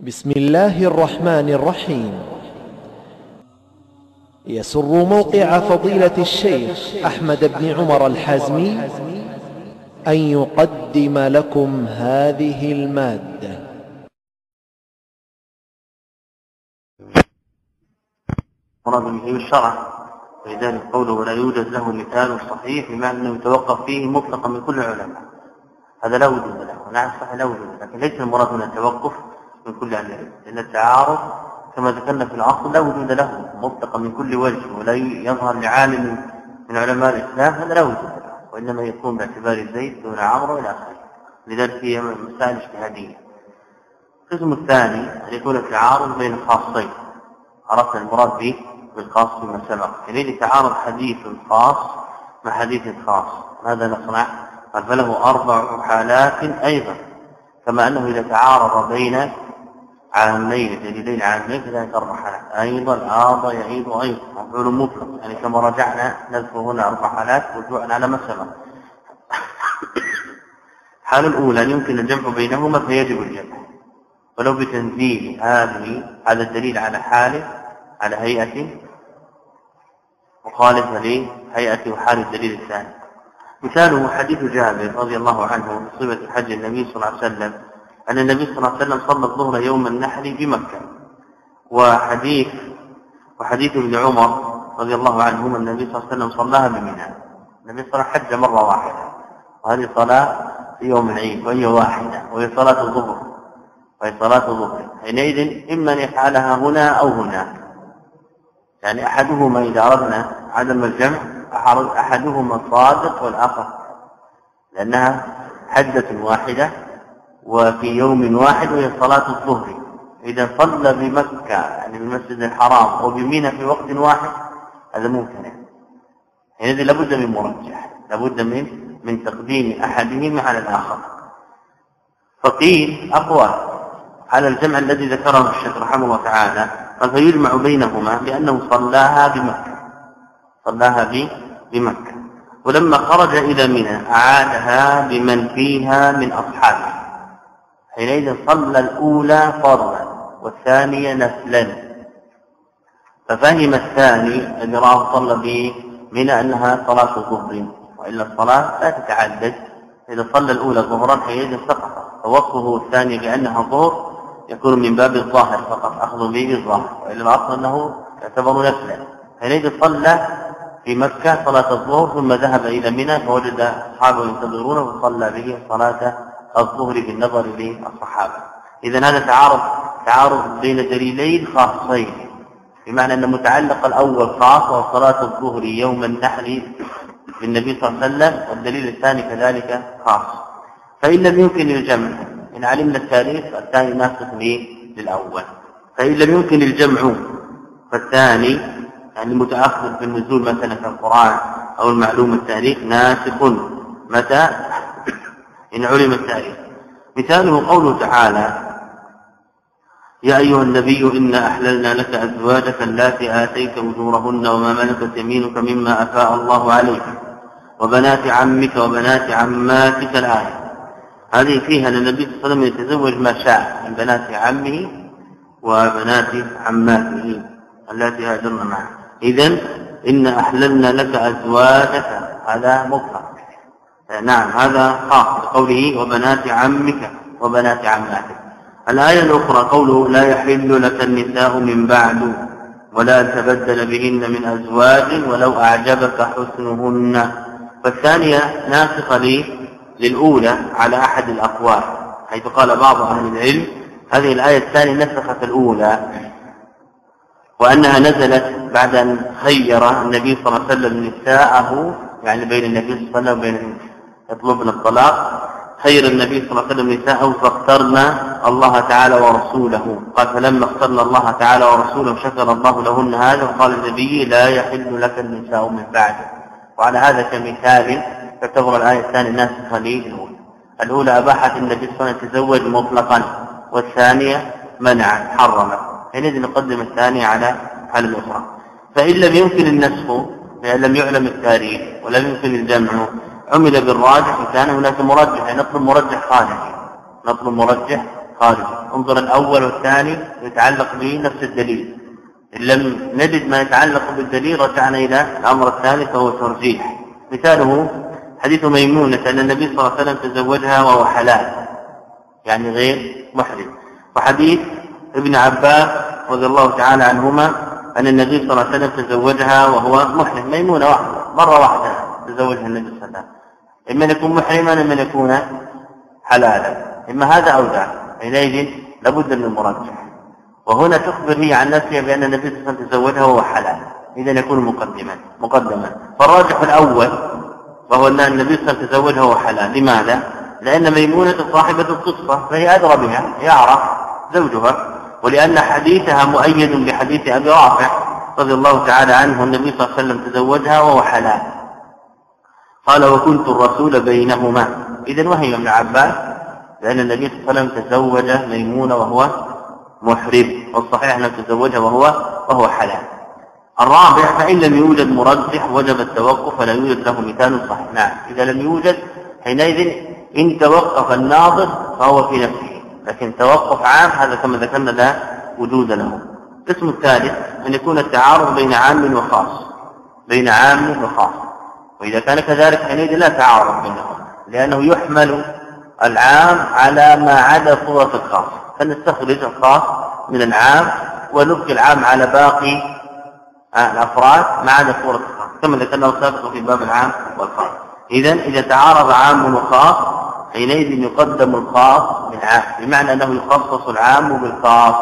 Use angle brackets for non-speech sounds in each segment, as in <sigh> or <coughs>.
بسم الله الرحمن الرحيم. يسر موقع فضيلة الشيخ أحمد بن عمر الحازمي أن يقدم لكم هذه المادة. مراد به الشرع ولذلك قوله ولا يوجد له مثال صحيح بمعنى أنه يتوقف فيه مطلقا من كل العلماء. هذا لا وجود له نعم صح لا وجود لكن ليس المراد هنا التوقف من كل العلم لأن التعارض كما ذكرنا في الاصل لا وجود له مطلقا من كل وجه ولا يظهر لعالم من علماء الإسلام هذا لا وجود له وإنما يكون باعتبار زيد دون عمرو إلى آخره. لذلك هي مسائل اجتهادية. القسم الثاني أن يكون التعارض بين خاصين. عرفنا المراد به بالخاص فيما سبق. حينئذ يتعارض حديث خاص مع حديث خاص. ماذا نصنع قال فله أربع حالات أيضا. كما أنه إذا تعارض بين عامين دليلين عامين كذلك أربع حالات أيضا عاض يعيد أيضا. مفعول مطلق. يعني كما رجعنا نذكر هنا أربع حالات رجوعا على ما سبق الحالة الأولى أن يمكن الجمع بينهما فيجب الجمع. ولو بتنزيل هذه هذا الدليل على حاله على هيئه مخالفة لهيئه وحال الدليل الثاني. مثاله حديث جابر رضي الله عنه في صفة حج النبي صلى الله عليه وسلم. أن النبي صلى الله عليه وسلم صلى الظهر يوم النحر بمكة وحديث وحديث ابن عمر رضي الله عنهما النبي صلى الله عليه وسلم صلاها بمنى. النبي صلى الله عليه وسلم حج مرة واحدة. وهذه صلاة في يوم العيد وهي واحدة وهي صلاة الظهر. وهي صلاة الظهر. حينئذ إما أن يفعلها هنا أو هناك يعني أحدهما إذا أردنا عدم الجمع أحدهما صادق والآخر لأنها حجة واحدة وفي يوم واحد وهي صلاة الظهر. إذا صلى بمكة يعني بالمسجد الحرام وبمنى في وقت واحد هذا ممتنع حينئذ لابد من مرجح لابد من من تقديم أحدهما على الآخر. فقيل أقوال على الجمع الذي ذكره الشيخ رحمه الله تعالى فيجمع بينهما بأنه صلاها بمكة. صلاها بمكة. ولما خرج إلى منى أعادها بمن فيها من أصحابه. حينئذ صلى الأولى فرضا والثانية نفلا ففهم الثاني الذي راه صلى به من أنها صلاة ظهر وإلا الصلاة لا تتعدد. إذا صلى الأولى ظهرا حينئذ سقط فوصفه الثاني بأنها ظهر يكون من باب الظاهر فقط أخذ به بالظاهر وإلا الأصل أنه يعتبر نفلا حينئذ صلى في مكة صلاة الظهر ثم ذهب إلى منى فوجد أصحابه ينتظرونه وصلى به صلاة الظهر بالنظر للصحابة. اذا هذا تعارض تعارض بين دليلين خاصين. بمعنى أن المتعلق الأول خاص وهو صلاة الظهر يوم النحر للنبي صلى الله عليه وسلم والدليل الثاني كذلك خاص. فإن لم يمكن الجمع إن علمنا التاريخ الثاني ناسخ للأول. فإن لم يمكن الجمع فالثاني يعني متأخر في النزول مثلا في القرآن أو المعلوم التاريخ ناسخ متى إن علم التاريخ. مثاله قوله تعالى يا أيها النبي إنا أحللنا لك أزواجك اللاتي آتيت أجورهن وما ملكت يمينك مما أفاء الله عليك وبنات عمك وبنات عماتك الآية هذه فيها أن النبي صلى الله عليه وسلم يتزوج ما شاء من بنات عمه وبنات عماته اللاتي هاجرن معه. إذا إن أحللنا لك أزواجك. هذا مطلق. نعم هذا خاص بقوله وبنات عمك وبنات عماتك. الآية الأخرى قوله لا يحل لك النساء من بعد ولا تبدل بهن من أزواج ولو أعجبك حسنهن. فالثانية ناسخة للأولى على أحد الأقوال حيث قال بعض أهل العلم هذه الآية الثانية نسخت الأولى وأنها نزلت بعد أن خير النبي صلى الله عليه وسلم نساءه يعني بين النبي صلى الله عليه وسلم وبين يطلبن الطلاق. خير النبي صلى الله عليه وسلم نساءه فاخترنا الله تعالى ورسوله. قال فلما اخترنا الله تعالى ورسوله شكر الله لهن هذا وقال النبي لا يحل لك النساء من بعده وعلى هذا كمثال تعتبر الآية الثانية ناسخة للأولى الأولى أباحت النبي صلى الله عليه وسلم يتزوج مطلقا والثانية منع حرم حينئذ نقدم الثانية على حال الأخرى. فإن لم يمكن النسخ فإن لم يعلم التاريخ ولم يمكن الجمع عمل بالراجح كان هناك مرجح يعني نطلب مرجح خارجي. نطلب مرجح خارجي. انظر الأول والثاني يتعلق بنفس الدليل. إن لم نجد ما يتعلق بالدليل رجعنا إلى الأمر الثالث وهو ترجيح. مثاله حديث ميمونة أن النبي صلى الله عليه وسلم تزوجها وهو حلال يعني غير محرم. وحديث ابن عباس رضي الله تعالى عنهما أن النبي صلى الله عليه وسلم تزوجها وهو محرم. ميمونة واحدة مرة واحدة تزوجها النبي صلى الله عليه وسلم. إما أن يكون محرما إما أن يكون حلالا. إما هذا أو ذاك. حينئذ لابد من المرجح وهنا تخبر هي عن نفسها بأن النبي صلى الله عليه وسلم تزوجها وهو حلال. إذا يكون مقدما. مقدما. فالراجح الأول وهو أن النبي صلى الله عليه وسلم تزوجها وهو حلال. لماذا؟ لأن ميمونة صاحبة القصة فهي أدرى بها يعرف زوجها. ولأن حديثها مؤيد بحديث أبي رافع رضي الله تعالى عنه النبي صلى الله عليه وسلم تزوجها وهو حلال. قال وكنت الرسول بينهما. إذا وهي ابن عباس لأن النبي صلى الله عليه وسلم تزوج ميمونة وهو محرم والصحيح أنه تزوجها وهو وهو حلال. الرابع فإن لم يوجد مرجح وجب التوقف ولا يوجد له مثال صحيح. نعم إذا لم يوجد حينئذ إن توقف الناظر فهو في نفسه. لكن توقف عام هذا كما ذكرنا لا وجود له. القسم الثالث أن يكون التعارض بين عام وخاص. بين عام وخاص. وإذا كان كذلك حينئذ لا تعارض بينهم لأنه يحمل العام على ما عدا صورة الخاص. فنستخرج الخاص من العام ونبقي العام على باقي الأفراد ما عدا صورة الخاص كما ذكرنا سابقا في باب العام والخاص. إذا إذا تعارض عام وخاص حينئذ يقدم الخاص بالعام بمعنى أنه يخصص العام بالخاص.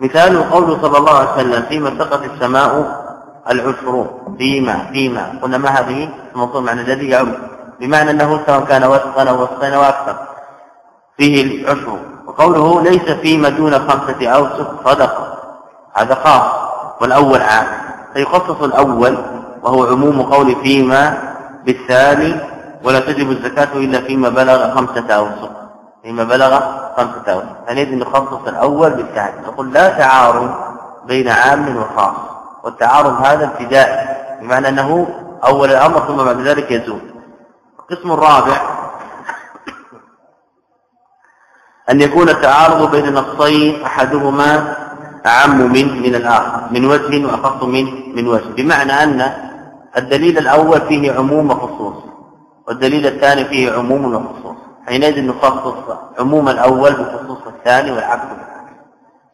مثال قوله صلى الله عليه وسلم فيما اتقت السماء العشر. فيما فيما قلنا ما هذه؟ الموضوع معنى الذي يعم بمعنى أنه سواء كان وسقا أو وسقين وأكثر فيه العشر. وقوله ليس فيما دون خمسة أوسق صدقة هذا خاص. والأول عام. فيخصص الأول وهو عموم قول فيما بالثاني ولا تجب الزكاة إلا فيما بلغ خمسة أوسق فيما بلغ خمسة أوسق فنريد نخصص الأول بالثاني. نقول لا تعارض بين عام وخاص. والتعارض هذا ابتدائي بمعنى أنه أول الأمر ثم بعد ذلك يزول. القسم الرابع أن يكون التعارض بين نصين أحدهما أعم من من الآخر من وجه وأخص من من وجه. بمعنى أن الدليل الأول فيه عموم وخصوص والدليل الثاني فيه عموم وخصوص. حينئذ نخصص عموم الأول بخصوص الثاني والعكس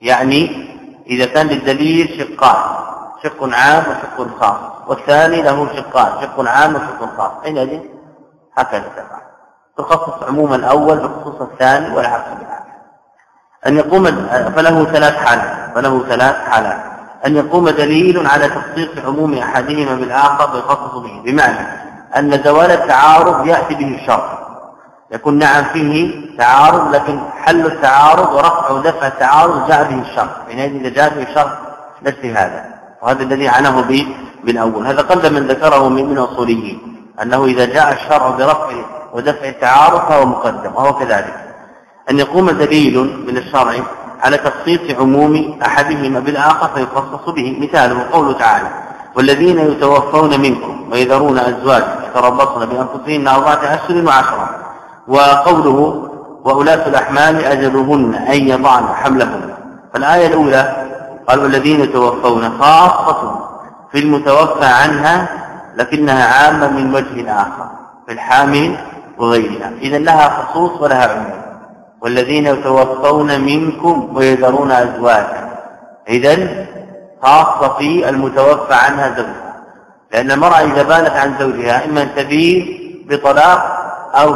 يعني إذا كان للدليل شقان شق عام وشق خاص. والثاني له شقان شق عام وشق خاص. حينئذ هكذا تفعل. تخصص عموم الأول بخصوص الثاني والعكس بالعكس أن يقوم فله ثلاث حالات فله ثلاث حالات. أن يقوم دليل على تخصيص عموم أحدهما بالآخر ويخصص به. بمعنى أن زوال التعارض يأتي به الشرع يكون نعم فيه تعارض لكن حل التعارض ورفع ودفع التعارض جاء به الشرع حينئذ إذا جاء به الشرع لست هذا. وهذا الذي عناه به بالأول. هذا قل من ذكره من من أصوليين أنه إذا جاء الشرع برفع ودفع التعارض فهو مقدم وهو كذلك. أن يقوم دليل من الشرع على تخصيص عموم أحدهما بالآخر فيخصص به. مثاله قوله تعالى والذين يتوفون منكم ويذرون أزواج يتربصن بأنفسهن أربعة أشهر وعشرة وقوله وأولاة الأحمال أجلهن أن يضعن حملهن فالآية الأولى قال والذين يتوفون خاصة في المتوفى عنها لكنها عامة من وجه آخر في الحامل وغيرها. إذا لها خصوص ولها عموم. والذين يتوفون منكم ويذرون أزواجا. إذا خاصة في المتوفى عنها زوجها. لأن المرأة إذا بانت عن زوجها إما أن تبين بطلاق أو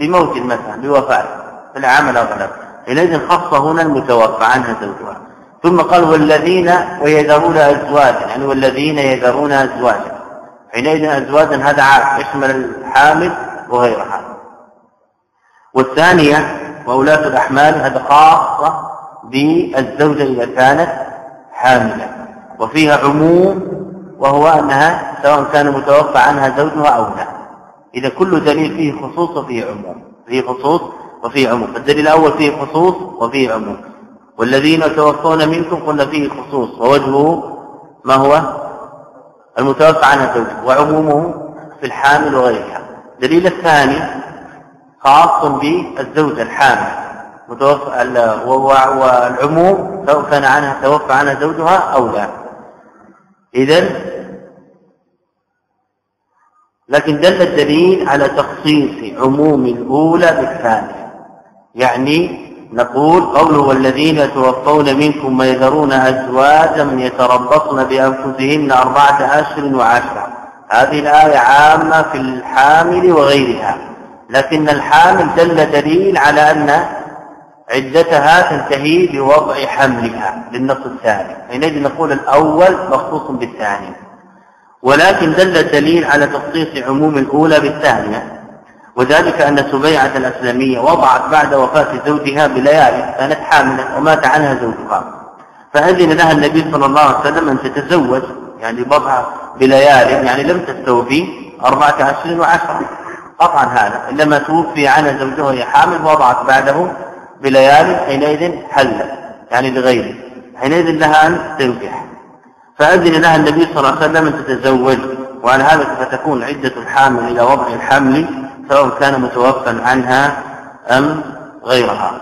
بموت مثلا بوفاة في العمل أو غلب حينئذ خص هنا المتوفى عنها زوجها. ثم قال والذين ويذرون أزواجا يعني والذين يذرون أزواجا. حينئذ أزواجا هذا عام يشمل الحامل وغيرها والثانية وأولاة الأحمال هذا خاصة بالزوجة إذا كانت حاملة. وفيها عموم وهو أنها سواء كان متوفى عنها زوجها أو لا. إذا كل دليل فيه خصوص وفيه عموم فيه خصوص وفيه عموم. الدليل الأول فيه خصوص وفيه عموم. والذين توفون منكم قلنا فيه خصوص ووجهه ما هو؟ المتوفى عنها زوجها وعمومه في الحامل وغيرها الدليل الثاني خاص بالزوجة الحامل. متوفى والعموم سواء كان عنها توفى عنها زوجها أو لا. إذا لكن دل الدليل على تخصيص عموم الأولى بالثانية. يعني نقول قوله والذين يتوفون منكم ويذرون أزواجا يتربصن بأنفسهن أربعة أشهر وعشرة. هذه الآية عامة في الحامل وغيرها. لكن الحامل دل دليل على أن عدتها تنتهي بوضع حملها للنص الثاني. حينئذ نقول الأول مخصوص بالثاني. ولكن دل الدليل على تخصيص عموم الأولى بالثانية. وذلك أن سبيعة الأسلمية وضعت بعد وفاة زوجها بليالي كانت حاملا ومات عنها زوجها. فأذن لها النبي صلى الله عليه وسلم أن تتزوج يعني بضع بليالي يعني لم تستوفي أربعة أشهر وعشرة. قطعا هذا إنما توفي عنها زوجها وهي حامل وضعت بعده بليالي حينئذ حلت يعني لغيره. حينئذ لها أن تنكح. فأذن لها النبي صلى الله عليه وسلم أن تتزوج وعلى هذا فتكون عدة الحامل إلى وضع الحمل سواء كان متوفى عنها أم غيرها.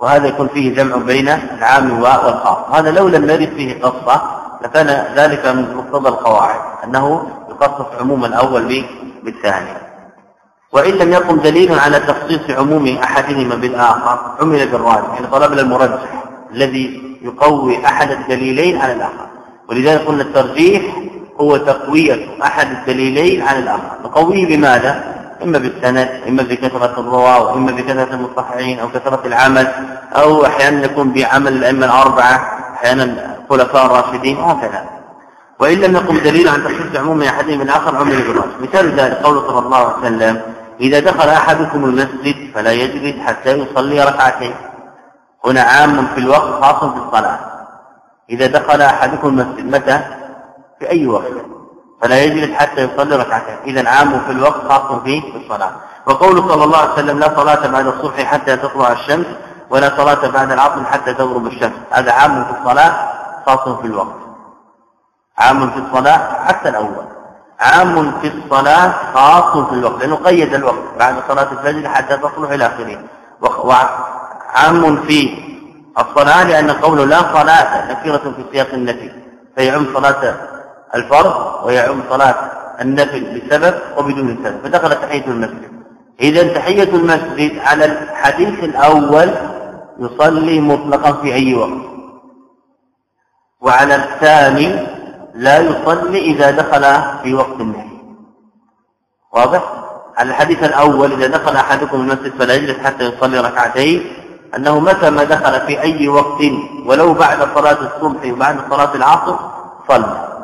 وهذا يكون فيه جمع بين العام والخاص. هذا لو لم يرد فيه قصة لكان ذلك من مقتضى القواعد أنه يخصص عموم الأول بالثاني. وإن لم يقم دليل على تخصيص عموم أحدهما بالآخر عمل بالراجح يعني طلبنا المرجح الذي يقوي أحد الدليلين على الآخر. ولذلك قلنا الترجيح هو تقوية أحد الدليلين على الآخر. نقويه بماذا؟ إما بالسند إما بكثرة الرواة وإما بكثرة المصححين أو كثرة العمل أو أحيانا يكون بعمل الأئمة الأربعة أحيانا الخلفاء الراشدين وهكذا. وإن لم يقم دليل عن تخصيص عموم أحدهم الآخر عمل بالرأس مثال ذلك قول صلى الله عليه وسلم إذا دخل أحدكم المسجد فلا يجلس حتى يصلي ركعتين. هنا عام في الوقت خاص في الصلاة. إذا دخل أحدكم المسجد متى؟ في أي وقت؟ فلا يجلس حتى يصلي ركعتين. إذا عام في الوقت خاص في الصلاة. وقول صلى الله عليه وسلم لا صلاة بعد الصبح حتى تطلع الشمس ولا صلاة بعد العصر حتى تغرب الشمس. هذا عام في الصلاة خاص في الوقت. عام في الصلاة حتى الأول. عام في الصلاة خاص في الوقت لأنه قيد الوقت بعد صلاة الفجر حتى تطلع إلى آخره. وعام في الصلاة لأن قوله لا صلاة نكرة في سياق النفي فيعم صلاة الفرض ويعم صلاة النفل بسبب وبدون سبب فدخل تحية المسجد. إذا تحية المسجد على الحديث الأول يصلي مطلقا في أي وقت. وعلى الثاني لا يصلي إذا دخل في وقت النهي. واضح؟ على الحديث الأول إذا دخل أحدكم المسجد فلا يجلس حتى يصلي ركعتين أنه متى ما دخل في أي وقت ولو بعد صلاة الصبح وبعد صلاة العصر صلى.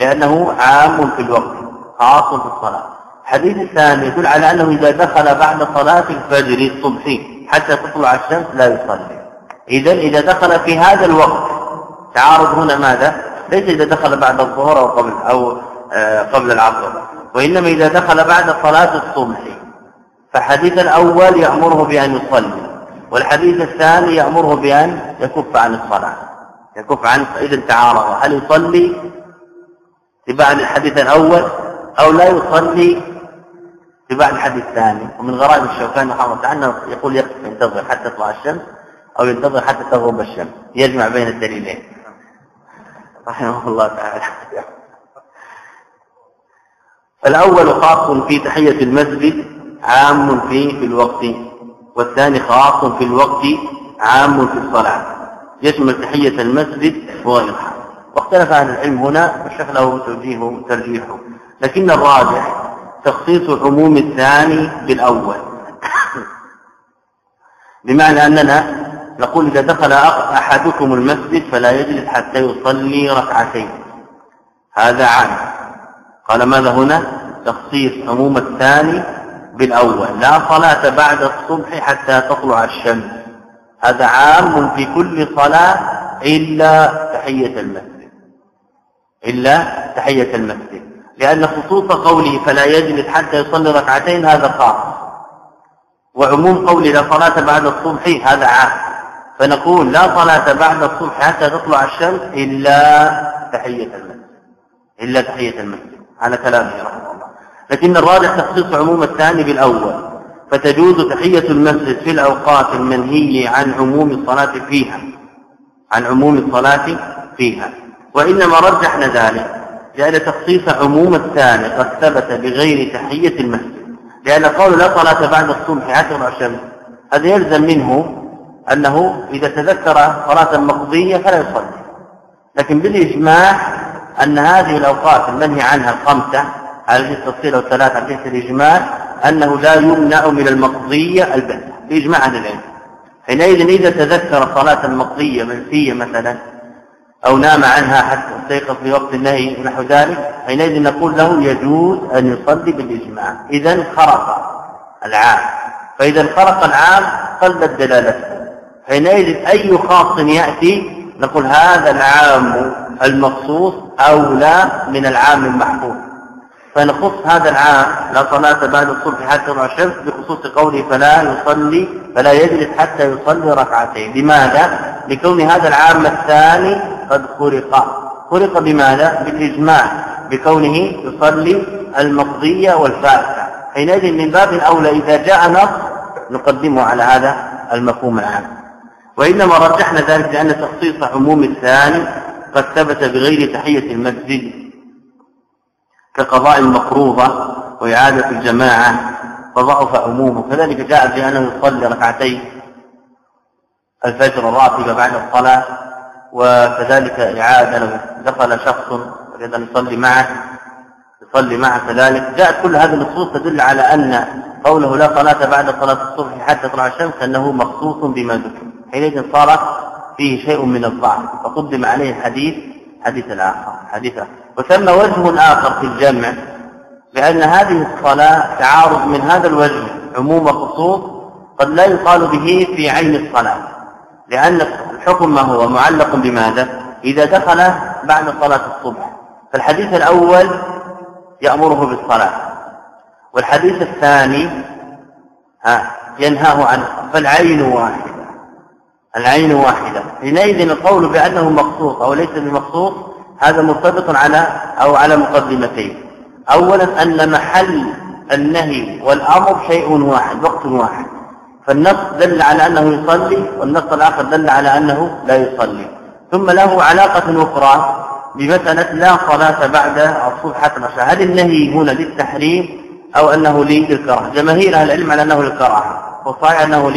لأنه عام في الوقت خاص في الصلاة. الحديث الثاني يدل على أنه إذا دخل بعد صلاة الفجر الصبح حتى تطلع الشمس لا يصلي. إذا إذا دخل في هذا الوقت تعارض هنا ماذا؟ ليس إذا دخل بعد الظهر أو قبل أو آه، قبل العصر وإنما إذا دخل بعد صلاة الصبح. فحديث الأول يأمره بأن يصلي والحديث الثاني يأمره بأن يكف عن الصلاة. يكف عن إذا تعارض هل يصلي؟ تباع الحديث الأول أو لا يصلي تباع الحديث الثاني. ومن غرائب الشوكاني رحمه الله تعالى يقول ينتظر حتى تطلع الشمس أو ينتظر حتى تغرب الشمس. يجمع بين الدليلين. رحمه الله تعالى. الأول خاص في تحية المسجد عام فيه في الوقت. والثاني خاص في الوقت عام في الصلاة. يشمل تحية المسجد وغيرها. واختلف أهل العلم هنا والشيخ له توجيه ترجيحه. لكن الراجح تخصيص عموم الثاني بالأول. <coughs> بمعنى أننا نقول إذا دخل أحدكم المسجد فلا يجلس حتى يصلي ركعتين. هذا عام. قال ماذا هنا؟ تخصيص عموم الثاني بالأول. لا صلاة بعد الصبح حتى تطلع الشمس. هذا عام في كل صلاة إلا تحية المسجد. إلا تحية المسجد. لأن خصوص قوله فلا يجلس حتى يصلي ركعتين هذا خاص. وعموم قوله لا صلاة بعد الصبح هذا عام فنقول لا صلاة بعد الصبح حتى تطلع الشمس إلا تحية المسجد. إلا تحية المسجد. على كلامه رحمة الله. لكن الراجح تخصيص عموم الثاني بالأول. فتجوز تحية المسجد في الأوقات المنهي عن عموم الصلاة فيها. عن عموم الصلاة فيها. وإنما رجحنا ذلك لأن تخصيص عموم الثاني قد ثبت بغير تحية المسجد. لأن قول لا صلاة بعد الصبح حتى الشمس هذا يلزم منه أنه إذا تذكر صلاة مقضية فلا يصلي. لكن بالإجماع أن هذه الأوقات المنهي عنها الخمسة على جهة التفصيل والثلاثة على جهة الإجماع أنه لا يمنع من المقضية البتة بإجماع أهل العلم. حينئذ إذا تذكر صلاة مقضية منسية مثلا أو نام عنها حتى استيقظ في وقت النهي ونحو ذلك حينئذ نقول له يجوز أن يصلي بالإجماع. إذا خرق العام. فإذا خرق العام قلت دلالته. حينئذ أي خاص يأتي؟ نقول هذا العام المخصوص أولى من العام المحفوظ. فنخص هذا العام لا صلاة بعد الصبح حتى تطلع الشمس بخصوص قوله فلا يصلي فلا يجلس حتى يصلي ركعتين. لماذا؟ لكون هذا العام الثاني قد خرق. خرق بماذا؟ بالإجماع بكونه يصلي المقضية والفاتحة حينئذ من باب الأولى إذا جاء نص نقدمه على هذا المفهوم العام. وإنما رجحنا ذلك لأن تخصيص عموم الثاني قد ثبت بغير تحية المسجد. كقضاء المفروضة وإعادة الجماعة فضعف عمومه. كذلك جاء بأنه يصلي ركعتي الفجر الراتبة بعد الصلاة وكذلك إعادة لو دخل شخص يريد أن يصلي معه يصلي معه كذلك. جاءت كل هذه النصوص تدل على أن قوله لا صلاة بعد صلاة الصبح حتى تطلع الشمس أنه مخصوص بما ذكر. حينئذ صار فيه شيء من الضعف. فقدم عليه الحديث حديث الآخر حديث وثم وجه آخر في الجمع لأن هذه الصلاة تعارض من هذا الوجه عموم خصوص قد لا يقال به في عين الصلاة. لأن الحكم ما هو؟ معلق بماذا؟ إذا دخل بعد صلاة الصبح. فالحديث الأول يأمره بالصلاة. والحديث الثاني ها ينهاه عنه. فالعين واحدة العين واحدة. حينئذ القول بأنه مخصوص أو ليس بمخصوص هذا مرتبط على أو على مقدمتين. أولا أن محل النهي والأمر شيء واحد وقت واحد. فالنص دل على أنه يصلي والنص الآخر دل على أنه لا يصلي. ثم له علاقة أخرى بمسألة لا صلاة بعد الصبح حتى العشاء هل النهي هنا للتحريم أو أنه للكراهة جماهير أهل العلم على أنه للكراهة وصحيح أنه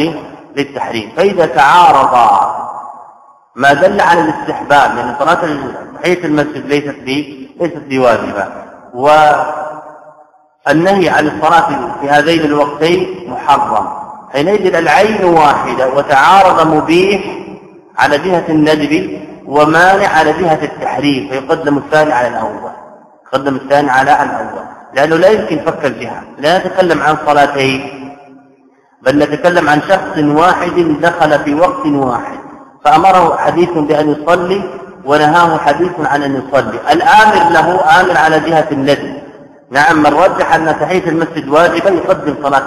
للتحريم. فإذا تعارض ما دل على الاستحباب لأن صلاة تحية المسجد ليست بي ليست بواجبة. والنهي عن الصلاة في هذين الوقتين محرم. حينئذ العين واحدة وتعارض مبيح على جهة الندب ومانع على جهة التحريم فيقدم الثاني على الأول. يقدم الثاني على الأول. لأنه لا يمكن فك الجهة. لا نتكلم عن صلاتين بل نتكلم عن شخص واحد دخل في وقت واحد. فأمره حديث بأن يصلي ونهاه حديث عن أن يصلي. الآمر له آمر على جهة الندب نعم من رجح أن تحية المسجد واجبة يقدم صلاة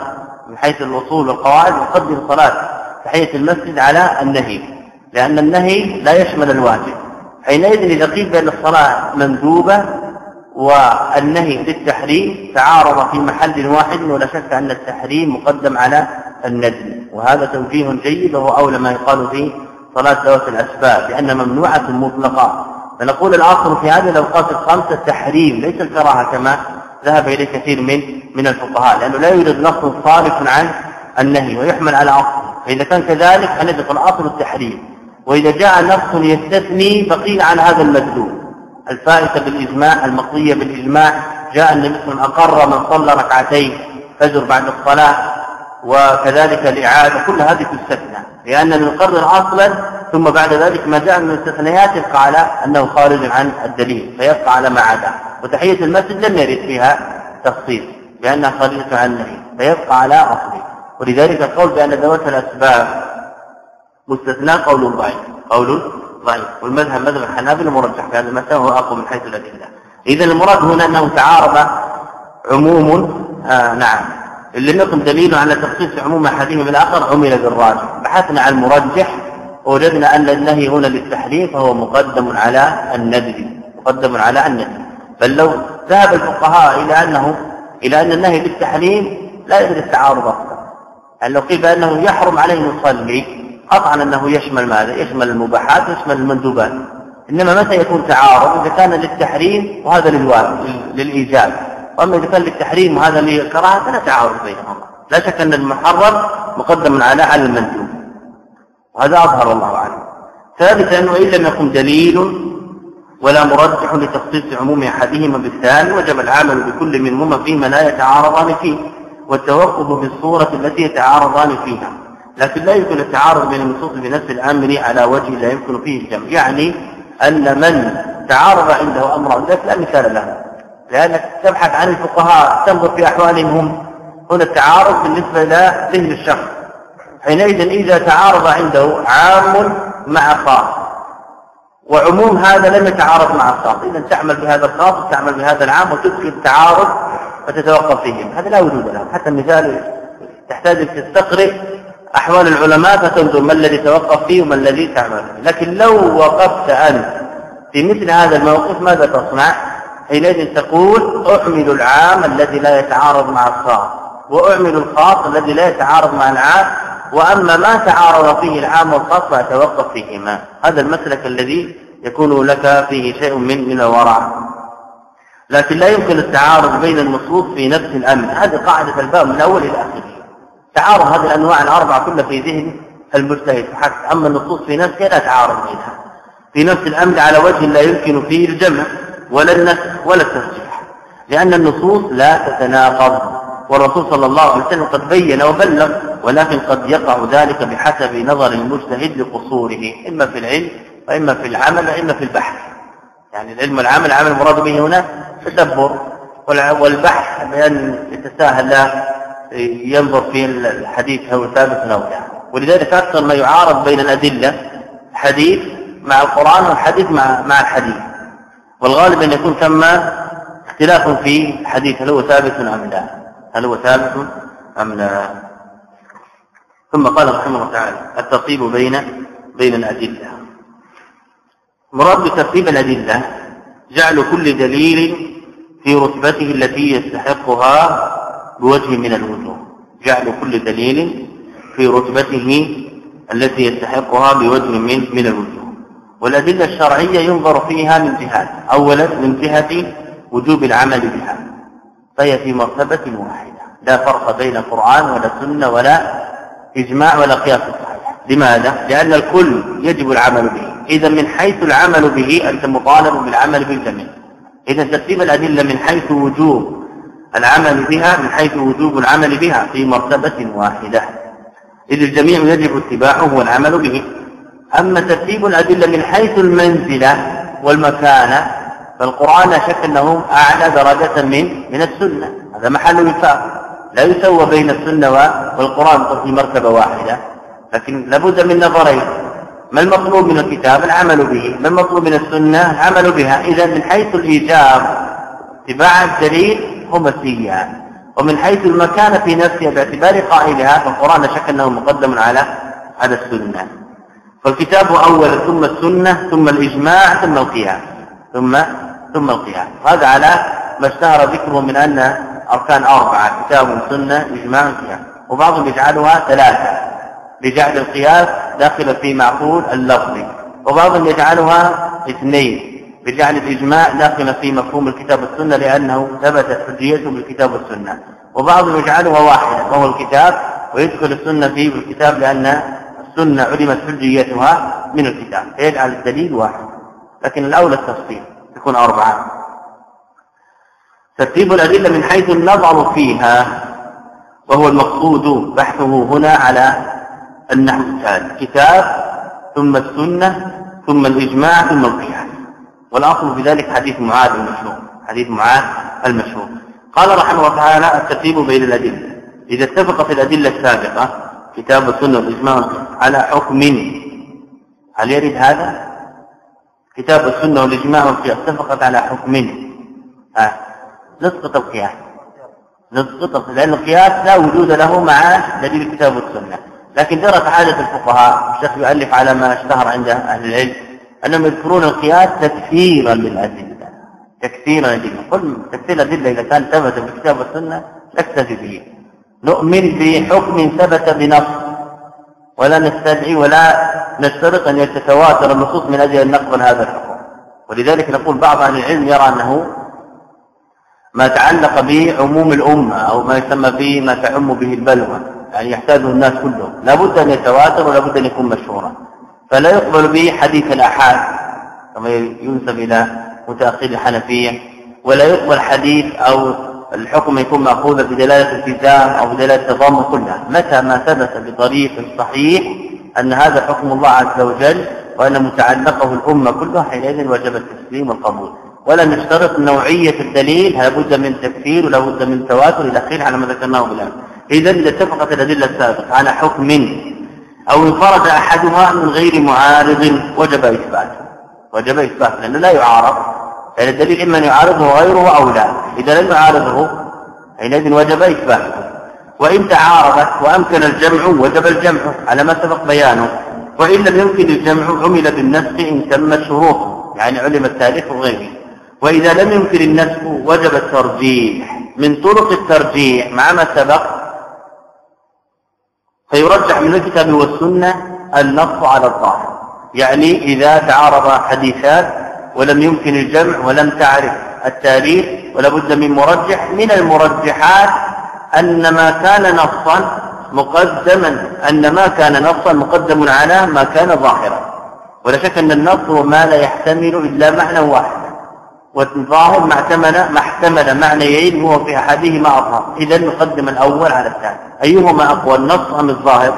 من حيث الوصول والقواعد يقدم صلاة تحية المسجد على النهي. لأن النهي لا يشمل الواجب. حينئذ إذا قيل بأن الصلاة مندوبة والنهي للتحريم تعارض في محل واحد ولا شك أن التحريم مقدم على الندب وهذا توجيه جيد وهو أولى ما يقال فيه صلاة ذوات الأسباب لأن ممنوعة مطلقة. فنقول الأصل في هذه الأوقات الخمسة التحريم ليس الكراهة كما ذهب إليه كثير من من الفقهاء لأنه لا يوجد نص صارف عن النهي ويحمل على أصل فإذا كان كذلك فنجد الأصل التحريم. وإذا جاء نص يستثني فقيل عن هذا المدلول. الفائتة بالإجماع المقضية بالإجماع جاء عليه وسلم أقر من صلى ركعتين فجر بعد الصلاة وكذلك الإعادة كل هذه تستثنى لأن نقرر أصلا ثم بعد ذلك ما جاء من الاستثنيات يبقى على أنه خارج عن الدليل فيبقى على ما عدا وتحية المسجد لم يرد فيها تفصيل لأنها خارجة عن النهي فيبقى على أصله ولذلك القول بأن ذوات الأسباب مستثنى قول ضعيف قول ضعيف. والمذهب مذهب الحنابلة مرجح في هذا المسألة هو أقوى من حيث الأدلة. إذا المراد هنا أنه تعارض عموم آه نعم. لم يكن دليل على تخصيص عموم احدهما بالاخر عمل بالراجح. بحثنا عن المرجح ووجدنا أن النهي هنا للتحريم فهو مقدم على الندب مقدم على الندب. بل لو ذهب الفقهاء إلى أنه إلى أن النهي للتحريم لا يوجد التعارض أصلا. يعني لو قيل بأنه يحرم عليه يصلي قطعا أنه يشمل ماذا؟ يشمل المباحات ويشمل المندوبات. إنما متى يكون تعارض؟ إذا كان للتحريم وهذا للواجب للإيجاب. وأما إذا كان للتحريم وهذا للكراهة فلا تعارض بينهما. لا شك أن المحرم مقدم على على المندوب وهذا أظهر الله أعلم ثالثا وإن لم يكن دليل ولا مرجح لتخصيص عموم أحدهما بالثاني وجب العمل بكل منهما فيما لا يتعارضان فيه والتوقف بالصورة التي يتعارضان فيها. لكن لا يمكن التعارض بين النصوص بنفس الأمر على وجه لا يمكن فيه الجمع. يعني أن من تعارض عنده أمر ذلك لا مثال له. لأنك تبحث عن الفقهاء تنظر في أحوالهم. هم هنا التعارض بالنسبة إلى ذهن الشخص. حينئذ إذا تعارض عنده عام مع خاص وعموم هذا لم يتعارض مع الخاص إذا تعمل بهذا الخاص وتعمل بهذا العام وتدخل التعارض وتتوقف فيهم هذا لا وجود له. حتى المثال تحتاج أن تستقرئ أحوال العلماء فتنظر ما الذي توقف فيه وما الذي تعمل لكن لو وقفت أنت في مثل هذا الموقف ماذا تصنع؟ حينئذ تقول أعمل العام الذي لا يتعارض مع الخاص وأعمل الخاص الذي لا يتعارض مع العام وأما ما تعارض فيه العام والخاص فأتوقف فيهما. هذا المسلك الذي يكون لك فيه شيء من من الورع لكن لا يمكن التعارض بين النصوص في نفس الأمر هذه قاعدة الباب من أول إلى آخره. تعارض هذه الأنواع الأربعة كلها في ذهن المجتهد. فحسب أما النصوص في نفسها لا تعارض بينها. في نفس الأمر على وجه لا يمكن فيه الجمع. ولا النسخ ولا الترجيح لأن النصوص لا تتناقض. والرسول صلى الله عليه وسلم قد بين وبلغ ولكن قد يقع ذلك بحسب نظر المجتهد لقصوره إما في العلم وإما في العمل وإما في البحث. يعني العلم والعمل العمل المراد به هنا تدبر والبحث بأن يتساهل ينظر في الحديث هو ثابت أو لا. ولذلك أكثر ما يعارض بين الأدلة حديث مع القرآن والحديث مع مع الحديث. والغالب أن يكون ثم اختلاف في الحديث هل هو ثابت أم لا. هل هو ثابت أم لا. ثم قال رحمه الله تعالى الترتيب بين بين الأدلة. مراد بترتيب الأدلة جعل كل دليل في رتبته التي يستحقها بوجه من الوجوه. جعل كل دليل في رتبته التي يستحقها بوجه من من الوجوه. والأدلة الشرعية ينظر فيها من جهات أولا من جهة وجوب العمل بها فهي في مرتبة واحدة لا فرق بين القرآن ولا سنة ولا إجماع ولا قياس صحيح لماذا؟ لأن الكل يجب العمل به. إذا من حيث العمل به أنت مطالب بالعمل بالجميع. إذا ترتيب الأدلة من حيث وجوب العمل بها من حيث وجوب العمل بها في مرتبة واحدة. إذ الجميع يجب اتباعه والعمل به. أما ترتيب الأدلة من حيث المنزلة والمكانة فالقرآن لا شك أنه أعلى درجة من من السنة. هذا محل وفاق. لا يسوى بين السنة والقرآن في مرتبة واحدة. لكن لابد من نظرين. ما المطلوب من الكتاب؟ العمل به. ما المطلوب من السنة؟ العمل بها. إذا من حيث الإيجاب اتباع الدليل هما السيئان ومن حيث المكان في نفسها باعتبار قائلها فالقرآن شك أنه مقدم على على السنة. فالكتاب أولا ثم السنة ثم الإجماع ثم القياس ثم ثم القياس هذا على ما اشتهر ذكره من أن أركان أربعة كتاب سنة إجماع قياس وبعضهم يجعلها ثلاثة. لجعل القياس داخلا في معقول اللفظ. وبعضهم يجعلها اثنين. بجعل الإجماع داخلا في مفهوم الكتاب والسنة لأنه ثبتت حجيته بالكتاب والسنة. وبعضهم يجعلها واحدة وهو الكتاب ويدخل السنة فيه بالكتاب لأن السنة علمت حجيتها من الكتاب. فيجعل الدليل واحد. لكن الأولى التفصيل يكون أربعة. ترتيب الأدلة من حيث النظر فيها وهو المقصود بحثه هنا على النحو التالي كتاب ثم السنة ثم الإجماع ثم القياس. والأصل في ذلك حديث معاذ المشهور حديث معاذ المشهور. قال رحمه الله تعالى الترتيب بين الأدلة. إذا اتفقت الأدلة السابقة كتاب السنة والإجماع على حكم. هل يرد هذا؟ كتاب السنة والإجماع والقياس اتفقت على حكم. ها نسقط القياس نسقط لأن القياس لا وجود له مع دليل الكتاب والسنة لكن جرت عادة الفقهاء الشيخ يؤلف على ما اشتهر عند أهل العلم أنهم يذكرون القياس تكثيرا للأدلة. تكثيرا للأدلة. كل تكثير الأدلة إذا كان ثبت في الكتاب والسنة نكتفي به. نؤمن بحكم ثبت بنص. ولا نستدعي ولا نشترط أن يتتواتر النصوص من أجل أن نقبل هذا الحكم. ولذلك نقول بعض أهل العلم يرى أنه ما تعلق بعموم الأمة أو ما يسمى به ما تعم به البلوى. يعني يحتاجه الناس كلهم. لابد أن يتواتر ولابد أن يكون مشهورا. فلا يقبل به حديث الأحاد كما ينسب إلى متأخر الحنفية. ولا يقبل حديث أو الحكم يكون مأخوذا بدلالة التزام أو بدلالة التضامن كلها. متى ما ثبت بطريق صحيح أن هذا حكم الله عز وجل وأن متعلقه الأمة كلها حينئذ وجب التسليم والقبول. ولا نشترط نوعية الدليل لابد من تكفير ولابد من تواتر إلى آخره على ما ذكرناه بالآن إذا إذا اتفقت الأدلة السابقة على حكم أو انفرد أحدها من غير معارض وجب إثباته. وجب إثباته لأنه لا يعارض. يعني الدليل إما أن يعارضه غيره أو لا. إذا لم يعارضه حينئذ وجب إثباته وإن تعارضت وأمكن الجمع وجب الجمع. على ما سبق بيانه. وإن لم يمكن الجمع عمل بالنسخ إن تمت شروطه. يعني علم التاريخ وغيره. وإذا لم يمكن النسخ وجب الترجيح. من طرق الترجيح مع ما سبق فيرجح من الكتاب والسنة النص على الظاهر. يعني إذا تعارض حديثات ولم يمكن الجمع ولم تعرف التاريخ ولا بد من مرجح. من المرجحات أن ما كان نصا مقدما أن ما كان نصا مقدم على ما كان ظاهرا. ولا شك أن النص هو ما لا يحتمل إلا معنى واحد. والظاهر ما احتمل ما احتمل معنيين هو في أحدهما أظهر. إذا نقدم الأول على الثاني. أيهما أقوى النص أم الظاهر؟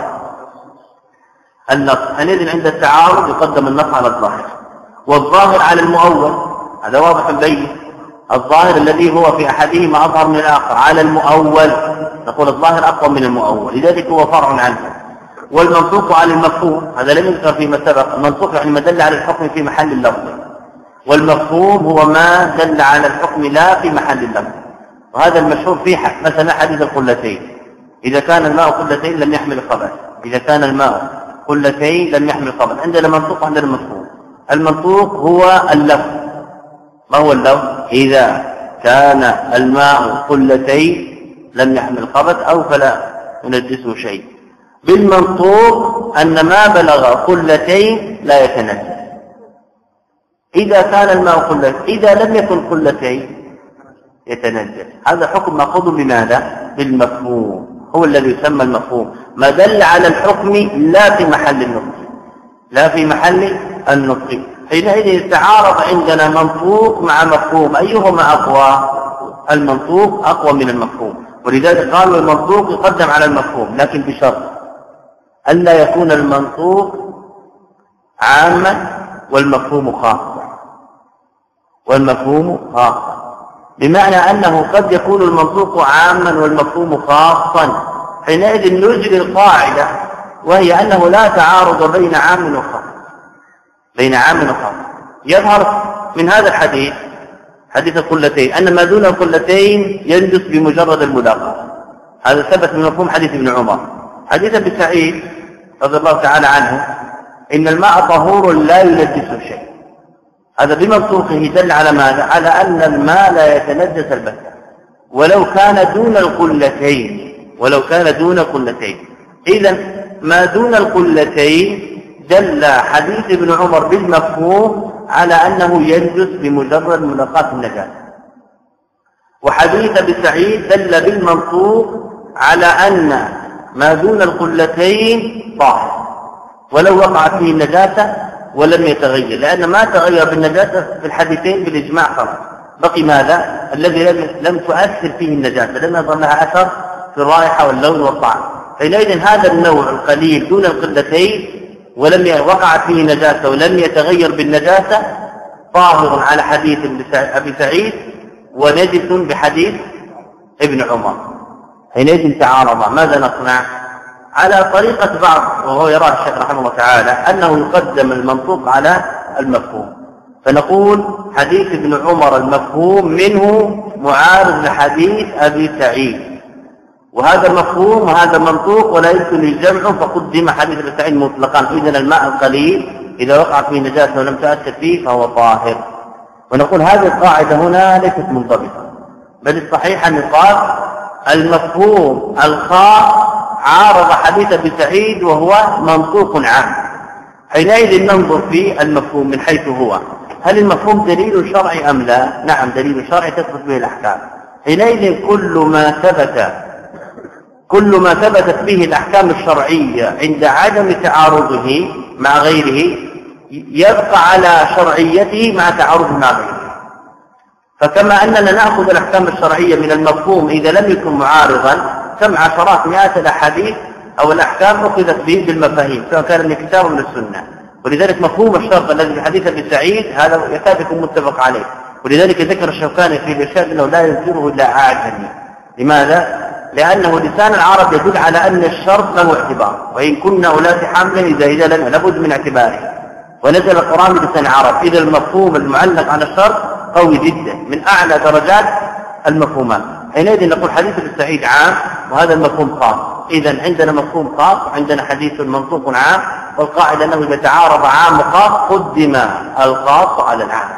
النص. حينئذ عند التعارض يقدم النص على الظاهر؟ والظاهر على المؤول. هذا واضح بين الظاهر الذي هو في أحدهما أظهر من الآخر. على المؤول. نقول الظاهر أقوى من المؤول. لذلك هو فرع عنه. والمنطوق على المفهوم. هذا لم يذكر فيما سبق. المنطوق يعني ما دل على الحكم في محل اللفظ. والمفهوم هو ما دل على الحكم لا في محل اللفظ. وهذا المشهور في مثلا حديث القلتين. إذا كان الماء قلتين لم يحمل الخبث إذا كان الماء قلتين لم يحمل الخبث عندنا منطوق عندنا مفهوم. المنطوق هو اللفظ ما هو اللفظ إذا كان الماء قلتين لم يحمل الخبث أو فلا ينجسه شيء. بالمنطوق أن ما بلغ قلتين لا يتنجس. إذا كان الماء قلة إذا لم يكن قلتين يتنجس. هذا حكم مأخوذ بماذا؟ بالمفهوم. هو الذي يسمى المفهوم. ما دل على الحكم لا في محل النطق. لا في محل النطق. حينئذ تعارض عندنا منطوق مع مفهوم. أيهما أقوى؟ المنطوق أقوى من المفهوم. ولذلك قالوا المنطوق يقدم على المفهوم لكن بشرط. ألا يكون المنطوق عاما والمفهوم خاصا. والمفهوم خاصا. بمعنى أنه قد يكون المنطوق عاما والمفهوم خاصا. حينئذ نجري القاعدة وهي أنه لا تعارض بين عام وخاص بين عام وخاص يظهر من هذا الحديث حديث القلتين أن ما دون القلتين ينجس بمجرد الملاقاة. هذا ثبت من مفهوم حديث ابن عمر. حديث ابن سعيد رضي الله تعالى عنه إن الماء طهور لا ينجس شيء. هذا بمنطوقه دل على ماذا؟ على أن الماء لا يتنجس البتة. ولو كان دون القلتين ولو كان دون القلتين. إذا ما دون القلتين دل حديث ابن عمر بالمفهوم على أنه ينجس بمجرد ملاقاة النجاسة وحديث ابن سعيد دل بالمنطوق على أن ما دون القلتين طاهر. ولو وقعت فيه النجاسة ولم يتغير. لأن ما تغير بالنجاسة في الحديثين بالإجماع خلاص بقي ماذا؟ الذي لم لم تؤثر فيه النجاسة لم يظهر لها أثر في الرائحة واللون والطعم حينئذ هذا النوع القليل دون القلتين ولم وقعت فيه نجاسة ولم يتغير بالنجاسة طاهر على حديث أبي سعيد ونجس بحديث ابن عمر. حينئذ تعارض ماذا نصنع؟ على طريقة بعض وهو يراه الشيخ رحمه الله تعالى أنه يقدم المنطوق على المفهوم. فنقول حديث ابن عمر المفهوم منه معارض لحديث أبي سعيد. وهذا المفهوم وهذا منطوق ولا يمكن الجمع فقدم حديث ابي سعيد مطلقا. اذا الماء القليل إذا وقع فيه نجاسة ولم تاثر فيه فهو طاهر. ونقول هذه القاعدة هنا ليست منضبطة بل الصحيح أن يقال المفهوم الخاص عارض حديث أبي سعيد وهو منطوق عام. حينئذ ننظر في المفهوم من حيث هو. هل المفهوم دليل شرعي أم لا؟ نعم دليل شرعي تثبت به الأحكام. حينئذ كل ما ثبت كل ما ثبتت به الأحكام الشرعية عند عدم تعارضه مع غيره يبقى على شرعيته مع تعارضه مع غيره. فكما أننا نأخذ الأحكام الشرعية من المفهوم إذا لم يكن معارضا كم عشرات مئات الأحاديث أو الأحكام أخذت به بالمفاهيم سواء كان من الكتاب من السنة. ولذلك مفهوم الشرط الذي في حديث أبي سعيد هذا يكاد يكون متفق عليه. ولذلك ذكر الشوكاني في الإرشاد أنه لا يذكره إلا اعجمي لماذا؟ لأنه لسان العرب يدل على أن الشرط له اعتبار وإن كنا أولاد حمل إذا إذا لم لابد من اعتباره. ونزل القرآن بلسان العرب إذا المفهوم المعلق على الشرط قوي جدا من أعلى درجات المفهومات. حينئذ نقول حديث ابن سعيد عام وهذا المفهوم خاص. إذا عندنا مفهوم خاص وعندنا حديث منطوق عام والقاعدة أنه إذا تعارض عام وخاص قدم الخاص على العام.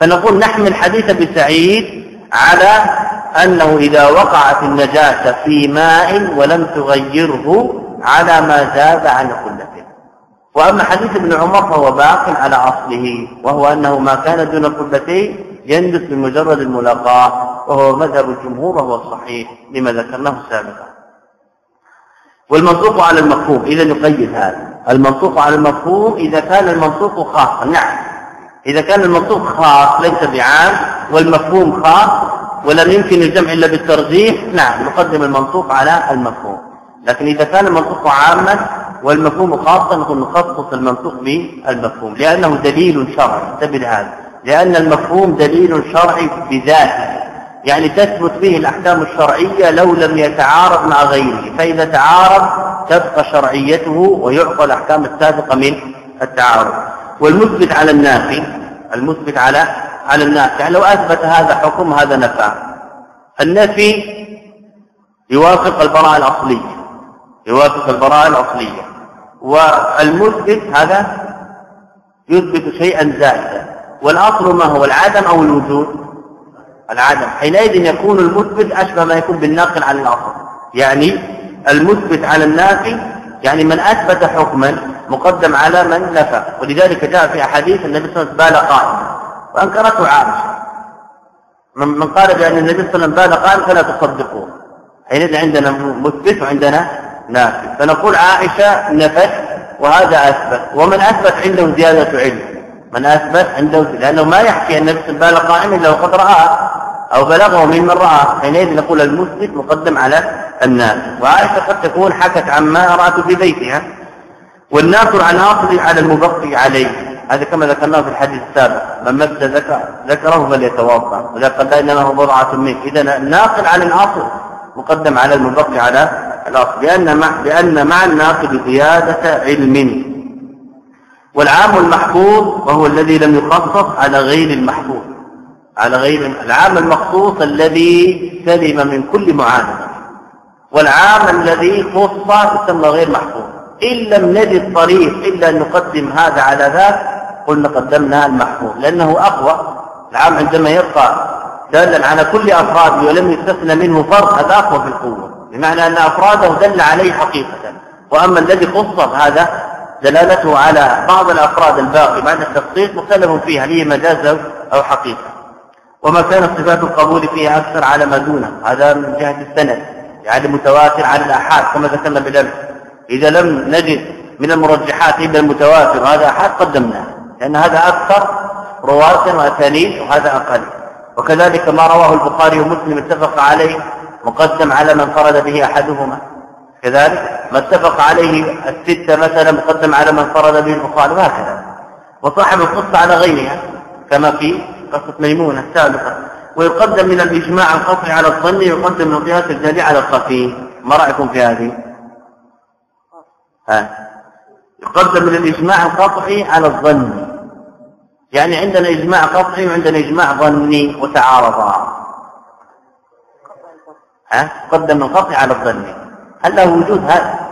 فنقول نحمل حديث ابن سعيد على أنه إذا وقعت النجاسة في ماء ولم تغيره على ما زاد عن قلته. وأما حديث ابن عمر فهو باق على أصله وهو أنه ما كان دون قلتين يندس بمجرد الملاقاة وهو مذهب الجمهور وهو الصحيح لما ذكرناه سابقا. والمنطوق على المفهوم إذا نقيد هذا. المنطوق على المفهوم إذا كان المنطوق خاصا نعم. إذا كان المنطوق خاص ليس بعام والمفهوم خاص ولم يمكن الجمع إلا بالترجيح نعم نقدم المنطوق على المفهوم. لكن إذا كان المنطوق عاما والمفهوم خاصا نقول نخصص المنطوق بالمفهوم لأنه دليل شرعي. انتبه هذا لأن المفهوم دليل شرعي بذاته. يعني تثبت به الأحكام الشرعية لو لم يتعارض مع غيره. فإذا تعارض تبقى شرعيته ويعطى الأحكام السابقة من التعارض. والمثبت على النافي المثبت على على الناس. يعني لو أثبت هذا حكم هذا نفى النفي يوافق البراءة الأصلية. يوافق البراءة الأصلية. والمثبت هذا يثبت شيئا زائدا. والأصل ما هو؟ العدم أو الوجود؟ العدم. حينئذ يكون المثبت أشبه ما يكون بالناقل عن الأصل. يعني المثبت على النافي يعني من أثبت حكما مقدم على من نفى ولذلك جاء في أحاديث النبي صلى الله عليه وسلم بال قائما وأنكرته عائشة من قال بأن النبي صلى الله عليه وسلم بال قائما فلا تصدقوه حينئذ عندنا مثبت وعندنا نافي فنقول عائشة نفت وهذا أثبت. ومن أثبت عنده زيادة علم. من أثبت عنده لأنه ما يحكي أن النبي بال قائما إلا وقد رآه أو بلغه ممن رآه حينئذ نقول المثبت مقدم على الناس وعائشة قد تكون حكت عما رأته في بيتها. والناصر عن على المبقي عليه. هذا كما ذكرناه في الحديث السابق. من مس ذكر ذكره فليتوضأ. وذا قد انما هو بضعة منه. إذا الناقل على الأصل. مقدم على المبقي على الأصل. لأن مع لأن مع الناقل زيادة علم. والعام المحفوظ وهو الذي لم يخصص على غير المحفوظ. على غير العام المخصوص الذي سلم من كل معاناه والعام الذي خص يسمى غير محفوظ. إن لم نجد طريق إلا أن نقدم هذا على ذاك قلنا قدمنا المحفوظ لأنه أقوى. العام عندما يبقى دالا على كل أفراده ولم يستثنى منه فرد هذا أقوى في القوة. بمعنى أن أفراده دل عليه حقيقة. وأما الذي خص هذا دلالته على بعض الأفراد الباقي بعد التخصيص مختلف فيها هل هي مجاز أو حقيقة. وما كان صفات القبول فيها أكثر على ما دونه هذا من جهة السند يعني متواتر على الآحاد كما ذكرنا بالأمس. إذا لم نجد من المرجحات إلا المتواتر هذا أحاد قدمناه. لأن هذا أكثر رواة وأسانيد وهذا أقل. وكذلك ما رواه البخاري ومسلم اتفق عليه مقدم على من فرد به أحدهما. كذلك ما اتفق عليه الستة مثلا مقدم على من فرد به البخاري وهكذا. وصاحب القصة على غيرها كما في قصة ميمونة السابقة. ويقدم من الإجماع القطعي على الظن ويقدم من القياس الجلي على الخفي. ما رأيكم في هذه؟ ها؟ يقدم من الإجماع القطعي على الظن. يعني عندنا إجماع قطعي وعندنا إجماع ظني وتعارضا ها؟ قدم القطعي على الظني. هل له وجود هذا؟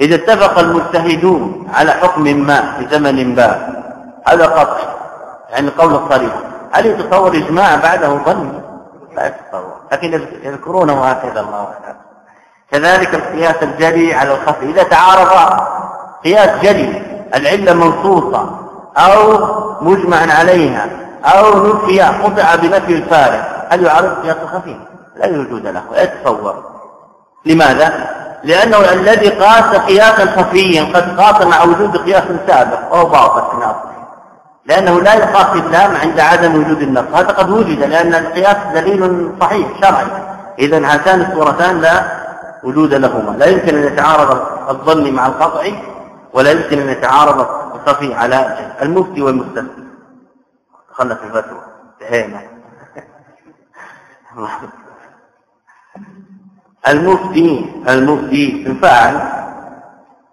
إذا اتفق المجتهدون على حكم ما في زمن ما هذا قطع. يعني قول الصريح. هل يتصور إجماع بعده ظن لا يتصور. لكن يذكرونه هكذا الله أعلم. كذلك القياس الجلي على الخفي إذا تعارض قياس جلي العلة منصوصة أو مجمع عليها أو نفي قطع بنفي الفارق. هل يعارض قياس الخفي لا وجود له. يتصور لماذا؟ لأنه الذي قاس قياسا خفيا قد قاس مع وجود قياس سابق وهو باطل اصله لأنه لا يقاس اللام عند عدم وجود النص. هذا قد وجد لأن القياس دليل صحيح شرعي. إذا هاتان الصورتان لا وجود لهما. لا يمكن أن يتعارض الظن مع القطع ولا يمكن أن يتعارض الخفي على المفتي والمستفتي دخلنا في الفتوى. انتهينا. المفتي المفتي فاعل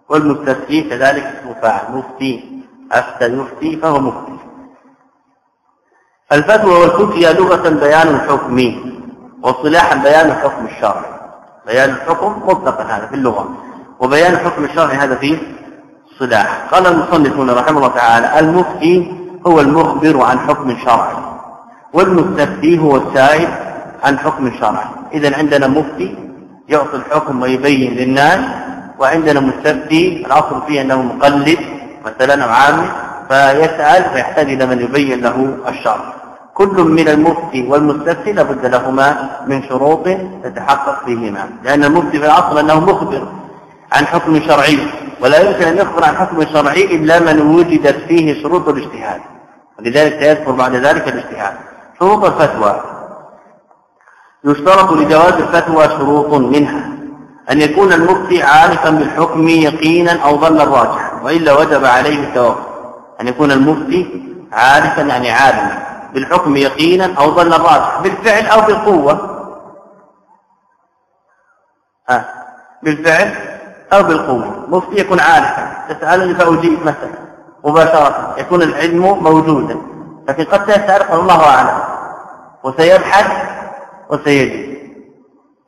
والمستفتي كذلك اسمه فاعل. مفتي. أفتى يفتي فهو مفتي. الفتوى والفتيا لغة بيان الحكم واصطلاحا بيان الحكم الشرعي بيان الحكم مطلقا هذا في اللغة. وبيان الحكم الشرعي هذا في الصلاح قال المصنفون رحمه الله تعالى المفتي هو المخبر عن حكم شرعي والمستفتي هو السائل عن حكم شرعي. اذا عندنا مفتي يعطي الحكم ويبين للناس وعندنا مستفتي الأصل فيه أنه مقلد مثلا أو عامل فيسأل فيحتاج إلى من يبين له الشرع. كل من المفتي والمستفتي لابد لهما من شروط تتحقق فيهما لأن المفتي في الأصل أنه مخبر. عن حكم شرعي ولا يمكن أن يخبر عن حكم شرعي إلا من وجدت فيه شروط الاجتهاد. ولذلك سيذكر بعد ذلك الاجتهاد. شروط الفتوى. يشترط لجواز الفتوى شروط منها أن يكون المفتي عارفا بالحكم يقينا أو ظن الراجح وإلا وجب عليه التوقف. أن يكون المفتي عارفا يعني عالما بالحكم يقينا أو ظن الراجح بالفعل أو بالقوة. ها؟ بالفعل أو بالقوة مفتي يكون عارفا. تسألني فأجيب مثلا. مباشرة يكون العلم موجودا. لكن قد سيسأل الله أعلم. وسيبحث وسيجد.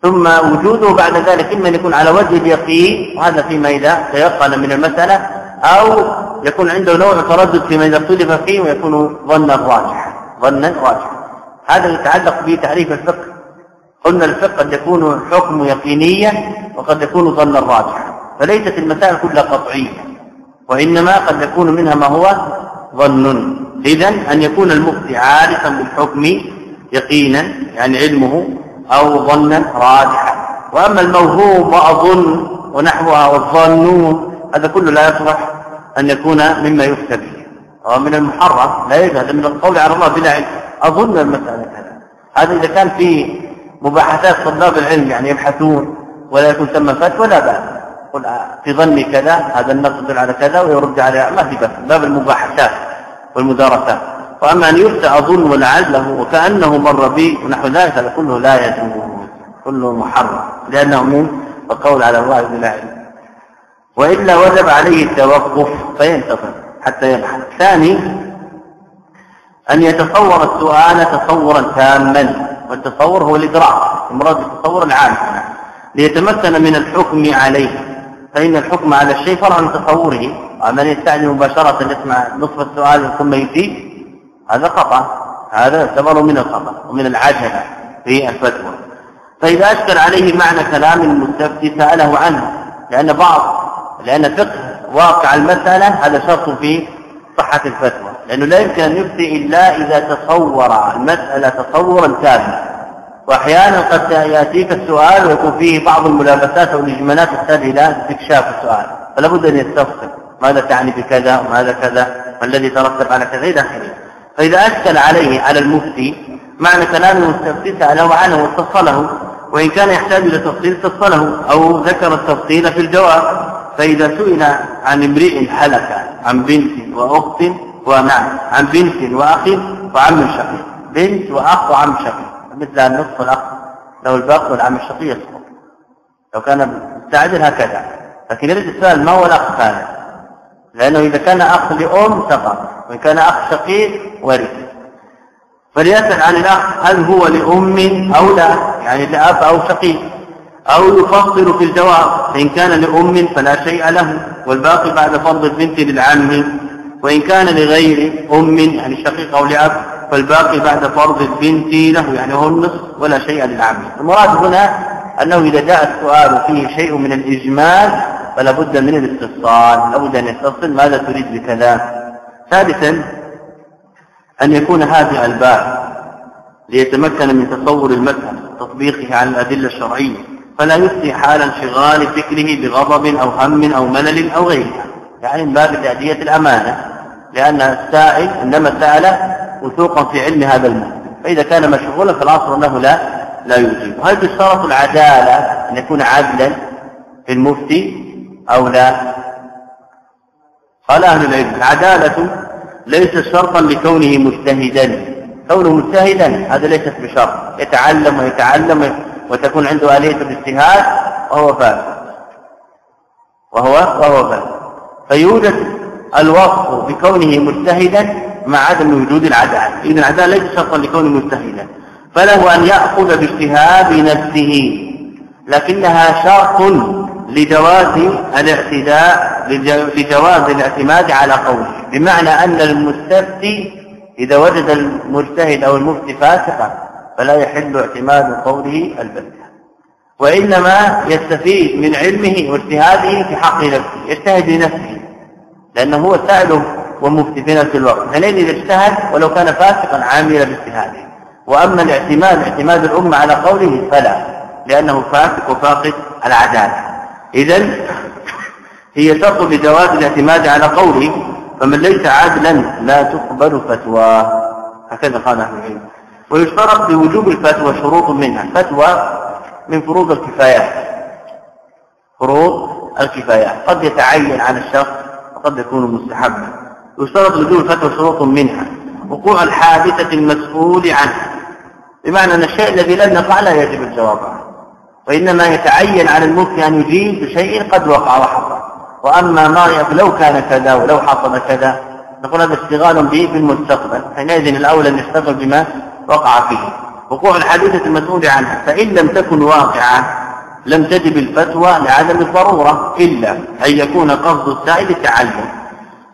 ثم وجوده بعد ذلك إما أن يكون على وجه اليقين وهذا فيما إذا تيقن من المسألة أو يكون عنده نوع تردد فيما إذا اختلف فيه ويكون ظنا راجحا ظنا راجحا هذا يتعلق بتعريف الفقه. قلنا الفقه قد يكون حكم يقينيا وقد يكون ظنا راجحا فليست المسائل كلها قطعية وإنما قد يكون منها ما هو ظن. اذا أن يكون المفتي عارفا بالحكم يقينا يعني علمه أو ظنا راجحا وأما الموهوم وأظن ونحوها والظنون هذا كله لا يصلح أن يكون مما يفتى به. ومن المحرم لا يجهد من القول على الله بلا علم. أظن المسألة كذا. هذا إذا كان في مباحثات طلاب العلم يعني يبحثون ولا يكون ثم فتوى لا بأس. قل في ظني كذا هذا النص يدل على كذا ويرد على ما في بس باب المباحثات والمدارسات. وأما أن يفتى أظن ولعله وكأنه مر بي ونحو ذلك هذا كله لا يجوز كله محرم لأنه من القول على الله بلا علم. وإلا وجب عليه التوقف فينتظر حتى يبحث ثاني أن يتصور السؤال تصورا تاما والتصور هو الإدراك المراد بالتصور العام. ليتمكن من الحكم عليه. فإن الحكم على الشيء فرع من تصوره. ومن يستعجل مباشرة يسمع نصف السؤال ثم يجيب هذا خطأ. هذا يعتبر من الخطأ ومن العجلة في الفتوى. فإذا أشكل عليه معنى كلام المستفتي سأله عنه لأن بعض لأن فقه واقع المسألة هذا شرط في صحة الفتوى. لأنه لا يمكن أن يفتي إلا إذا تصور المسألة تصورا كاملا. وأحيانا قد يأتيك السؤال ويكون فيه بعض الملابسات أو الإجمالات تحتاج إلى استكشاف السؤال. فلا بد أن يستفصل ماذا تعني بكذا وماذا كذا؟ ما الذي ترتب على كذا؟ إلى آخره. فإذا أشكل عليه على المفتي معنى كلام المستفتي سأله عنه واتصله. وإن كان يحتاج إلى تفصيل اتصله أو ذكر التفصيل في الجواب. فإذا سئل عن امرئ حلك عن بنت وأخت ونعم عن بنت وأخ وعم شقيق. بنت وأخ وعم شقيق. مثل النصف الأخ له الباقي والعم الشقيق يسقط لو كان مستعجل هكذا. لكن يريد السؤال ما هو الأخ هذا؟ لأنه إذا كان أخ لأم سقط وإن كان أخ شقيق ورث. فليسأل عن الأخ هل هو لأم أو لا يعني لأب أو شقيق. أو يفصل في الجواب فإن كان لأم فلا شيء له والباقي بعد فرض البنت للعم وإن كان لغير أم يعني شقيق أو لأب فالباقي بعد فرض البنت له يعني هو النصف ولا شيء للعم. المراد هنا أنه إذا جاء السؤال فيه شيء من الإجمال فلا بد من الاستفصال لابد أن يتصل ماذا تريد بكذا. ثالثا أن يكون هذا الباب ليتمكن من تصور المذهب وتطبيقه على الأدلة الشرعية فلا يفتي حال انشغال فكره بغضب أو هم أو ملل أو غيرها. يعني من باب تأدية الأمانة. لأن السائل إنما سأل وثوقا في علم هذا المذهب فإذا كان مشغولا فالأصل أنه لا لا يجيب. وهل تشترط العدالة أن يكون عدلا في المفتي أو لا؟ قال أهل العلم العدالة ليست شرطا لكونه مجتهدا. كونه مجتهدا هذا ليست بشرط. يتعلم ويتعلم وتكون عنده آلية الاجتهاد وهو فاسد وهو وهو فاسد فيوجد الوصف بكونه مجتهدا مع عدم وجود العدالة. إذن العدالة ليس شرطا لكونه مجتهدا. فله أن يأخذ باجتهاد نفسه. لكنها شرط لجواز الاعتداء لجواز الاعتماد على قوله. بمعنى أن المستفتي إذا وجد المجتهد أو المفتي فاسقا فلا يحل اعتماد قوله البتة. وإنما يستفيد من علمه واجتهاده في حق نفسه يجتهد لنفسه. لأنه هو سائل ومفتي في نفس الوقت. حينئذ إذا اجتهد ولو كان فاسقا عامل باجتهاده. وأما الاعتماد اعتماد الأمة على قوله فلا لأنه فاسق وفاقد العدالة. إذا هي شرط لجواز الاعتماد على قوله فمن ليس عادلا لا تقبل فتوى. هكذا قال أهل العلم. ويشترط لوجوب الفتوى شروط منها. الفتوى من فروض الكفايات. فروض الكفايات. قد يتعين على الشخص وقد يكون مستحبا يشترط لوجوب الفتوى شروط منها. وقوع الحادثة المسؤول عنها. بمعنى أن الشيء الذي لم يقع لا يجب الجواب عنه. وإنما يتعين على المفتي أن يجيب بشيء قد وقع وحصل. وأما ما لو كان كذا ولو حصل كذا نقول هذا اشتغال به في المستقبل. حينئذ الأولى أن يشتغل بما وقع فيه. وقوع الحادثة المسؤول عنها. فإن لم تكن واقعة لم تجب الفتوى لعدم الضرورة إلا أن يكون قصد السائل التعلم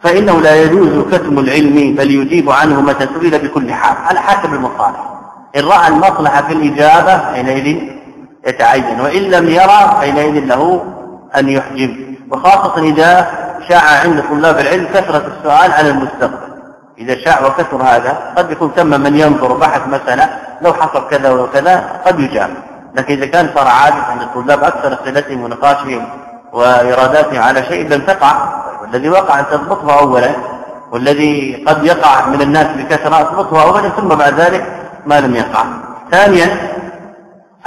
فإنه لا يجوز كتم العلم بل يجيب عنه متى سئل بكل حال. على حسب المصالح. إن رأى المصلحة في الإجابة حينئذ يتعين وإن لم يرى حينئذ له أن يحجم وخاصة إذا شاع عند طلاب العلم كثرة السؤال عن المستقبل. إذا شاع وكثر هذا قد يكون ثم من ينظر بحث مسألة لو حصل كذا وكذا قد يجاب لكن إذا كان صار عادة عند الطلاب أكثر اسئلتهم ونقاشهم وإراداتهم على شيء لم تقع والذي وقع تضبطه أولا والذي قد يقع من الناس بكثرة اضبطه أولا ثم بعد ذلك ما لم يقع. ثانيا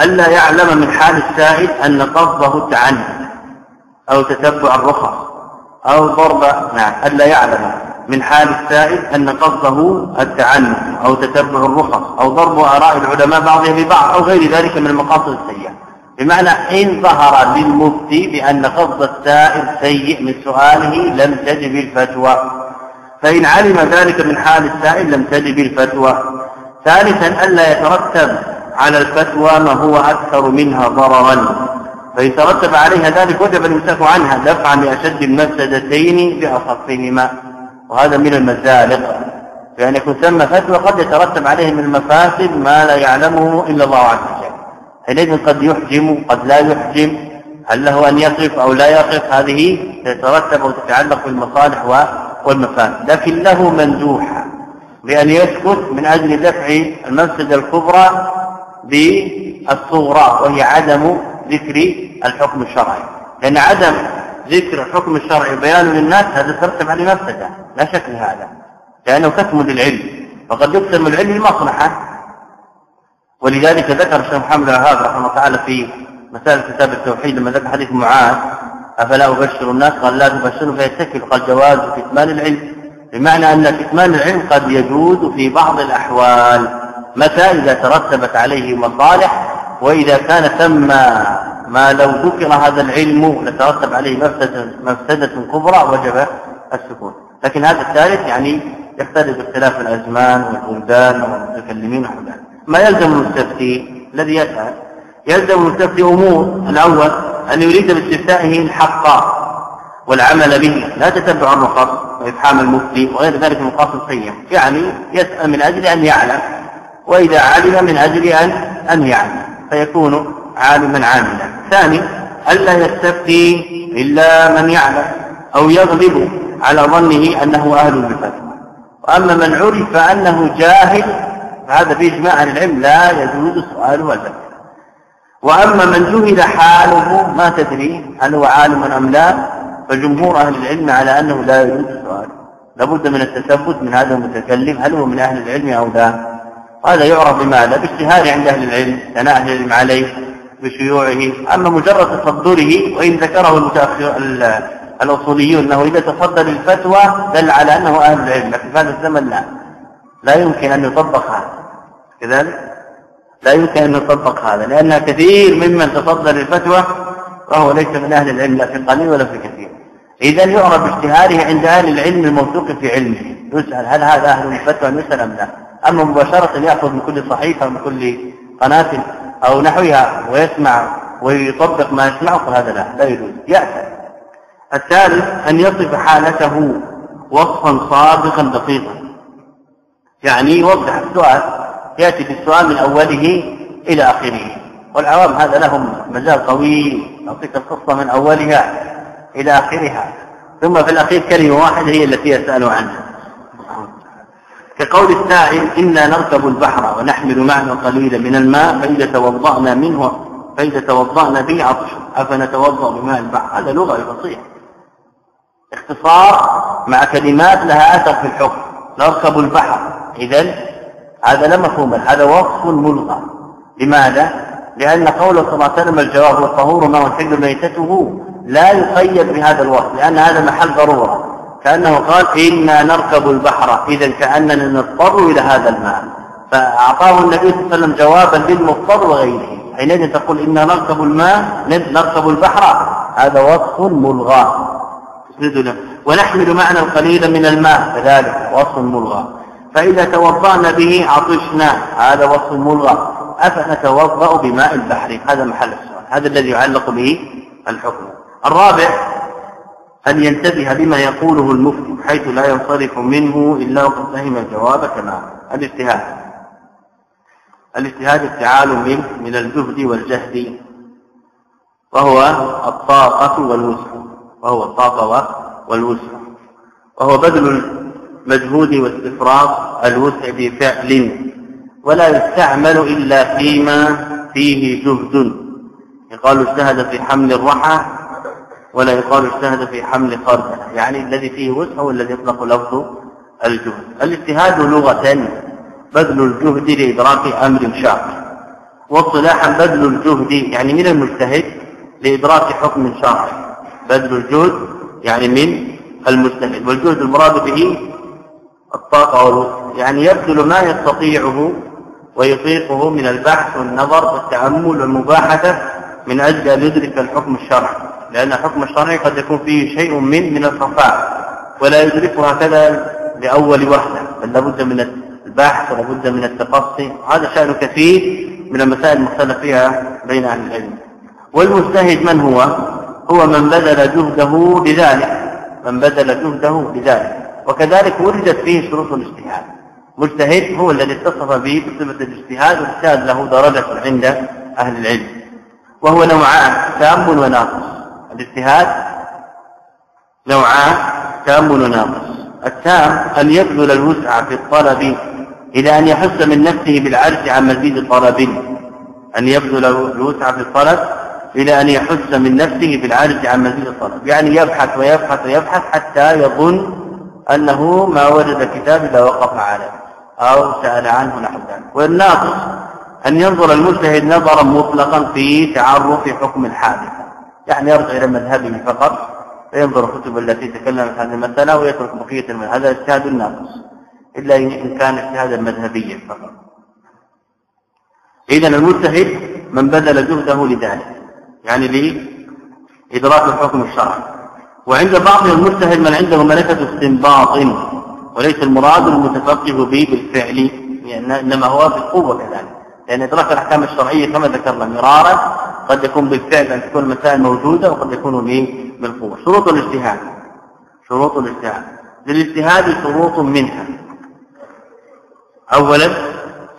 ألا يعلم من حال السائل أن قصده التعنت أو تتبع الرخص أو ضرب نعم ألا يعلم. من حال السائل أن قصده التعنت أو تتبع الرخص أو ضرب آراء العلماء بعضهم ببعض أو غير ذلك من المقاصد السيئة. بمعنى إن ظهر للمفتي بأن قصد السائل سيء من سؤاله لم تجب الفتوى. فإن علم ذلك من حال السائل لم تجب الفتوى. ثالثا ألا يترتب على الفتوى ما هو أكثر منها ضررا. فإن ترتب عليها ذلك وجب الإمساك عنها دفعا لأشد المفسدتين بأصفهما. وهذا من المزالق يعني يكون ثم فتوى قد يترتب عليه من المفاسد ما لا يعلمه إلا الله عز وجل. حينئذ قد يحجم قد لا يحجم. هل له أن يقف أو لا يقف؟ هذه تترتب وتتعلق بالمصالح والمفاسد. لكن له مندوحة بأن يسكت من أجل دفع المفسدة الكبرى بالصغرى وهي عدم ذكر الحكم الشرعي. لأن عدم ذكر الحكم الشرعي وبيانه للناس هذا ترتب عليه مفسده لا شك في هذا لأنه كتم للعلم وقد يكتم العلم لمصلحة ولذلك ذكر الشيخ محمد الوهاب رحمه الله تعالى في مسائل كتاب التوحيد لما ذكر حديث معاذ أفلا أبشر الناس قال لا تبشروا فيتكل قال جواز كتمان العلم بمعنى أن كتمان العلم قد يجوز في بعض الأحوال متى إذا ترتبت عليه مصالح وإذا كان ثم ما لو ذكر هذا العلم لترتب عليه مفسدة, مفسدة كبرى وجب السكون. لكن هذا الثالث يعني يختلف باختلاف الأزمان والبلدان والمتكلمين وحول ما يلزم المستفتي؟ الذي يسأل يلزم المستفتي أمور. الأول أن يريد باستفتائه الحق والعمل به. لا تتبع الرخص وإفحام المفتي وغير ذلك من قاصد السيئة يعني يسأل من أجل أن يعلم. وإذا علم من أجل أن أن يعلم. فيكون عالما عاملا. ثاني ألا يستفتي إلا من يعلم أو يغلب على ظنه أنه أهل بالفتوى. وأما من عرف أنه جاهل فهذا في إجماع أهل العلم لا يجوز السؤال والفتوى. وأما من جهل حاله ما تدري هل هو عالم أم لا فجمهور أهل العلم على أنه لا يجوز السؤال لابد من التثبت من هذا المتكلم هل هو من أهل العلم أو لا. هذا يعرف بماذا؟ باشتهار عند أهل العلم ثناء أهل العلم عليه بشيوعه أما مجرد تصدره وإن ذكره المتأخر الأصوليون أنه إذا تصدر الفتوى دل على أنه أهل العلم لكن في هذا الزمن لا. لا يمكن أن يطبق هذا. كذلك؟ لا يمكن أن يطبق هذا لأن كثير ممن تصدر الفتوى وهو ليس من أهل العلم لا في قليل ولا في كثير إذا يعرف اشتهاره عند أهل العلم الموثوق في علمه. يسأل هل هذا أهل الفتوى يسأل أم لا؟ أما مباشرة يأخذ من كل صحيفة من كل قناة أو نحوها ويسمع ويطبق ما يسمعه فهذا لا لا يجوز. يأتي. الثالث أن يصف حالته وصفا صادقا دقيقا. يعني يوضح السؤال يأتي بالسؤال من أوله إلى آخره. والعوام هذا لهم مجال طويل يعطيك القصة من أولها إلى آخرها. ثم في الأخير كلمة واحدة هي التي يسأل عنها. كقول السائل إنا نركب البحر ونحمل معنا قليلا من الماء فإذا توضأنا منه فإذا توضأنا به عطش. أفنتوضأ بماء البحر? هذا لغة فصيحة. اختصار مع كلمات لها أثر في الحكم. نركب البحر. إذا هذا لا مفهوم. هذا وصف ملغى. لماذا؟ لأن قول صلى الله عليه وسلم الجواب والطهور ما وحل ميتته لا يقيد بهذا الوصف لأن هذا محل ضرورة. كأنه قال إنا نركب البحر. إذا كأننا نضطر إلى هذا الماء. فأعطاه النبي صلى الله عليه وسلم جوابا للمضطر وغيره. حينئذ تقول إنا نركب الماء نركب البحر. هذا وصف ملغى. ونحمل معنا القليل من الماء. كذلك وصف ملغى. فإذا توضأنا به عطشنا. هذا وصف ملغى. أفنتوضأ بماء البحر. هذا محل السؤال. هذا الذي يعلق به الحكم. الرابع أن ينتبه بما يقوله المفتي حيث لا ينصرف منه إلا وقد فهم الجواب كما الاجتهاد. الاجتهاد افتعال من من الجهد والجهد وهو الطاقة والوسع وهو الطاقة والوسع وهو بذل المجهود واستفراغ الوسع بفعل ولا يستعمل إلا فيما فيه جهد. يقال اجتهد في حمل الرحى ولا يقال اجتهد في حمل خردل يعني الذي فيه وسع هو الذي يطلق لفظ الجهد. الاجتهاد لغة بذل الجهد لإدراك أمر شاق. واصطلاحا بذل الجهد يعني من المجتهد لإدراك حكم شرعي بذل الجهد يعني من المجتهد. والجهد المراد به الطاقة والوسع. يعني يبذل ما يستطيعه ويطيقه من البحث والنظر والتأمل والمباحثة من أجل أن يدرك الحكم الشرعي. لأن الحكم الشرعي قد يكون فيه شيء من من الخفاء ولا يدركه هكذا لأول وحدة بل لابد من البحث ولابد من التقصي هذا شأن كثير من المسائل المختلف فيها بين أهل العلم. والمجتهد من هو؟ هو من بذل جهده لذلك. من بذل جهده لذلك. وكذلك وردت فيه شروط الاجتهاد. مجتهد هو الذي اتصف به بصفة الاجتهاد واجتهاد له درجة عند أهل العلم. وهو نوعان تام وناقص. الاجتهاد نوعان تام وناقص التام أن يبذل الوسع في الطلب إلى أن يحس من نفسه بالعجز عن مزيد طلب. أن يبذل الوسع في الطلب إلى أن يحس من نفسه بالعجز عن مزيد الطلب يعني يبحث ويبحث ويبحث حتى يظن أنه ما وجد كتاب إلا وقف عليه أو سأل عنه نحو ذلك. والناقص أن ينظر المجتهد نظرا مطلقا في تعرف حكم الحادث يعني يرجع إلى مذهبه فقط فينظر الكتب التي تكلمت عن المسألة ويترك بقية المذهب. هذا اجتهاد الناقص إلا إن كان اجتهادا مذهبيا فقط. إذا المجتهد من بذل جهده لذلك يعني لإدراك الحكم الشرعي وعند بعض المجتهد من عنده ملكة استنباط وليس المراد المتفقه به بالفعل إنما هو بالقوة كذلك. لأن إدراك الأحكام الشرعية كما ذكرنا مرارا قد يكون بالفعل أن تكون المسائل موجودة وقد يكون بالقوة. شروط الاجتهاد. شروط الاجتهاد. للاجتهاد شروط منها. أولا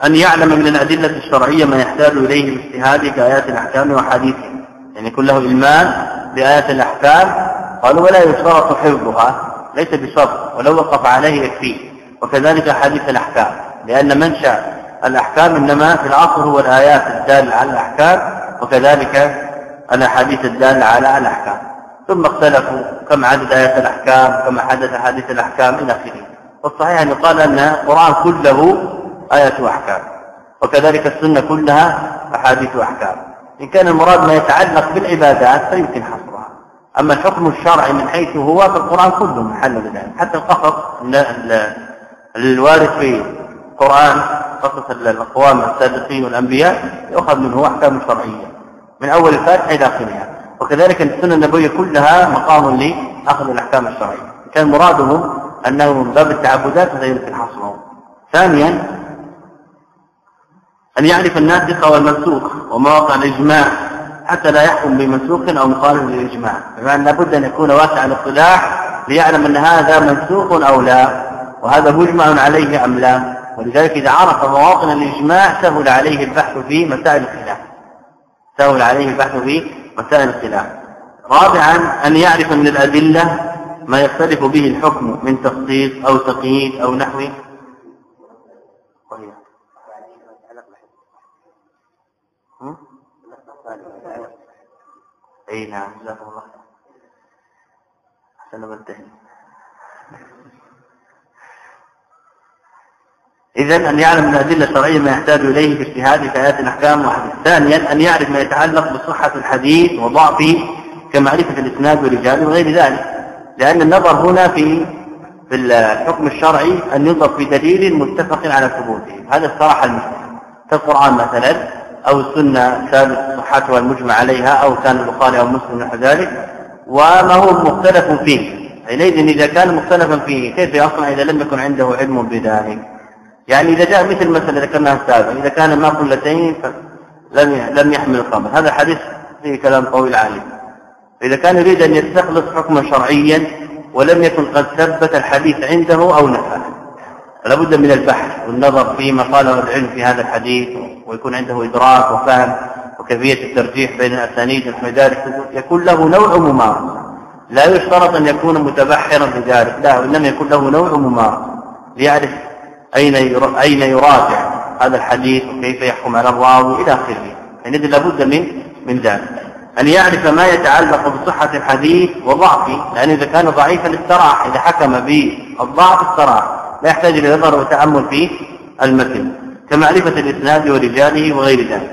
أن يعلم من الأدلة الشرعية ما يحتاج إليه الاجتهاد كآيات الأحكام وحديثها. يعني يكون له إلمان بآيات الأحكام. قالوا ولا يشترط حفظها. ليس بشرط. ولو وقف عليه يكفيه. وكذلك حديث الأحكام. لأن منشأ الأحكام إنما في العصر هو الآيات الدالة على الأحكام. وكذلك الأحاديث الدالة على الأحكام. ثم اختلفوا كم عدد آيات الأحكام كم عدد حديث الأحكام إلى آخره. والصحيح أن يقال أن القرآن كله آية أحكام وكذلك السنة كلها أحاديث أحكام إن كان المراد ما يتعلق بالعبادات فيمكن حصرها. أما الحكم الشرعي من حيث هو فالقرآن كله محل بذلك حتى القصص الوارد في القرآن قصص الأقوام السابقين والأنبياء يؤخذ منه أحكام شرعية. من أول الفاتحة إلى آخرها. وكذلك السنة النبوية كلها مقام لأخذ الأحكام الشرعية. كان مرادهم أنه من باب التعبدات فلا يمكن حصرهم ثانيا أن يعرف الناسخ والمنسوخ ومواقع الإجماع حتى لا يحكم بمنسوخ أو مخالف للإجماع. بمعنى لابد أن يكون واسع الاطلاع ليعلم أن هذا منسوخ أو لا وهذا مجمع عليه أم لا. ولذلك إذا عرف مواطن الإجماع سهل عليه البحث في مسائل الخلاف. سهل عليه البحث في مسائل الخلاف. رابعا أن يعرف من الأدلة ما يختلف به الحكم من تخصيص أو تقييد أو نحوه أي نعم جزاكم الله أحسن بنتهي اذا أن يعلم من الادله الشرعيه ما يحتاج إليه في اجتهاد في آيات الأحكام وحديث ثانيا أن يعرف ما يتعلق بصحة الحديث وضعفه كمعرفة الإسناد والرجال وغير ذلك. لأن النظر هنا في في الحكم الشرعي أن ينظر في دليل متفق على ثبوته. هذا الصراحه المسلم كالقرآن مثلا أو السنة ثابت صحتها المجمع عليها أو كان البخاري أو مسلم نحو ذلك. وما هو مختلف فيه؟ حينئذ إذا كان مختلفا فيه كيف يصنع إذا لم يكن عنده علم بذلك؟ يعني إذا جاء مثل المسألة ذكرناها السابقا إذا كان الماء قلتين فلم لم يحمل الخمر هذا حديث فيه كلام طويل عليه. إذا كان يريد أن يستخلص حكما شرعيا ولم يكن قد ثبت الحديث عنده أو نفاه لابد من البحث والنظر فيما قاله العلم في هذا الحديث ويكون عنده إدراك وفهم وكيفية الترجيح بين الأسانيد ونحو ذلك. يكون له نوع ممارسة لا يشترط أن يكون متبحرا بذلك لا وإنما يكون له نوع ممارسة ليعرف أين أين يراجع هذا الحديث وكيف يحكم على الراوي إلى آخره؟ حينئذ لابد من من ذلك. أن يعرف ما يتعلق بصحة الحديث وضعفه لأن إذا كان ضعيفا استراح إذا حكم بالضعف استراح لا يحتاج إلى نظر وتأمل في المتن كمعرفة الإسناد ورجاله وغير ذلك.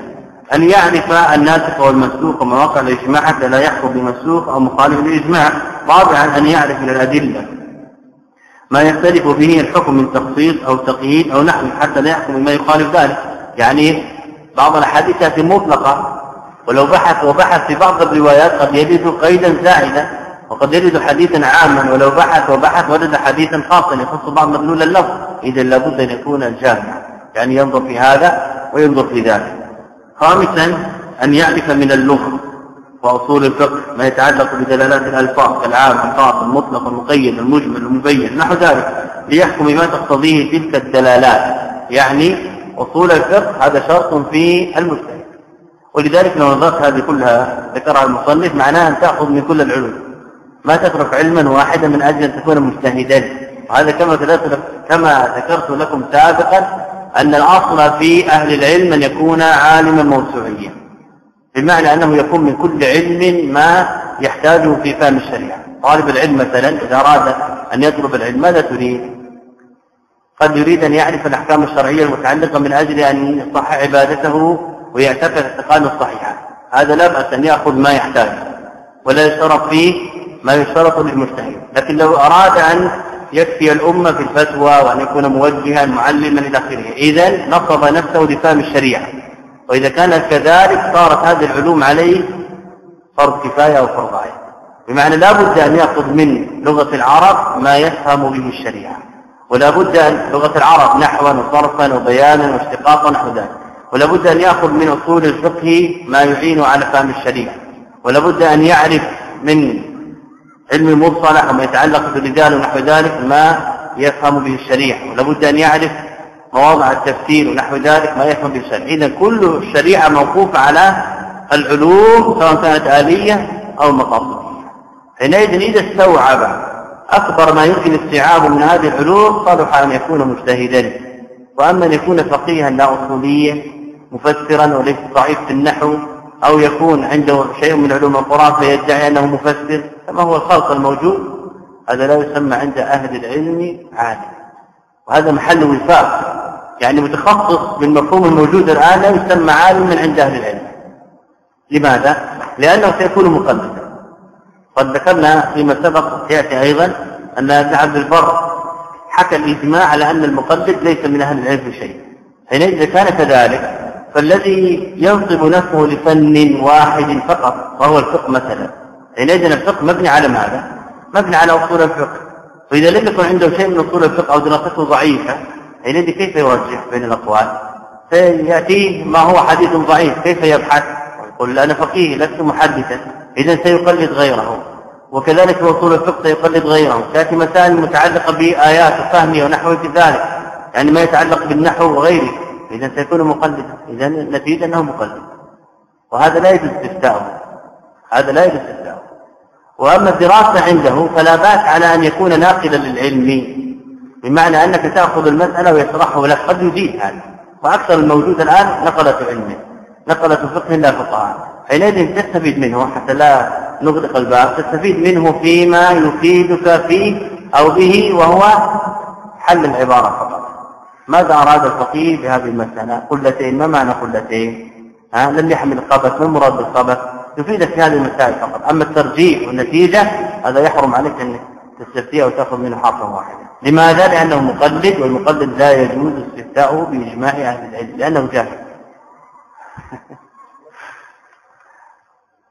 أن يعرف الناسخ والمسلوق ومواقع الإجماع حتى لا يحكم بمسلوق أو مخالف للإجماع رابعا أن يعرف من الأدلة. ما يختلف به الحكم من تخصيص أو تقييد أو نحو حتى لا يحكم بما يخالف ذلك. يعني بعض الأحاديث تأتي مطلقة ولو بحث وبحث في بعض الروايات قد يجد قيدا زائدا وقد يجد حديثا عاما ولو بحث وبحث وجد حديثا خاصا يخص بعض مدلول اللفظ. اذا لابد أن يكون الجامع يعني ينظر في هذا وينظر في ذلك خامسا أن يعرف من اللغة. وأصول الفقه ما يتعلق بدلالات الألفاظ كالعام الخاص المطلق المقيد المجمل المبين نحو ذلك ليحكم بما تقتضيه تلك الدلالات. يعني أصول الفقه هذا شرط في المجتهد. ولذلك لو نظرت هذه كلها ذكرها المصنف معناها أن تأخذ من كل العلوم. ما تترك علما واحدا من أجل أن تكون مجتهدا. وهذا كما كما ذكرت لكم سابقا أن الأصل في أهل العلم أن يكون عالما موسوعيا. بمعنى أنه يكون من كل علم ما يحتاجه في فهم الشريعة. طالب العلم مثلا إذا أراد أن يطلب العلم ماذا تريد؟ قد يريد أن يعرف الأحكام الشرعية المتعلقة من أجل أن يصح عبادته ويعتقد اعتقاد الصحيحة. هذا لا بأس أن يأخذ ما يحتاج ولا يشترط فيه ما يشترط للمجتهد. لكن لو أراد أن يكفي الأمة في الفتوى وأن يكون موجها معلما إلى آخره إذا نصب نفسه لفهم الشريعة. وإذا كانت كذلك صارت هذه العلوم عليه فرض كفاية أو فرض عين بمعنى لا بد أن يأخذ من لغة العرب ما يفهم به الشريعة. ولا بد أن لغة العرب نحوا وصرفا وبيانا واشتقاقا نحو ذلك. ولابد أن يأخذ من أصول الفقه ما يعين على فهم الشريعة. ولابد أن يعرف من علم المصطلح وما يتعلق بالرجال ونحو ذلك ما يفهم به الشريعة. ولابد أن يعرف مواضع التفسير ونحو ذلك ما يفهم به الشريعة إذا كل الشريعة موقوفة على العلوم سواء كانت آلية أو مقاصدية حينئذ إذا استوعب أكبر ما يمكن استيعابه من هذه العلوم صلح أن يكون مجتهدا. وأما أن يكون فقيها لا أصوليا مفسرا وليس ضعيف في النحو أو يكون عنده شيء من علوم القرآن فيدعي أنه مفسر كما هو الخلق الموجود؟ هذا لا يسمى عند أهل العلم عالم وهذا محل وفاق. يعني متخصص بالمفهوم الموجود الآن لا يسمى عالما عند أهل العلم. لماذا؟ لأنه سيكون مقلدا قد ذكرنا فيما سبق يأتي أيضا أن عبد البر حكى الإجماع على أن المقلد ليس من أهل العلم شيء. حينئذ إذا كان كذلك. فالذي ينصب نفسه لفن واحد فقط وهو الفقه مثلا. حينئذ الفقه مبني على ماذا؟ مبني على أصول الفقه. فإذا لم يكن عنده شيء من أصول الفقه أو دراسته ضعيفة حينئذ كيف يرجح بين الأقوال؟ سيأتيه ما هو حديث ضعيف كيف يبحث؟ يقول أنا فقيه لست محدثا إذا سيقلد غيره. وكذلك في أصول الفقه سيقلد غيره. تأتي مسائل متعلقة بآيات وفهمها ونحو ذلك يعني ما يتعلق بالنحو وغيره. إذا سيكون مقلدا إذا النتيجة أنه مقلد. وهذا لا يجوز استفتاؤه. هذا لا يجوز استفتاؤه. وأما الدراسة عنده فلا بأس على أن يكون ناقلا للعلم بمعنى أنك تأخذ المسألة ويشرحه لك قد يجيد هذا. وأكثر الموجود الآن نقلة علمه نقلة فقه لا فقهاء حينئذ تستفيد منه حتى لا نغلق الباب تستفيد منه فيما يفيدك فيه أو به وهو حل العبارة فقط. ماذا أراد الفقيه بهذه المسألة؟ قلتين ما معنى قلتين؟ ها لم يحمل الخبث ما المراد بالخبث يفيدك في هذه المسائل فقط. أما الترجيح والنتيجة هذا يحرم عليك أن تستفتيه وتأخذ منه حرفا واحدا. لماذا؟ لأنه مقلد والمقلد لا يجوز استفتاؤه بإجماع أهل العلم لأنه جاهل <laughs>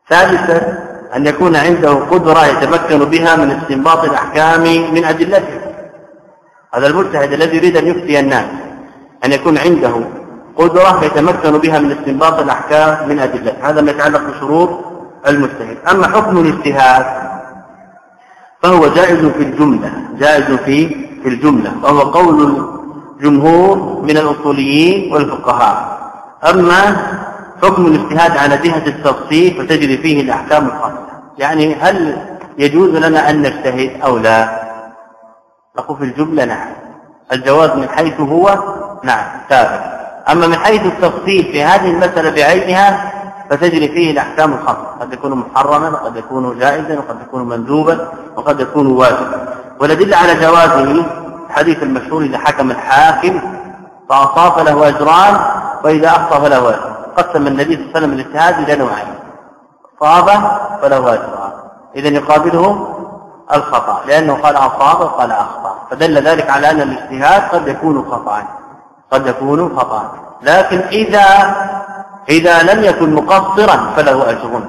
ثالثا أن يكون عنده قدرة يتمكن بها من استنباط الأحكام من أدلتها هذا المجتهد الذي يريد أن يفتي الناس أن يكون عنده قدرة يتمكن بها من استنباط الأحكام من أدلتها هذا ما يتعلق بشروط المجتهد. أما حكم الاجتهاد فهو جائز في الجملة جائز في الجملة وهو قول الجمهور من الأصوليين والفقهاء. أما حكم الاجتهاد على جهة التفصيل فتجري فيه الأحكام الخاصة يعني هل يجوز لنا أن نجتهد أو لا؟ نقول في الجملة نعم. الجواز من حيث هو نعم ثابت. أما من حيث التفصيل في هذه المسألة بعينها فتجري فيه الأحكام الخاصة قد يكون محرما وقد يكون جائزا وقد يكون مندوبا وقد يكون واجبا. والأدلة على جوازه الحديث المشهور إذا حكم الحاكم فأصاب له أجران وإذا أخطأ فله أجر. قسم النبي صلى الله عليه وسلم الاجتهاد إلى نوعين. صاب فله أجران. اذا يقابله الخطأ. لأنه قال اصاب وقال أخطأ. فدل ذلك على أن الاجتهاد قد يكون خطا. قد يكون خطا. لكن إذا إذا لم يكن مقصرا فله اجر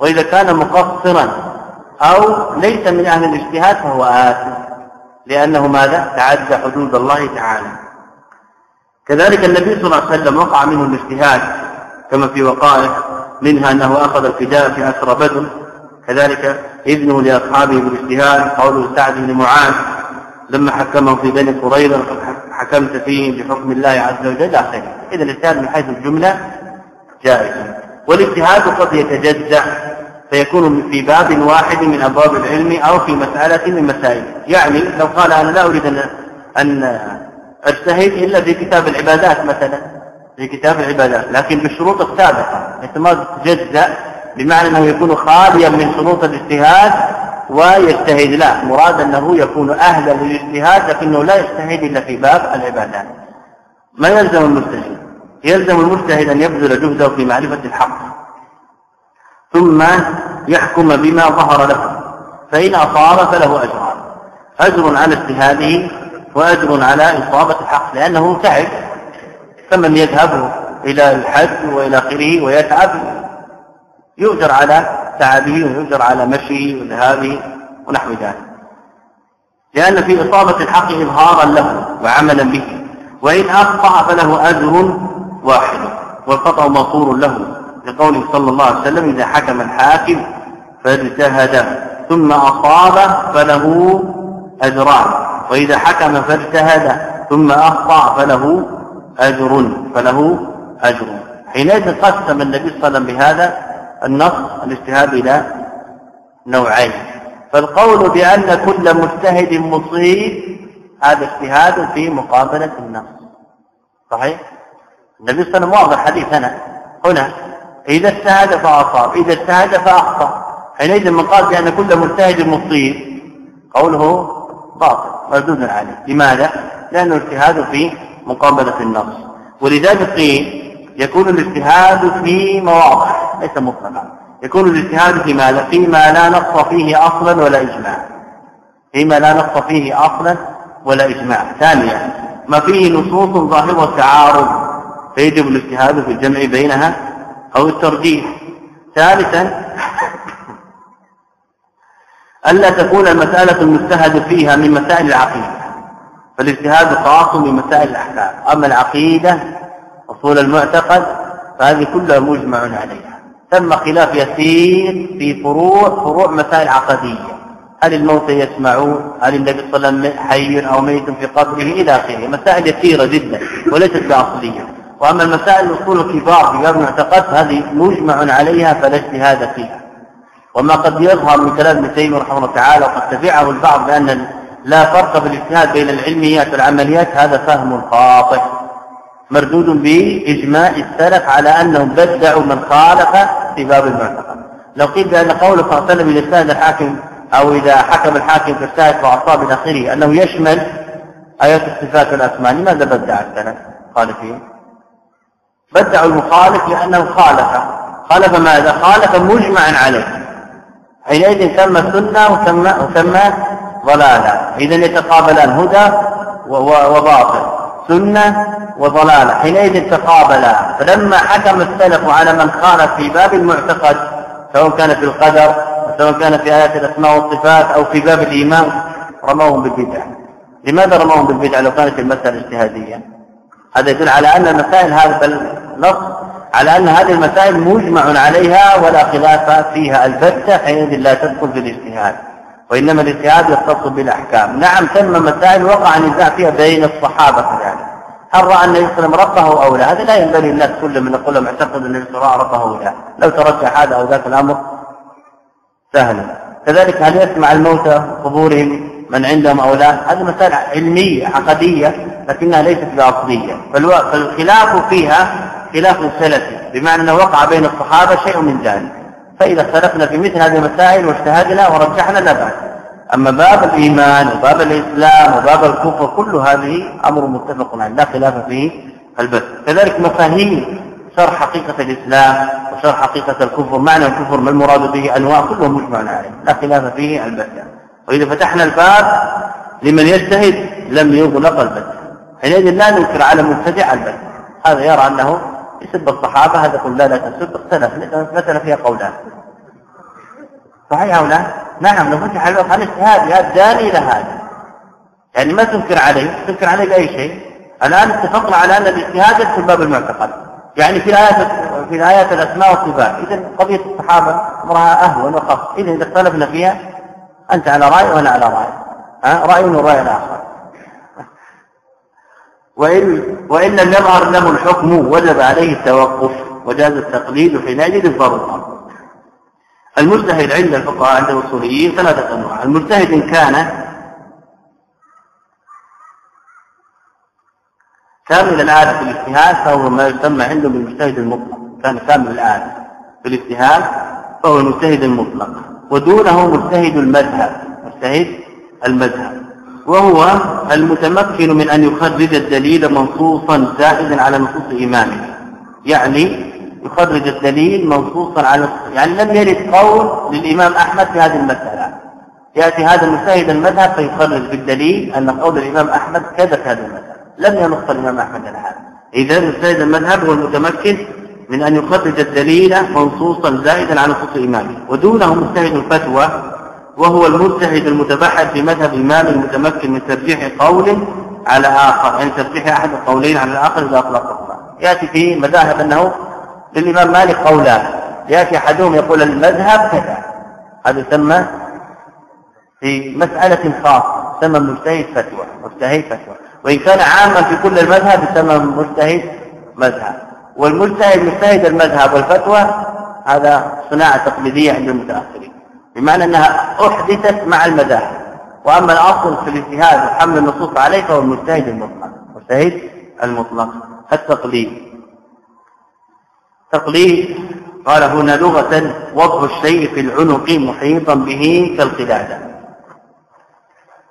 وإذا كان مقصرا أو ليس من أهل الاجتهاد فهو آثم. لأنه ماذا؟ تعدى حدود الله تعالى. كذلك النبي صلى الله عليه وسلم وقع منه الاجتهاد كما في وقائع منها أنه أخذ الفداء في أسرى بدر. كذلك إذنه لأصحابه بالاجتهاد قوله سعد بن معاذ لما حكمه في بني قريظة حكمت فيه بحكم الله عز وجل. آخره إذا الاجتهاد من حيث الجملة جائز والاجتهاد قد يتجزأ فيكون في باب واحد من أبواب العلم أو في مسألة من مسائل. يعني لو قال أنا لا أريد أن أجتهد إلا في كتاب العبادات مثلا. في كتاب العبادات. لكن بالشروط السابقة مثل ما تجزأ بمعنى أنه يكون خاليا من شروط الاجتهاد ويجتهد. لا مراد أنه يكون أهلا للاجتهاد لكنه لا يجتهد إلا في باب العبادات. ما يلزم المجتهد يلزم المجتهد أن يبذل جهده في معرفة الحق ثم يحكم بما ظهر له فإن أصاب فله أجران أجر على اجتهاده وأجر على إصابة الحق لأنه تعب فمن يذهب إلى الحج وإلى آخره ويتعب يؤجر على تعبه ويؤجر على مشيه وذهابه ونحو ذلك. لأن في إصابة الحق إظهارا له وعملا به وإن أخطأ فله أجر واحد. والخطأ مغفور له لقوله صلى الله عليه وسلم إذا حكم الحاكم فاجتهد ثم أصاب فله أجران. وإذا حكم فاجتهد ثم أخطأ فله أجر فله أجر. حينئذ قسم النبي صلى الله عليه وسلم بهذا النص الاجتهاد إلى نوعين. فالقول بأن كل مجتهد مصيب هذا اجتهاد في مقابلة النص. صحيح؟ النبي صلى الله عليه وسلم واضح حديث هنا. إذا اجتهد فأصاب إذا اجتهد فأخطأ. حينئذ من قال بأن كل مجتهد مصيب. قوله باطل مردود عليه. لماذا؟ لأنه اجتهاد في مقابلة النص ولذلك قيل يكون الاجتهاد في مواضع ليس مطلقا. يكون الاجتهاد في ماذا فيما لا نص فيه أصلا ولا إجماع. فيما لا نص فيه أصلا ولا إجماع. ثانيا ما فيه نصوص ظاهرة تعارض. فيجب الاجتهاد في الجمع بينها أو الترجيح. ثالثا ألا تكون المسألة المجتهد فيها من مسائل العقيدة. فالاجتهاد خاص بمسائل الأحكام. أما العقيدة أصول المعتقد فهذه كلها مجمع عليها. ثم خلاف يسير في فروع فروع مسائل عقدية. هل الموت يسمعون؟ هل النبي صلى الله عليه وسلم حي أو ميت في قبره؟ إلى آخره. مسائل يسيرة جدا وليست بأصلية. وأما المسائل الأصول الكبار في باب المعتقد هذه مجمع عليها فلا اجتهاد فيها. وما قد يظهر من كلام ابن تيمية رحمه الله تعالى وقد تبعه البعض بأن لا فرق بالاجتهاد بين العلميات والعمليات هذا فهم خاطئ مردود بإجماع السلف على أنهم بدعوا من خالف في باب المعتقد. لو قيل بأن قوله صلى الله عليه وسلم إذا اجتهد الحاكم أو إذا حكم الحاكم في الشاهد فأصاب إلى آخره أنه يشمل آيات الصفات والأسماء لماذا بدع السلف؟ خالفين بدعوا المخالف لأنه خالف خالف ماذا؟ خالف مجمعا عليه. حينئذ سمى سنة وسمى, وسمى ضلالا إذا يتقابلان هدى وباطل. سنة وضلالة. حينئذ تقابلا فلما حكم السلف على من خالف في باب المعتقد سواء كان في القدر سواء كان في آيات الأسماء والصفات أو في باب الإيمان رموهم بالبدع. لماذا رموهم بالبدع لو كانت المسألة اجتهادية؟ هذا يدل على أن المسائل هذا النص على أن هذه المسائل مجمع عليها ولا خلاف فيها. البتة حينئذ لا تدخل في الاجتهاد وإنما الاجتهاد يختص بالأحكام. نعم ثم مسائل وقع نزاع فيها بين الصحابة كذلك هل رأى النبي صلى الله عليه وسلم ربه أو لا؟ هذا لا ينبغي الناس كل من يقول معتقد أن النبي صلى ربه أو لا. لو ترجح هذا أو ذاك الأمر سهل. كذلك هل يسمع الموتى قبورهم من عندهم أو لا؟ هذه مسائل علمية عقدية. لكنها ليست باصليه فالخلاف فيها خلاف سلفي بمعنى أنه وقع بين الصحابة شيء من ذلك. فإذا اختلفنا في مثل هذه المسائل واجتهدنا ورجحنا لا بأس. أما باب الإيمان وباب الإسلام وباب الكفر كل هذه أمر متفق عليه لا خلاف فيه البث. كذلك مفاهيم شرح حقيقة الإسلام وشرح حقيقة الكفر معنى الكفر ما المراد به؟ أنواع كله مجمع عليه لا خلاف فيه البتة وإذا فتحنا الباب لمن يجتهد لم يغلق البتة حينئذ لا ننكر على مبتدع البتة هذا يرى أنه يسب الصحابة هذا يقول لا لا تسب اختلف مثلا فيها قولان. صحيح أو لا؟ نعم لو فتح الباب هذا اجتهاد هذا إلى هذا؟ يعني ما تنكر عليه تنكر عليه بأي شيء. الآن اتفقنا على أن الاجتهاد في باب المعتقد. يعني في الآيات في الآيات الأسماء والصفات. إذا قضية الصحابة أمرها أهون وخف إذا اذا اختلفنا فيها أنت على رأي وأنا على رأي. ها؟ رأي والراي الآخر. وإن, وإن لم يظهر له الحكم وجب عليه التوقف وجاز التقليد حينئذ فرضا المجتهد عند الفقهاء عند الأصوليين ثلاثة أنواع. المجتهد إن كان كامل الآلة في الاجتهاد فهو ما يسمى عنده بالمجتهد المطلق. كان كامل الآلة في الاجتهاد فهو المجتهد المطلق. ودونه مجتهد المذهب. مجتهد المذهب. وهو المتمكن من أن يخرج الدليل منصوصا زائدا على نصوص إمامه. يعني يخرج الدليل منصوصا على يعني لم يرد قول للإمام أحمد في هذه المسألة. يأتي هذا المجتهد المذهب فيخرج بالدليل أن قول الإمام أحمد كذا في هذه المسألة. لم ينص الإمام أحمد على هذا. إذا مجتهد المذهب هو المتمكن من أن يخرج الدليل منصوصا زائدا على نصوص إمامه. ودونه مجتهد الفتوى وهو المجتهد المتبحر في مذهب إمام المتمكن من ترجيح قول على آخر يعني ترجيح أحد القولين على الآخر إذا أطلقهما يأتي في مذاهب أنه للإمام مالك قولان. يأتي أحدهم يقول المذهب كذا. هذا يسمى في مسألة خاصة يسمى مجتهد فتوى مجتهد فتوى. وإن كان عاما في كل المذهب يسمى مجتهد مذهب. والمجتهد مجتهد المذهب والفتوى هذا صناعة تقليدية عند المتأخرين. بمعنى أنها أحدثت مع المذاهب. وأما الأصل في الاجتهاد وحمل النصوص عليه فهو المجتهد المطلق المجتهد المطلق التقليد. تقليد قال هنا لغة وضع الشيء في العنق محيطا به كالقلادة.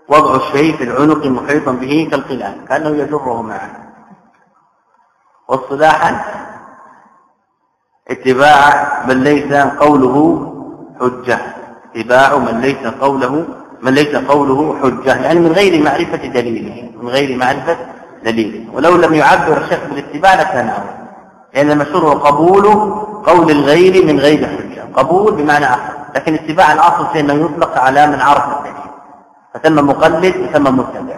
وضع الشيء في العنق محيطا به كالقلادة كأنه يجره معه واصطلاحا اتباع من ليس قوله حجة. اتباع من ليس قوله من ليس قوله حجة يعني من غير معرفة دليله من غير معرفة دليله ولو لم يعبر الشيخ بالاتباع لكان أولى لأن المشهور هو قبول قول الغير من غير حجة. قبول بمعنى أخر. لكن اتباع الأصل في أنه يطلق على من عرف الدليل. فتم مقلد وتم متبع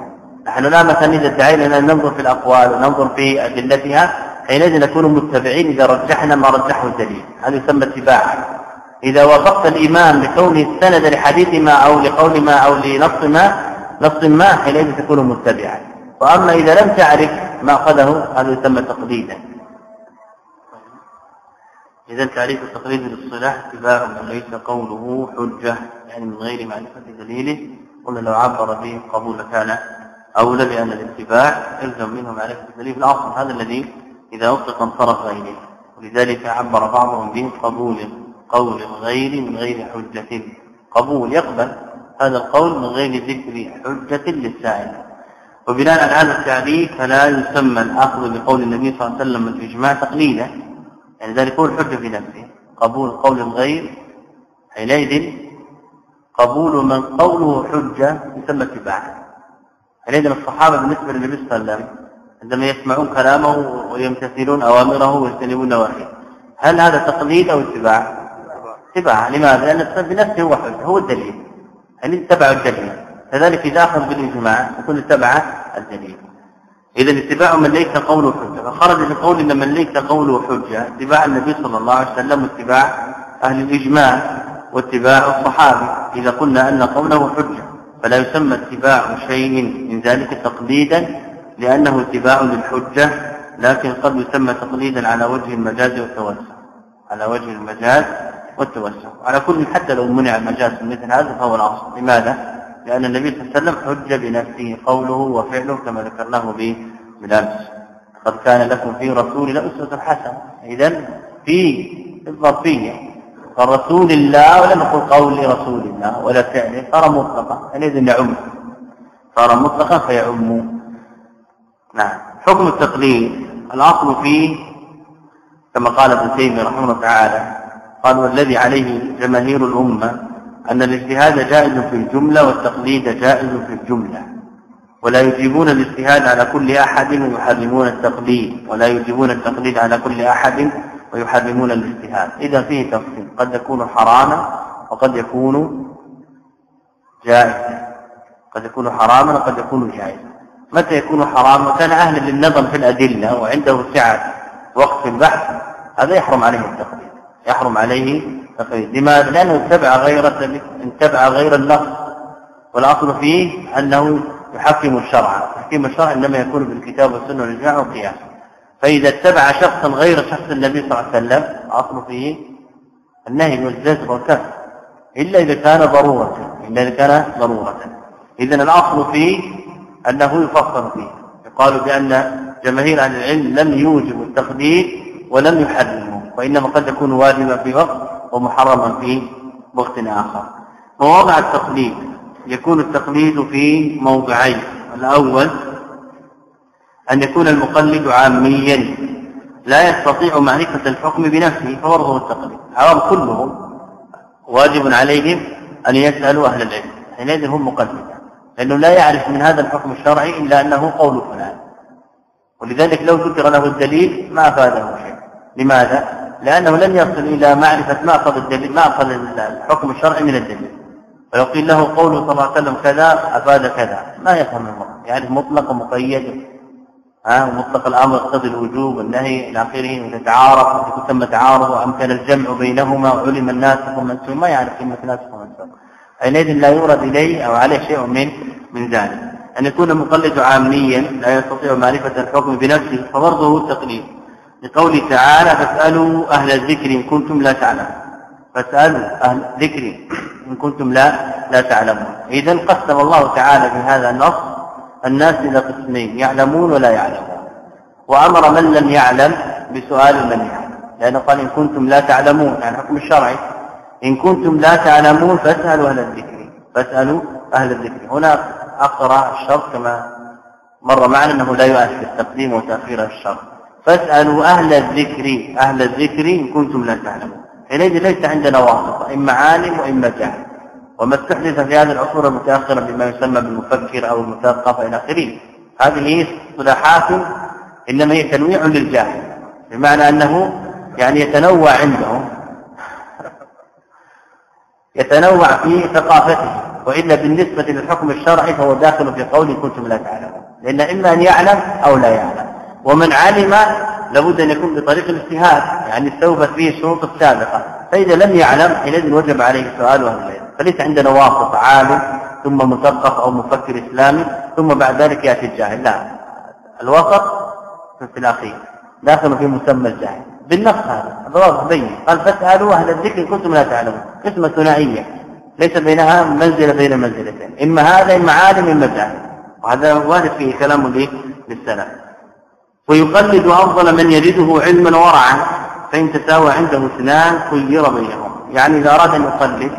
نحن لا مثلا إذا ادعينا أن ننظر في الأقوال وننظر في أدلتها حينئذ نكون متبعين إذا رجحنا ما رجحه الدليل. هذا يسمى اتباعا إذا وافقت الإمام لكونه السند لحديث ما أو لقول ما أو لنص ما نص ما حينئذ تكون متبعا وأما إذا لم تعرف ما أخذه هذا يسمى تقليدا. إذا تعريف التقليد للصلاح اتباع ليس قوله حجة يعني من غير معرفة دليله. قلنا لو عبر به قبول كان أولى بأن الاتباع يلزم منه معرفة الدليل الأصل. هذا الذي إذا أطلق انصرف إليه. ولذلك عبر بعضهم به قبول. قول الغير من غير حجة. قبول يقبل. هذا القول من غير ذكر حجة للسائل. وبناء على هذا التعريف فلا يسمى الأخذ بقول النبي صلى الله عليه وسلم الإجماع تقليدا يعني ذلك هو الحجة في نفسه. قبول قول الغير حينئذ قبول من قوله حجة يسمى اتباعا حينئذ الصحابة بالنسبة للنبي صلى الله عليه وسلم عندما يسمعون كلامه ويمتثلون أوامره ويجتنبون نواهيه هل هذا تقليد أو اتباع؟ اتباع لماذا لأن بنفسه هو حجة هو الدليل. يعني اتبع الدليل. كذلك إذا أخذ بالإجماع يكون اتبع الدليل. إذا اتباع من ليس قوله حجة. فخرج بقول إن من ليس قوله حجة اتباع النبي صلى الله عليه وسلم واتباع أهل الإجماع واتباع الصحابة. إذا قلنا أن قوله حجة فلا يسمى اتباع شيء من ذلك تقليدا لأنه اتباع للحجة لكن قد يسمى تقليدا على وجه المجاز والتوسع. على وجه المجاز والتوسع. على كل حتى لو منع المجاز مثل هذا فهو الأصل لماذا؟ لأن النبي صلى الله عليه وسلم حج بنفسه قوله وفعله كما ذكرناه بالأمس. قد كان لكم في رسول الله أسوة حسنة. إذا في الظرفية فرسول الله ولم يقل قول رسول الله ولا فعله. صار مطلقا. حينئذ يعم. صار مطلقا فيعم. نعم. حكم التقليد. الأصل فيه كما قال ابن تيمية رحمه الله تعالى قال والذي عليه جماهير الأمة أن الاجتهاد جائز في الجملة والتقليد جائز في الجملة. ولا يجيبون الاجتهاد على كل أحد ويحرمون التقليد ولا يجيبون التقليد على كل أحد ويحرمون الاجتهاد. إذا فيه تفصيل قد يكون حراما وقد يكون جائزا. قد يكون حراما وقد يكون جائزا. متى يكون حراما؟ وكان أهلا للنظر في الأدلة وعنده سعة وقت البحث هذا يحرم عليه التقليد. يحرم عليه التقليد لماذا لأنه اتبع غير اتبع غير النص والأصل فيه أنه يحكم الشرع. تحكيم الشرع إنما يكون بالكتاب والسنة والاجماع والقياس. فإذا اتبع شخصا غير شخص النبي صلى الله عليه وسلم الأصل فيه النهي والزجر والكف إلا إذا كان ضرورة. إلا إذا كان ضرورة. اذا الأصل فيه أنه يفصل فيه. يقال بأن جماهير أهل العلم لم يوجبوا التقدير ولم يحرموا وإنما قد يكون واجبا في وقت ومحرما في وقت آخر. مواضع التقليد يكون التقليد في موضعين. الأول أن يكون المقلد عاميا لا يستطيع معرفة الحكم بنفسه فورضه التقليد. عوام كلهم واجب عليهم أن يسألوا أهل العلم. حينئذ هم مقلدون. لأنه لا يعرف من هذا الحكم الشرعي إلا أنه قول فلان. ولذلك لو ذكر له الدليل ما أفاده شيء. لماذا؟ لأنه لم يصل إلى معرفة ما أخذ الدليل أخذ الحكم الشرعي من الدليل. ولو قيل له قوله صلى الله عليه وسلم كذا أفاد كذا. ما يفهم المرء. يعني مطلق ومقيد. ها مطلق الأمر يقتضي الوجوب والنهي إلى آخره وتتعارف يكون ثم تعارض وامكن الجمع بينهما وعلم الناسخ والمنسوخ ما يعرف كلمه ناسخ ومنسوخ حينئذ لا يورد إليه أو عليه شيء من من ذلك. أن يكون المقلد عاميا لا يستطيع معرفة الحكم بنفسه فبرضه التقليد. لقوله تعالى فاسألوا أهل الذكر إن كنتم لا تعلمون. فاسألوا أهل الذكر إن كنتم لا لا تعلمون. اذا قسم الله تعالى في هذا النص الناس إلى قسمين يعلمون ولا يعلمون. وأمر من لم يعلم بسؤال من يعلم. لأنه قال إن كنتم لا تعلمون يعني الحكم الشرعي. إن كنتم لا تعلمون فاسألوا أهل الذكر. فاسألوا أهل الذكر. هنا أقرأ الشرط كما مر معنا إنه لا يؤثر تقديم وتأخير الشرط. فاسألوا أهل الذكر أهل الذكر إن كنتم لا تعلمون. حينئذ ليس عندنا واسطة إما عالم وإما جاهل. وما استحدث في هذه العصور المتأخرة بما يسمى بالمفكر أو المثقف إلى آخره. هذه اصطلاحات إنما هي تنويع للجاهل بمعنى أنه يعني يتنوع عنده يتنوع في ثقافته. والا بالنسبة للحكم الشرعي فهو داخل في قول كنتم لا تعلمون. لأن إما أن يعلم أو لا يعلم. ومن علم لابد أن يكون بطريق الاجتهاد يعني استوفت فيه الشروط السابقة. فإذا لم يعلم حينئذ وجب عليه سؤال أهل العلم فليس عندنا واسط عالم ثم مثقف أو مفكر إسلامي ثم بعد ذلك يأتي الجاهل. لا. الوسط في الأخير. داخل في مسمى الجاهل. بالنص هذا. الواضح بين. قال فاسألوا أهل الذكر كنتم لا تعلمون. قسمة ثنائية. ليس بينها منزلة بين منزلتين. إما هذا إما عالم إما جاهل. وهذا وارد فيه كلام للسلف. ويقلد أفضل من يجده علما ورعا فإن تساوى عنده اثنان خير بينهم. يعني إذا أراد أن يقلد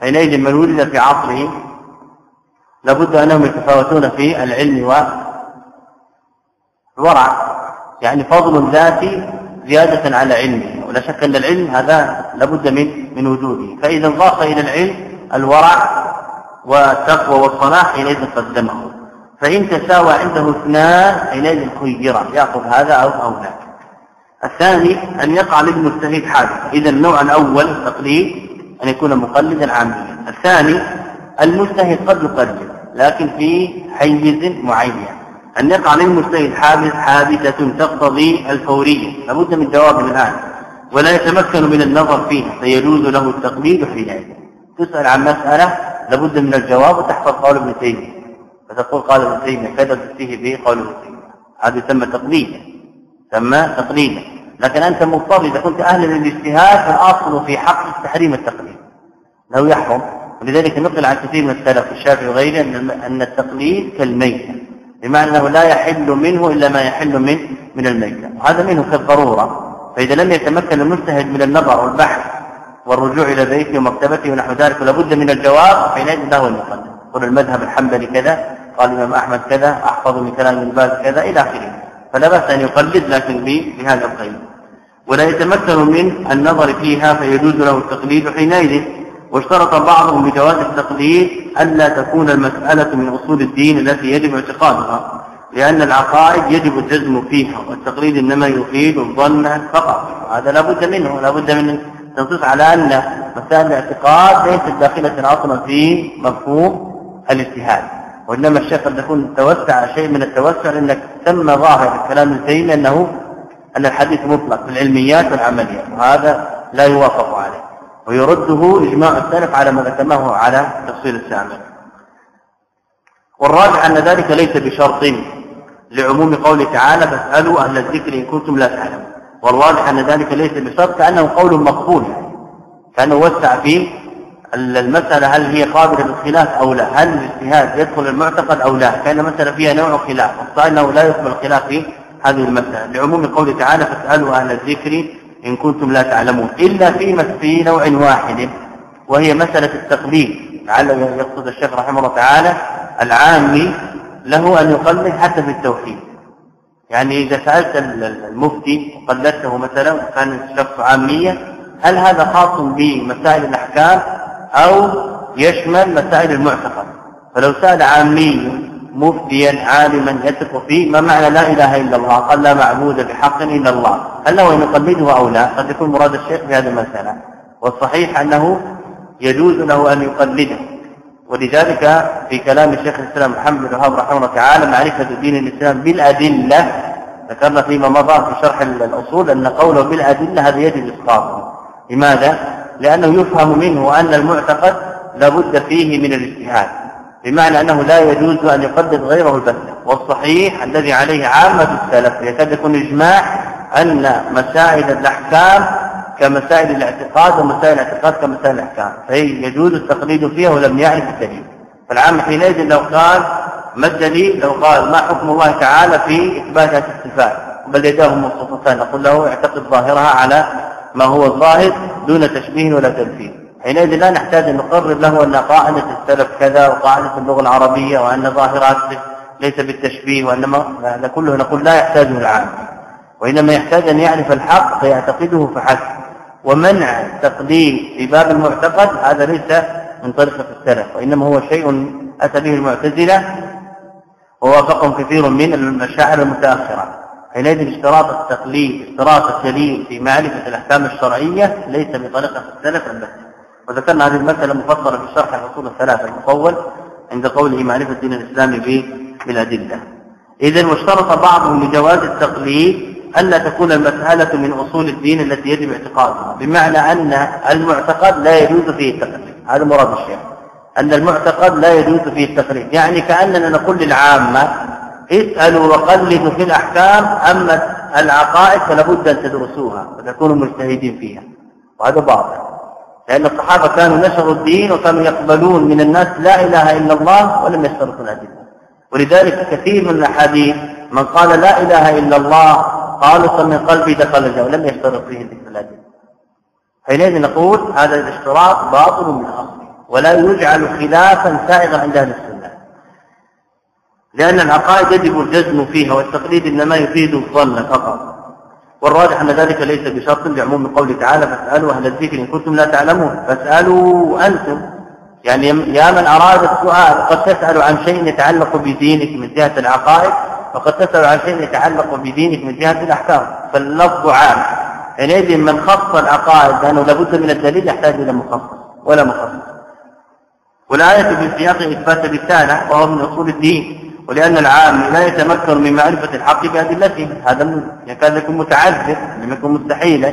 حينئذ من ولد في عصره لابد أنهم يتفاوتون في العلم والورع. يعني فضل ذاتي زيادة على علمه ولا شك أن العلم هذا لابد من من وجوده. فإذا انضاف إلى العلم الورع والتقوى والصلاح حينئذ قدمه. فإن تساوى عنده اثنان حينئذ خير يأخذ هذا أو أو ذاك الثاني أن يقع للمجتهد حادث إذا النوع الأول التقليد أن يكون مقلدا عاميا. الثاني المجتهد قد يقلد لكن في حيز معين. أن يقع للمجتهد حادث حادثة تقتضي الفورية. لابد من جواب الآن. ولا يتمكن من النظر فيها فيجوز له التقليد حينئذ. تسأل عن مسألة لابد من الجواب وتحفظ قول ابن تيمية. فتقول قال ابن كذا تفتيه به؟ قول ابن تيمية. هذا يسمى تقليدا. يسمى تقليدا. لكن أنت مضطر إذا كنت أهلا للاجتهاد فالأصل في حق تحريم التقليد. لو يحرم. ولذلك نقل عن كثير من السلف الشافعي وغيره أن التقليد كالميتة. بمعنى أنه لا يحل منه إلا ما يحل من من الميتة. وهذا منه كالضرورة. فإذا لم يتمكن المجتهد من النظر والبحث والرجوع إلى بيته ومكتبته ونحو ذلك لابد من الجواب حينئذ له يقلد قل المذهب الحنبلي كذا قال الإمام أحمد كذا أحفظ من كلام ابن باز كذا إلى آخره. فلا بأس أن يقلد لكن بهذا القيد. ولا يتمكن من النظر فيها فيجوز له التقليد حينئذ. واشترط بعضهم بجواز التقليد ألا تكون المسألة من أصول الدين التي يجب اعتقادها لأن العقائد يجب الجزم فيها والتقليد إنما يفيد الظن فقط. هذا لا بد منه لا بد من التنصيص على أن مسائل الاعتقاد ليست داخلة أصلا في مفهوم الاجتهاد وإنما الشيخ قد يكون توسع شيء من التوسع لأنك تم ظاهر كلام ابن أنه أن الحديث مطلق في العلميات والعمليات وهذا لا يوافق عليه ويرده إجماع السلف على ما ذكرناه على تفصيل السامع والراجع أن ذلك ليس بشرط لعموم قوله تعالى فاسألوا أهل الذكر إن كنتم لا تعلمون والراجع أن ذلك ليس بشرط كأنه قول مقبول كأنه وسع في المسألة هل هي قابلة للخلاف أو لا؟ هل الاجتهاد يدخل المعتقد أو لا؟ كان المسألة فيها نوع خلاف والصحيح أنه لا يقبل الخلاف في هذه المسألة. لعموم قوله تعالى فاسألوا أهل الذكر إن كنتم لا تعلمون. إلا في في نوع واحد وهي مسألة التقليد. لعل يقصد الشيخ رحمه الله تعالى العامي له أن يقلد حتى في التوحيد. يعني إذا سألت المفتي وقلدته مثلا كان الشخص عامية هل هذا خاص بمسائل الأحكام؟ أو يشمل مسائل المعتقد. فلو سأل عامي مفتيا عالما يثق فيه ما معنى لا إله إلا الله قال لا معبود بحق إلا الله. هل له أن يقلده أو لا؟ قد يكون مراد الشيخ في هذه المسألة. والصحيح أنه يجوز له أن يقلده. ولذلك في كلام الشيخ الإسلام محمد بن الوهاب رحمه الله تعالى معرفة دين الإسلام بالأدلة ذكرنا فيما مضى في شرح الأصول أن قوله بالأدلة هذا يجب إسقاطه. لماذا؟ لأنه يفهم منه أن المعتقد لابد فيه من الاجتهاد بمعنى أنه لا يجوز أن يقدم غيره البتة والصحيح الذي عليه عامة السلف يكاد يكون اجماع أن مسائل الأحكام كمسائل الاعتقاد ومسائل الاعتقاد كمسائل الأحكام فهي يجوز التقليد فيها ولم يعرف الدليل. فالعام حينئذ لو قال ما الدليل؟ لو قال ما حكم الله تعالى في إثبات الصفات؟ بل يداه مبسوطتان نقول له اعتقد ظاهرها على ما هو الظاهر دون تشبيه ولا تمثيل. حينئذ لا نحتاج أن نقرر له ان قاعدة السلف كذا وقاعدة اللغة العربية وأن ظاهرات ليس بالتشبيه وانما هذا كله نقول لا يحتاجه العام وإنما يحتاج أن يعرف الحق فيعتقده فحسب. ومنع التقليد في باب المعتقد هذا ليس من طريقة السلف وإنما هو شيء أتى به المعتزلة ووافقهم كثير من المشاعر المتأخرة. حينئذ اشتراط التقليد اشتراط الدليل في معرفة الأحكام الشرعية ليس بطريقة السلف البتة وذكرنا هذه المسألة مفصلة في شرح الأصول الثلاثة المطول عند قوله معرفة الدين الاسلامي بالأدلة. اذا واشترط بعضهم لجواز التقليد ألا تكون المسألة من أصول الدين التي يجب اعتقادها بمعنى أن المعتقد لا يجوز فيه التقليد. هذا مراد الشيخ. أن المعتقد لا يجوز فيه التقليد. يعني كأننا نقول للعامة اسألوا وقلدوا في الأحكام أما العقائد فلا بد أن تدرسوها وتكونوا مجتهدين فيها. وهذا باطل. لأن الصحابة كانوا نشروا الدين وكانوا يقبلون من الناس لا إله إلا الله ولم يشترطوا الأدلة. ولذلك كثير من الأحاديث من قال لا إله إلا الله خالصا من قلبي دخل الجنة ولم يشترط فيه الأدلة. حينئذ نقول هذا الاشتراط باطل من أصله ولا يجعل خلافا سائغا عند أهل السنة. لأن العقائد يجب الجزم فيها والتقليد إنما يفيد الظن فقط. والراجح أن ذلك ليس بشرط لعموم قوله تعالى فاسألوا أهل الذكر إن كنتم لا تعلمون. فاسألوا أنتم. يعني يا من أراد السؤال قد تسأل عن شيء يتعلق بدينك من جهة العقائد وقد تسأل عن شيء يتعلق بدينك من جهة الأحكام. فاللفظ عام. حينئذ من خص العقائد لأنه لابد من الدليل يحتاج إلى مخصص ولا مخصص. والآية في سياق إثبات الرسالة وهو من أصول الدين. ولأن العام لا يتمكن من معرفة الحق بأدلته. هذا يكاد يكون متعذر لم يكن مستحيلا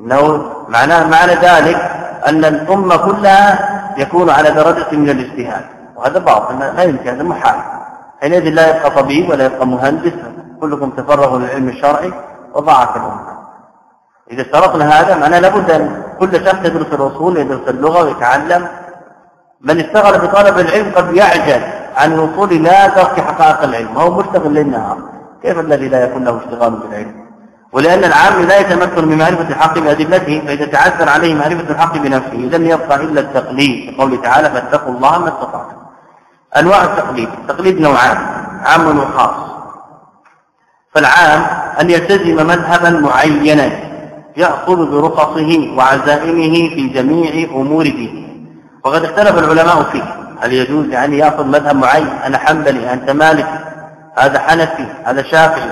انه معناه معنى ذلك أن الأمة كلها يكون على درجة من الاجتهاد. وهذا باطل لا يمكن هذا محال. حينئذ لا يبقى طبيب ولا يبقى مهندس كلكم تفرغوا للعلم الشرعي وضاعت الأمة. إذا اشترطنا هذا معناه لابد أن كل شخص يدرس الأصول يدرس اللغة ويتعلم. من اشتغل بطلب العلم قد يعجل. عن الوصول لا ترك حقائق العلم هو مشتغل ليل نهار كيف الذي لا يكون له اشتغال بالعلم ولأن العام لا يتمكن من معرفة الحق بأدلته فإذا تعذر عليه معرفة الحق بنفسه لم يبقى إلا التقليد. قوله تعالى فاتقوا الله ما استطعتم. أنواع التقليد التقليد نوعان عام وخاص. فالعام أن يلتزم مذهبا معينا يأخذ برخصه وعزائمه في جميع أمور دينه. وقد اختلف العلماء فيه. هل يجوز يعني يأخذ مذهب معين؟ أنا حنبلي أنت مالكي هذا حنفي هذا شافعي.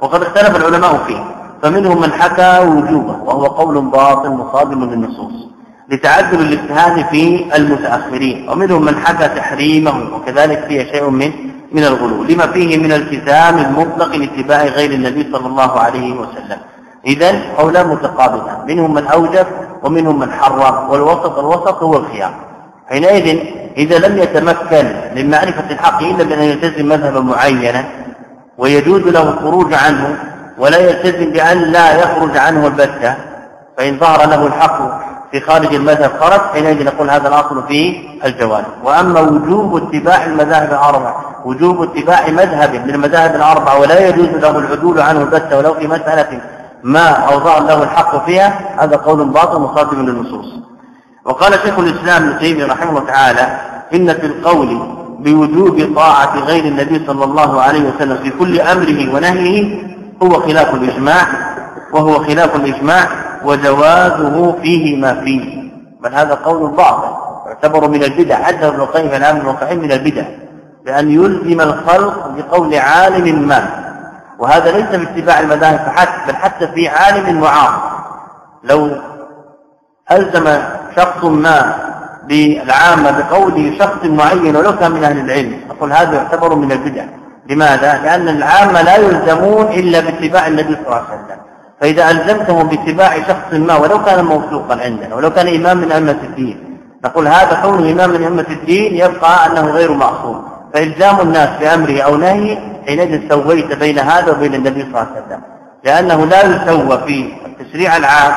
وقد اختلف العلماء فيه. فمنهم من حكى وجوبه وهو قول باطل مصادم للنصوص. لتعذر الاجتهاد في المتأخرين. ومنهم من حكى تحريمه وكذلك فيه شيء من من الغلو. لما فيه من التزام المطلق لاتباع غير النبي صلى الله عليه وسلم. اذا قولان متقابلان منهم من أوجب ومنهم من حرم. والوسط الوسط هو الخيار. حينئذ إذا لم يتمكن من معرفة الحق إلا بأن يلتزم مذهبا معينا ويجوز له الخروج عنه ولا يلتزم بأن لا يخرج عنه البتة فإن ظهر له الحق في خارج المذهب خرج حينئذ نقول هذا الأصل في الجواز وأما وجوب اتباع المذاهب الأربع وجوب اتباع مذهب من المذاهب الأربع ولا يجوز له العدول عنه البتة ولو في مسألة ما أوضع له الحق فيها هذا قول باطل مصادم للنصوص. وقال شيخ الإسلام ابن تيمية رحمه الله تعالى إن في القول بوجوب طاعة غير النبي صلى الله عليه وسلم في كل أمره ونهيه هو خلاف الإجماع وهو خلاف الإجماع وجوازه فيه ما فيه. بل هذا قول باطل يعتبر من البدع حتى ابن القيم في العام الواقعي من البدع بأن يلزم الخلق بقول عالم ما. وهذا ليس باتباع المذاهب فحسب بل حتى في عالم معاصر. لو ألزم شخص ما بالعامة بقول شخص معين ولو كان من أهل العلم. نقول هذا يعتبر من البدع. لماذا؟ لأن العامة لا يلزمون إلا باتباع النبي صلى الله عليه وسلم. فإذا ألزمتهم باتباع شخص ما ولو كان موثوقا عندنا ولو كان إمام من أئمة الدين. نقول هذا كونه إمام من أئمة الدين يبقى أنه غير معصوم. فإلزام الناس بأمره أو نهيه حينئذ سويت بين هذا وبين النبي صلى الله عليه وسلم. لأنه لا يسوى في التشريع العام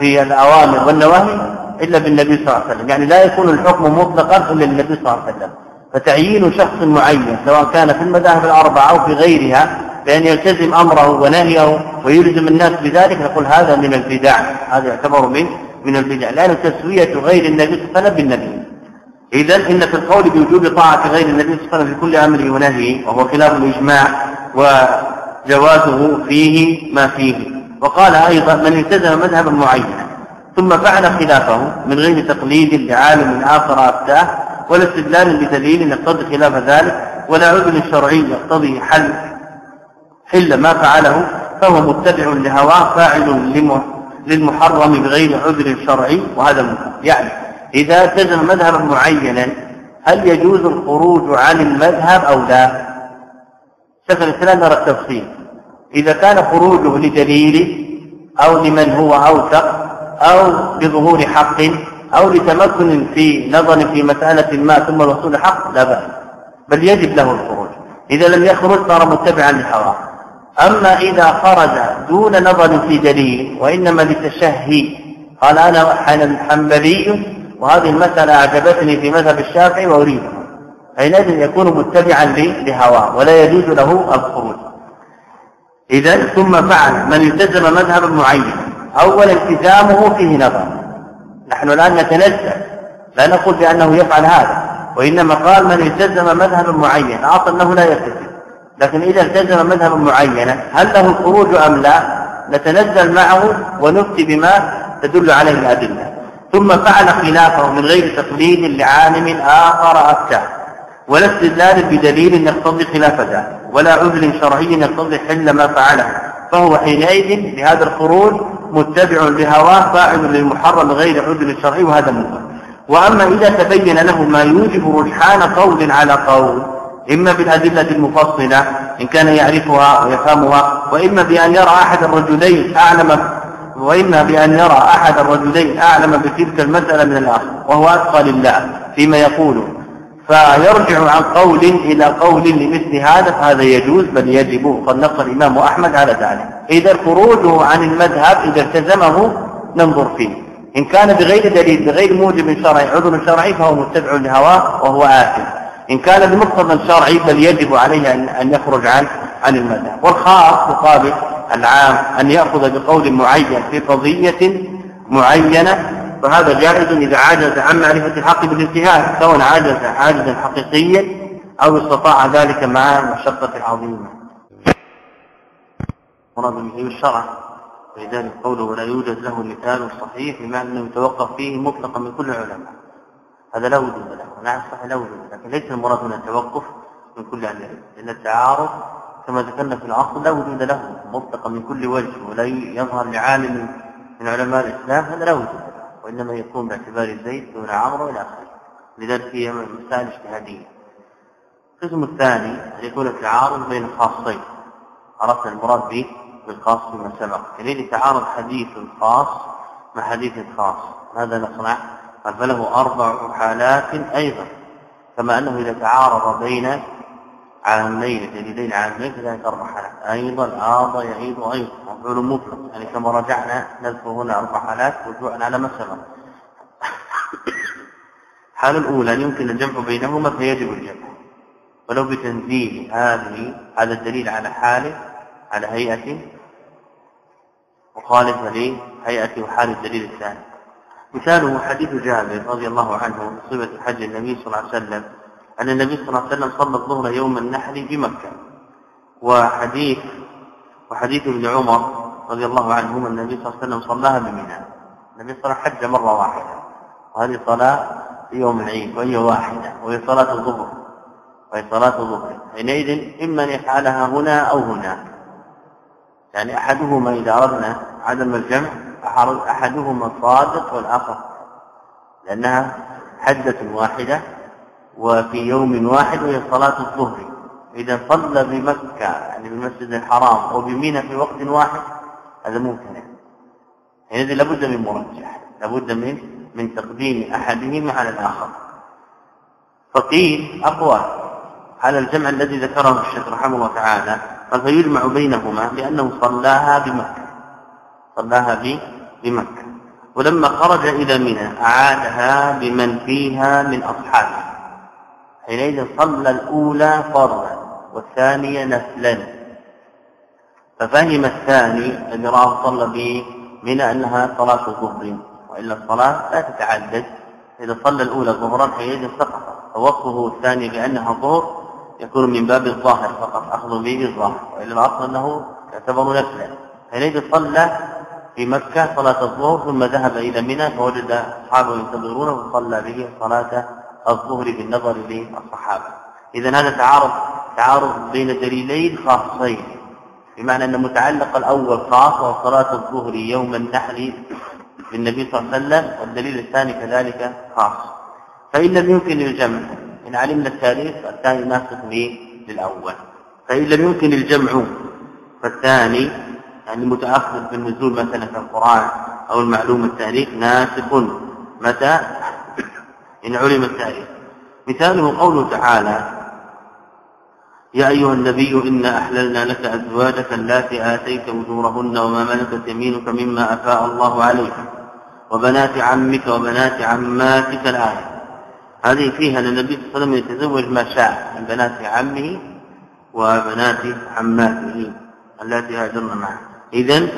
في الأوامر والنواهي إلا بالنبي صلى الله عليه وسلم. يعني لا يكون الحكم مطلقا إلا للنبي صلى الله عليه وسلم. فتعيين شخص معين سواء كان في المذاهب الأربعة أو في غيرها بأن يلتزم أمره ونهيه ويلزم الناس بذلك نقول هذا من البدع. هذا يعتبر من من البدع. لأن تسوية غير النبي صلى الله عليه وسلم بالنبي. إذا إن في القول بوجوب طاعة غير النبي صلى الله عليه وسلم في كل أمره ونهيه وهو خلاف الإجماع وجوازه فيه ما فيه. وقال أيضا من التزم مذهبا معينا ثم فعل خلافه من غير تقليد لعالم آخر أفتاه ولا استدلال بدليل يقتضي خلاف ذلك ولا عذر شرعي يقتضي حل حل ما فعله فهو متبع لهواه فاعل للمحرم بغير عذر شرعي وهذا منكر يعني إذا التزم مذهبا معينا هل يجوز الخروج عن المذهب أو لا؟ شيخ الإسلام نرى التفصيل. إذا كان خروجه لدليل أو لمن هو أوثق أو لظهور حق أو لتمكن في نظر في مسألة ما ثم الوصول حق لا بأس. بل يجب له الخروج. إذا لم يخرج صار متبعا للهوى أما إذا خرج دون نظر في دليل وإنما لتشهي. قال أنا حنبلي وهذه المسألة أعجبتني في مذهب الشافعي وأريدها. حينئذ يكون متبعا لهواه ولا يجوز له الخروج. إذا ثم فعل من التزم مذهبا معينا أول التزامه فيه نظر. نحن الآن نتنزل لا نقول بأنه يفعل هذا وإنما قال من التزم مذهبا معينا أعطى أنه لا يلتزم. لكن إذا التزم مذهبا معينا هل له الخروج أم لا؟ نتنزل معه ونفتي بما تدل عليه الأدلة. ثم فعل خلافه من غير تقليد لعالم آخر أفتى ولا استدلال بدليل يقتضي خلاف ذلك ولا عذر شرعي يقتضي حل ما فعله. فهو حينئذ بهذا الخروج متبع لهواه فاعل للمحرم غير عذر شرعي وهذا منكر وأما إذا تبين له ما يوجب رجحان قول على قول إما بالأدلة المفصلة إن كان يعرفها ويفهمها وإما بأن يرى أحد الرجلين أعلم وإما بأن يرى أحد الرجلين أعلم بتلك المسألة من الآخر وهو أتقى لله فيما يقول فيرجع عن قول إلى قول لمثل هذا فهذا يجوز بل يجب. قد نقل الإمام أحمد على ذلك. إذا خروجه عن المذهب إذا التزمه ننظر فيه. إن كان بغير دليل بغير موجب شرعي عذر شرعي فهو متبع لهواه وهو آثم. إن كان بمقتضى شرعي بل يجب عليه أن يخرج عن عن المذهب. والخاص مقابل العام أن يأخذ بقول معين في قضية معينة فهذا جائز إذا عجز عن معرفة الحق بالاجتهاد سواء عجز عاجزا حقيقيا أو استطاع ذلك مع مشقة عظيمة. مراد به الشرع. ولذلك قوله ولا يوجد له مثال صحيح بمعنى أنه يتوقف فيه مطلقا من كل العلماء. هذا لا وجود له. نعم صحيح لا وجود لكن ليس المراد هنا التوقف من كل أهل العلم. لأن التعارض كما ذكرنا في الاصل لا وجود له. مطلقا من كل وجه ولا يظهر لعالم من علماء الإسلام هذا لا وجود وإنما يكون باعتبار زيد دون عمرو إلى آخره. لذلك هي مسائل اجتهادية. القسم الثاني أن يكون التعارض بين خاصين عرفنا المراد به؟ بالخاص فيما سبق. يريد يتعارض حديث خاص مع حديث خاص. ماذا نصنع؟ قال فله أربع حالات أيضا. كما أنه إذا تعارض بين عامين دليلين عامين كذلك أربع حالات أيضا آضى يعيد أيضا مفعول مطلق يعني كما رجعنا نذكر هنا أربع حالات رجوعا على ما سبق الحالة الأولى أن يمكن الجمع بينهما فيجب الجمع. ولو بتنزيل هذه هذا الدليل على حاله على هيئة مخالفة لهيئة وحال الدليل الثاني. مثاله حديث جابر رضي الله عنه صفة حج النبي صلى الله عليه وسلم. أن النبي صلى الله عليه وسلم صلى الظهر يوم النحر بمكة. وحديث وحديث ابن عمر رضي الله عنهما النبي صلى الله عليه وسلم صلاها بمنى. النبي صلى الله عليه وسلم حج مرة واحدة. وهذه صلاة يوم العيد وهي واحدة وهي صلاة الظهر. وهي صلاة الظهر. حينئذ إما أن يفعلها هنا أو هناك يعني أحدهما إذا أردنا عدم الجمع أحدهما صادق والآخر لأنها حدة واحدة. وفي يوم واحد وهي صلاة الظهر. إذا صلى بمكة يعني بالمسجد الحرام وبمينة في وقت واحد هذا ممتنع يعني لابد من مرجح لابد من من تقديم أحدهما على الآخر. فقيل أقوى على الجمع الذي ذكره الشيخ رحمه الله تعالى قال فيجمع بينهما لأنه صلاها بمكة. صلاها بمكة. ولما خرج إلى منى أعادها بمن فيها من أصحابه. حينئذ صلى الأولى فرضا والثانية نفلا ففهم الثاني الذي راه صلى بمنى أنها صلاة ظهر وإلا الصلاة لا تتعدد. إذا صلى الأولى ظهرا حينئذ سقط. فوصفه الثاني بأنها ظهر يكون من باب الظاهر فقط أخذ به بالظاهر. وإلا الأصل أنه يعتبر نفلا حينئذ صلى في مكة صلاة الظهر ثم ذهب إلى منى فوجد أصحابه ينتظرونه وصلى به صلاة الظهر بالنظر للصحابة إذا هذا تعارض تعارض بين دليلين خاصين. بمعنى أن متعلق الأول خاص وهو صلاة الظهر يوم النحر للنبي صلى الله عليه وسلم والدليل الثاني كذلك خاص. فإن لم يمكن الجمع إن علمنا التاريخ الثاني ناسخ للأول. فإن لم يمكن الجمع فالثاني يعني متأخر في النزول مثلا في القرآن أو المعلوم التاريخ ناسخ. متى؟ إن علم التاريخ. مثاله قوله تعالى يا أيها النبي إنا أحللنا لك أزواجك اللاتي آتيت أجورهن وما ملكت يمينك مما أفاء الله عليك وبنات عمك وبنات عماتك الآية هذه فيها أن النبي صلى الله عليه وسلم يتزوج ما شاء من بنات عمه وبنات عماته اللاتي هاجرن معه. إذا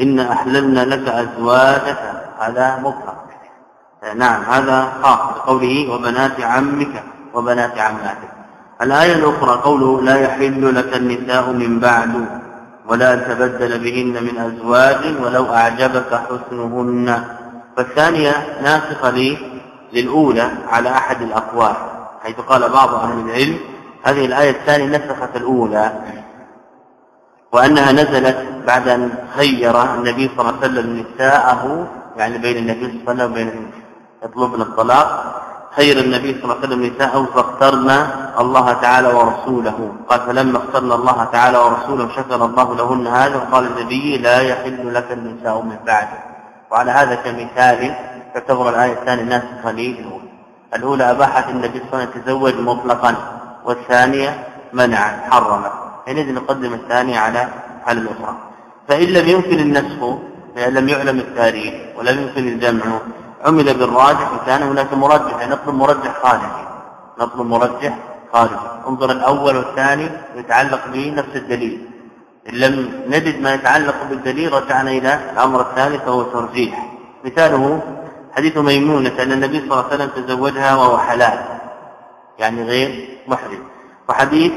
إن أحللنا لك أزواجك. هذا مطلق. نعم هذا خاص بقوله وبنات عمك وبنات عماتك. الآية الأخرى قوله لا يحل لك النساء من بعد ولا تبدل بهن من أزواج ولو أعجبك حسنهن. فالثانية ناسخة للأولى على أحد الأقوال حيث قال بعض أهل العلم هذه الآية الثانية نسخت الأولى وأنها نزلت بعد أن خير النبي صلى الله عليه وسلم نساءه يعني بين النبي صلى الله عليه وسلم وبين يطلبن الطلاق. خير النبي صلى الله عليه وسلم نساءه فاخترنا الله تعالى ورسوله. قال فلما اخترنا الله تعالى ورسوله شكر الله لهن هذا. وقال النبي لا يحل لك النساء من بعده. وعلى هذا كمثال تعتبر الآية الثانية ناسخة للأولى الأولى أباحت النبي صلى الله عليه وسلم تزوج مطلقا والثانية منعا حرمت حينئذ نقدم الثانية على على الأخرى. فإن لم يمكن النسخ لم يعلم التاريخ ولم يمكن الجمع عمل بالراجح وكان هناك مرجح يعني نطلب مرجح خارجي. نطلب مرجح خارجي. انظر الأول والثاني يتعلق به نفس الدليل. إن لم نجد ما يتعلق بالدليل رجعنا إلى الأمر الثالث وهو ترجيح. مثاله حديث ميمونة أن النبي صلى الله عليه وسلم تزوجها وهو حلال يعني غير محرم. وحديث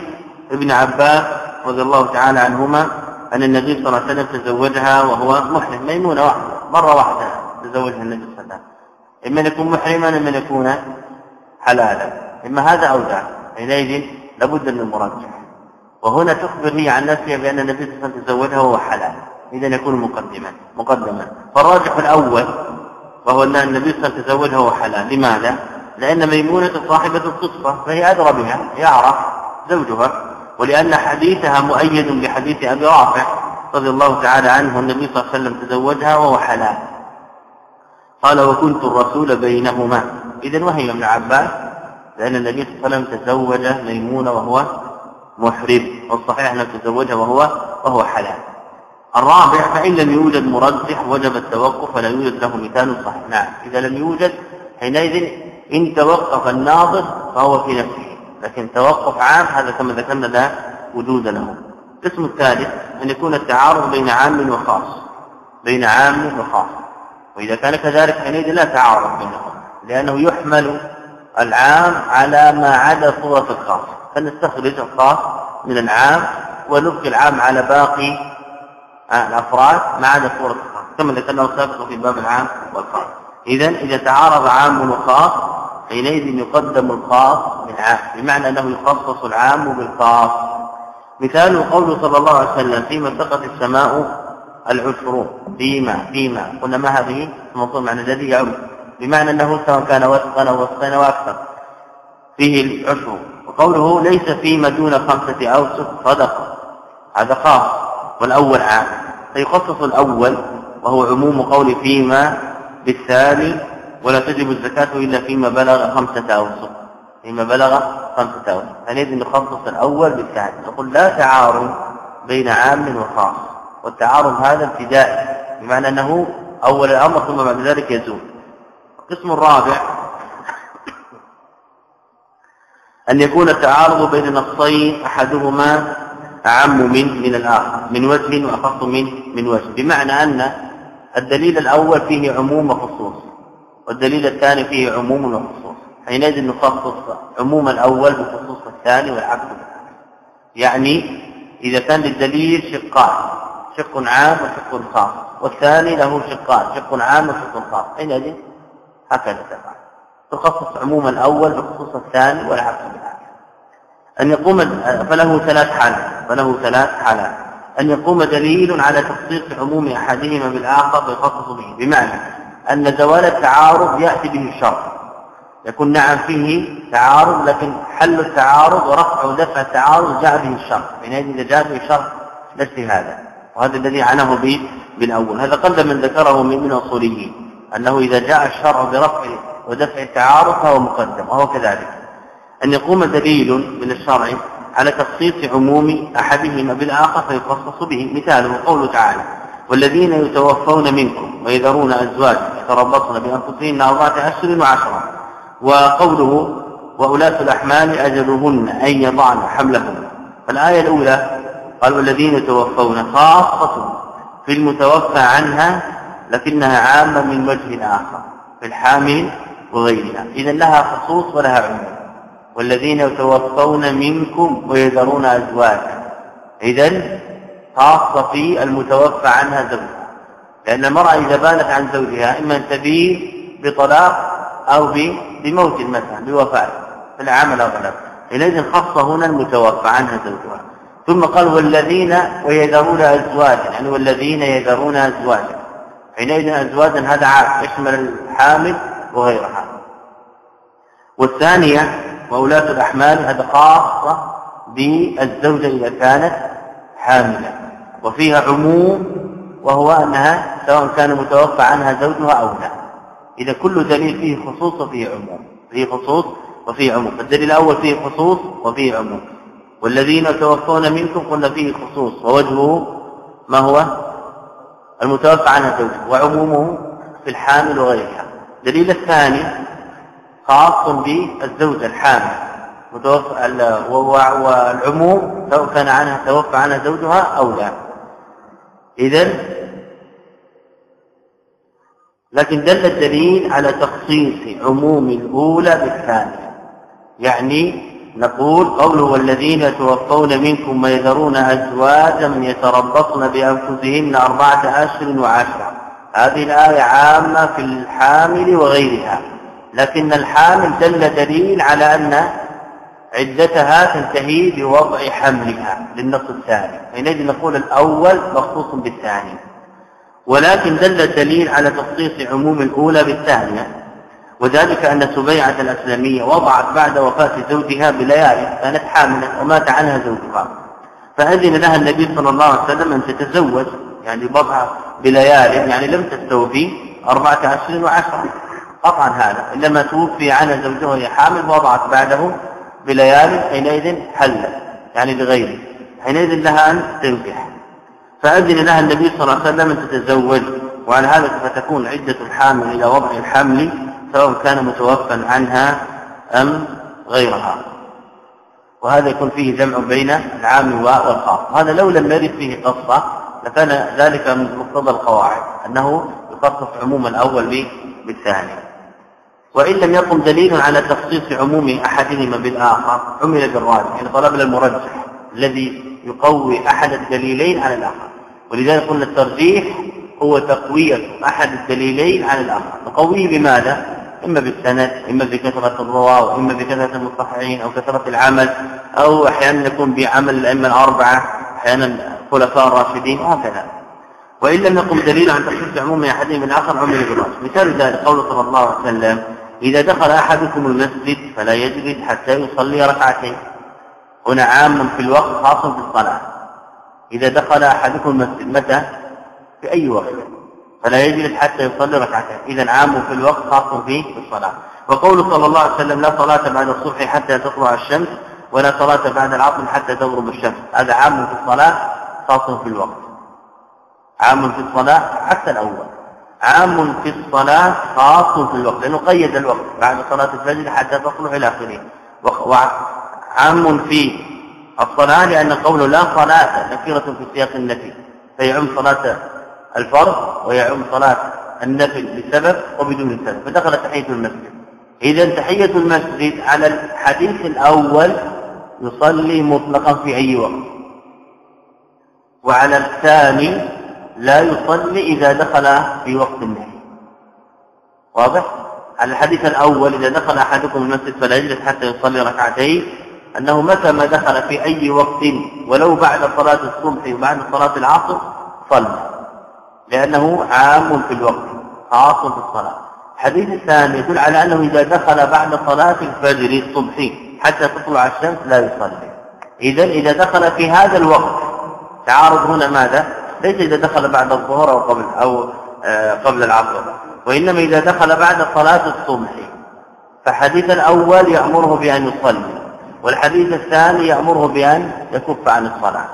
ابن عباس رضي الله تعالى عنهما أن النبي صلى الله عليه وسلم تزوجها وهو محرم. ميمونة واحدة مرة واحدة تزوجها النبي صلى الله عليه وسلم. إما أن يكون محرما إما أن يكون حلالا. إما هذا أو ذاك. حينئذ لابد من المرجح وهنا تخبر هي عن نفسها بأن النبي صلى الله عليه وسلم تزوجها وهو حلال. إذا يكون مقدما. مقدما. فالراجح الأول وهو أن النبي صلى الله عليه وسلم تزوجها وهو حلال. لماذا؟ لأن ميمونة صاحبة القصة فهي أدرى بها يعرف زوجها. ولأن حديثها مؤيد بحديث أبي رافع رضي الله تعالى عنه النبي صلى الله عليه وسلم تزوجها وهو حلال. قال وكنت الرسول بينهما. إذا وهي ابن عباس لأن النبي صلى الله عليه وسلم تزوج ميمونة وهو محرم والصحيح أنه تزوجها وهو وهو حلال. الرابع فإن لم يوجد مرجح وجب التوقف ولا يوجد له مثال صحيح. نعم إذا لم يوجد حينئذ إن توقف الناظر فهو في نفسه. لكن توقف عام هذا كما ذكرنا لا وجود له. القسم الثالث أن يكون التعارض بين عام وخاص. بين عام وخاص. وإذا كان كذلك حينئذ لا تعارض بينهم لأنه يحمل العام على ما عدا صورة الخاص. فنستخرج الخاص من العام ونبقي العام على باقي الأفراد ما عدا صورة الخاص. كما ذكرنا سابقا في باب العام والخاص. إذا إذا تعارض عام وخاص حينئذ يقدم الخاص بالعام. بمعنى أنه يخصص العام بالخاص. مثال قوله صلى الله عليه وسلم فيما سقط السماء العشر. فيما فيما. قلنا ما هذه؟ الموضوع معنى الذي يعم بمعنى أنه سواء كان وسقا أو وسقين أو أكثر. فيه العشر. وقوله ليس فيما دون خمسة أوسق صدقة. هذا خاص. والأول عام. فيخصص الأول وهو عموم قول فيما بالثاني ولا تجب الزكاة إلا فيما بلغ خمسة أوسق فيما بلغ خمسة أوسق فنريد أن نخصص الأول بالثاني. نقول لا تعارض بين عام وخاص. والتعارض هذا ابتدائي بمعنى أنه أول الأمر ثم بعد ذلك يزول. القسم الرابع <coughs> أن يكون التعارض بين نصين أحدهما أعم من من الآخر من وجه وأخص من من وجه. بمعنى أن الدليل الأول فيه عموم وخصوص والدليل الثاني فيه عموم وخصوص. حينئذ نخصص عموم الأول بخصوص الثاني والعكس. يعني إذا كان للدليل شقان شق عام وشق خاص والثاني له شقان شق عام وشق خاص حينئذ هكذا تفعل. تخصص عموم الأول بخصوص الثاني والعكس أن يقوم فله ثلاث حالات فله ثلاث حالات. أن يقوم دليل على تخصيص عموم أحدهما بالآخر ويخصص به. بمعنى أن زوال التعارض يأتي به الشرط. يكون نعم فيه تعارض لكن حل التعارض ورفع ودفع التعارض جاء به الشرط. حينئذ إذا جاء به الشرط ليس هذا. وهذا الذي عنه به بالأول. هذا قل من ذكره من من اصوليين أنه إذا جاء الشرع برفع ودفع التعارض فهو مقدم وهو كذلك. أن يقوم دليل من الشرع على تخصيص عموم أحدهما بالآخر فيخصص به. مثاله قوله تعالى والذين يتوفون منكم ويذرون أزواج يتربصن بأنفسهن أربعة أشهر وعشرة وقوله وأولاة الأحمال أجلهن أن يضعن حملهن فالآية الأولى قال والذين يتوفون خاصة في المتوفى عنها لكنها عامة من وجه آخر في الحامل وغيرها. إذا لها خصوص ولها عموم والذين يتوفون منكم ويذرون أزواجا. إذا خاصة في المتوفى عنها زوجها. لأن المرأة إذا بانت عن زوجها إما أن تبين بطلاق أو بموت مثلا بوفاة في العمل أو غلب حينئذ خص هنا المتوفى عنها زوجها. ثم قال والذين ويذرون أزواجا يعني والذين يذرون أزواجا. حينئذ أزواجا هذا عام يشمل الحامل وغيرها والثانية وأولاة الأحمال هذا خاصة بالزوجة إذا كانت حاملة. وفيها عموم وهو أنها سواء كان متوفى عنها زوجها أو لا. إذا كل دليل فيه خصوص وفيه عموم. فيه خصوص وفيه عموم. الدليل الأول فيه خصوص وفيه عموم. والذين توفون منكم قلنا فيه خصوص ووجهه ما هو؟ المتوفى عنها زوجها وعمومه في الحامل وغيرها الدليل الثاني خاص بالزوجة الحامل. والعموم سواء كان عنها توفى عنها زوجها أو لا. إذا لكن دل الدليل على تخصيص عموم الأولى بالثانية. يعني نقول قوله والذين يتوفون منكم ويذرون أزواجا يتربصن بأنفسهن أربعة أشهر وعشرة. هذه الآية عامة في الحامل وغيرها. لكن الحامل دل دليل على أن عدتها تنتهي بوضع حملها للنص الثاني. حينئذ نقول الأول مخصوص بالثاني. ولكن دل الدليل على تخصيص عموم الأولى بالثانية. وذلك أن سبيعة الأسلمية وضعت بعد وفاة زوجها بليالي كانت حاملة ومات عنها زوجها. فأذن لها النبي صلى الله عليه وسلم أن تتزوج يعني بضع بليال يعني لم تستوفي أربعة أشهر وعشرة. قطعا هذا إنما توفي عنها زوجها وهي حامل وضعت بعده بليال حينئذ حل يعني لغيره. حينئذ لها أن تنكح. فأذن لها النبي صلى الله عليه وسلم أن تتزوج وعلى هذا فتكون عدة الحامل إلى وضع الحمل. سواء كان متوفى عنها أم غيرها. وهذا يكون فيه جمع بين العام والخاص وهذا لو لم يرد فيه قصة لكان ذلك من مقتضى القواعد أنه يخصص عموم الأول بالثاني. وإن لم يقم دليل على تخصيص عموم أحدهما بالآخر عمل بالراجح يعني طلب المرجح الذي يقوي أحد الدليلين على الآخر. ولذلك قلنا الترجيح هو تقوية أحد الدليلين على الآخر. نقويه بماذا؟ إما بالسند إما بكثرة الرواة وإما بكثرة المصححين أو كثرة العمل أو أحيانا يكون بعمل الأئمة الأربعة أحيانا الخلفاء الراشدين وهكذا. وإن لم يقم دليل عن تخصيص عموم أحدهم من آخر عمل بالرأس مثال ذلك قول صلى الله عليه وسلم إذا دخل أحدكم المسجد فلا يجلس حتى يصلي ركعتين. هنا عام في الوقت خاص في الصلاة. إذا دخل أحدكم المسجد متى؟ في أي وقت؟ فلا يجلس حتى يصلي ركعتين. إذا عام في الوقت خاص في الصلاة. وقول صلى الله عليه وسلم لا صلاة بعد الصبح حتى تطلع الشمس ولا صلاة بعد العصر حتى تغرب الشمس. هذا عام في الصلاة خاص في الوقت. عام في الصلاة حتى الأول. عام في الصلاة خاص في الوقت. لأنه قيد الوقت. بعد صلاة الفجر حتى تطلع إلى آخره. وعام في الصلاة لأن قوله لا صلاة نكرة في سياق النفي. فيعم صلاة الفرض ويعم صلاة النفل بسبب وبدون سبب فدخل تحية المسجد. إذا تحية المسجد على الحديث الأول يصلي مطلقا في أي وقت. وعلى الثاني لا يصلي إذا دخل في وقت النهي واضح؟ على الحديث الأول إذا دخل أحدكم المسجد فلا يجلس حتى يصلي ركعتين. أنه متى ما دخل في أي وقت ولو بعد صلاة الصبح وبعد صلاة العصر صلى. لأنه عام في الوقت خاص في الصلاة. الحديث الثاني يدل على أنه إذا دخل بعد صلاة الفجر الصبحي حتى تطلع الشمس لا يصلي. إذا إذا دخل في هذا الوقت تعارض هنا ماذا؟ ليس إذا دخل بعد الظهر أو قبل أو آه، قبل العصر وإنما إذا دخل بعد صلاة الصبح. فحديث الأول يأمره بأن يصلي والحديث الثاني يأمره بأن يكف عن الصلاة.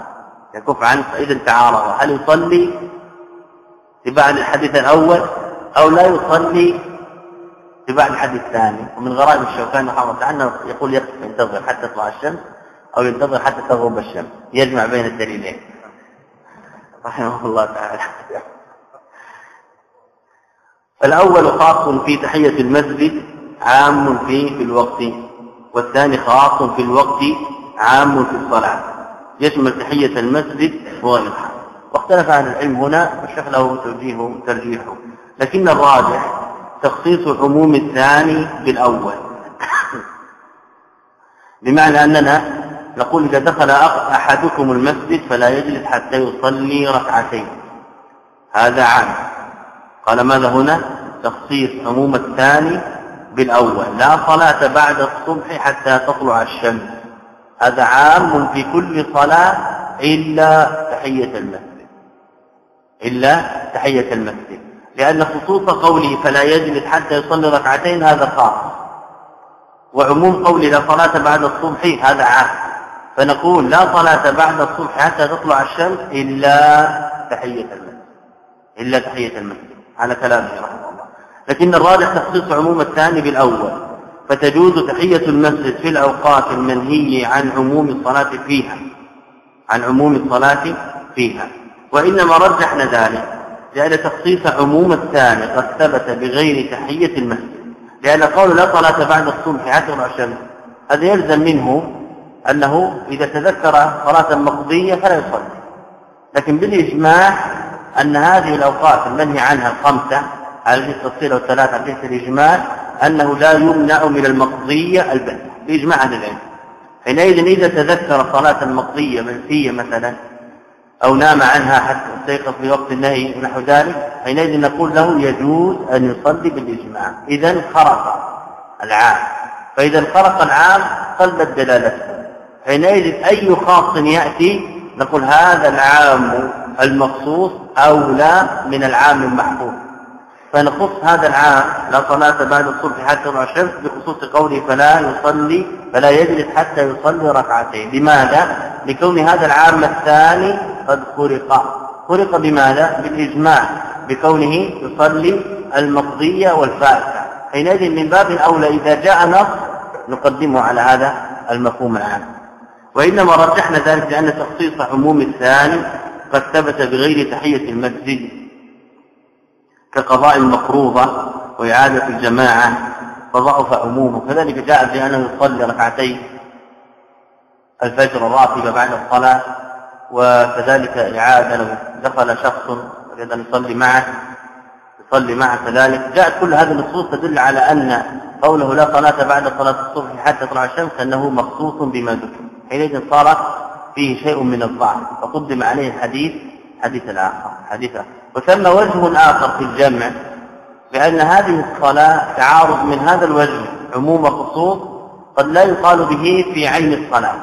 يكف عن إذا تعارض هل يصلي؟ اتباعا الحديث الأول أو لا يصلي اتباع الحديث الثاني. ومن غرائب الشوكاني رحمه الله عنه يقول يقف ينتظر حتى تطلع الشمس أو ينتظر حتى تغرب الشمس. يجمع بين الدليلين. رحمه الله تعالى. الأول خاص في تحية المسجد عام فيه في الوقت. والثاني خاص في الوقت عام في الصلاة. يشمل تحية المسجد وغيرها. واختلف عن العلم هنا والشيخ له توجيه ترجيحه لكن الراجح تخصيص عموم الثاني بالأول. <coughs> بمعنى أننا نقول إذا دخل أحدكم المسجد فلا يجلس حتى يصلي ركعتين. هذا عام. قال ماذا هنا؟ تخصيص عموم الثاني بالأول. لا صلاة بعد الصبح حتى تطلع الشمس. هذا عام في كل صلاة إلا تحية المسجد. إلا تحية المسجد. لأن خصوص قوله فلا يجلس حتى يصلي ركعتين هذا خاص. وعموم قوله لا صلاة بعد الصبح هذا عام. فنقول لا صلاة بعد الصبح حتى تطلع الشمس إلا تحية المسجد. إلا تحية المسجد. على كلامه رحمه الله. لكن الراجح تخصيص عموم الثاني بالأول. فتجوز تحية المسجد في الأوقات المنهي عن عموم الصلاة فيها. عن عموم الصلاة فيها. وإنما رجحنا ذلك لأن تخصيص عموم الثاني قد ثبت بغير تحية المسجد. لأن قول لا صلاة بعد الصبح حتى الشمس هذا يلزم منه أنه إذا تذكر صلاة مقضية فلا يصلي. لكن بالإجماع أن هذه الأوقات المنهي عنها الخمسة على جهة التفصيل والثلاثة على جهة الإجماع أنه لا يمنع من المقضية البتة بإجماع أهل العلم. حينئذ إذا تذكر صلاة مقضية منسية مثلا أو نام عنها حتى استيقظ في وقت النهي ونحو ذلك حينئذ نقول له يجوز أن يصلي بالإجماع. إذا خرق العام. فإذا خرق العام قلت دلالته حينئذ أي خاص يأتي نقول هذا العام المخصوص أولى من العام المحفوظ. فنخص هذا العام لا صلاة بعد الصبح حتى تطلع الشمس بخصوص قوله فلا يصلي فلا يجلس حتى يصلي ركعتين. لماذا؟ لكون هذا العام الثاني قد خرق. خرق بماذا؟ بالإجماع بكونه يصلي المقضية والفائتة حينئذ من باب أولى إذا جاء نص نقدمه على هذا المفهوم العام. وإنما رجحنا ذلك لأن تخصيص عموم الثاني قد ثبت بغير تحية المسجد كقضاء المفروضة وإعادة الجماعة فضعف عمومه. كذلك جاء بأنه يصلي ركعتين الفجر الراتبة بعد الصلاة وكذلك إعادة لو دخل شخص أن يصلي معه يصلي معه كذلك. جاءت كل هذه النصوص تدل على أن قوله لا صلاة بعد صلاة الصبح حتى تطلع الشمس أنه مخصوص بما ذكر. حينئذ صار فيه شيء من الضعف. فقدم عليه الحديث حديث الآخر حديثة وثم وجه آخر في الجمع بأن هذه الصلاة تعارض من هذا الوجه عموم وخصوص قد لا يقال به في عين الصلاة.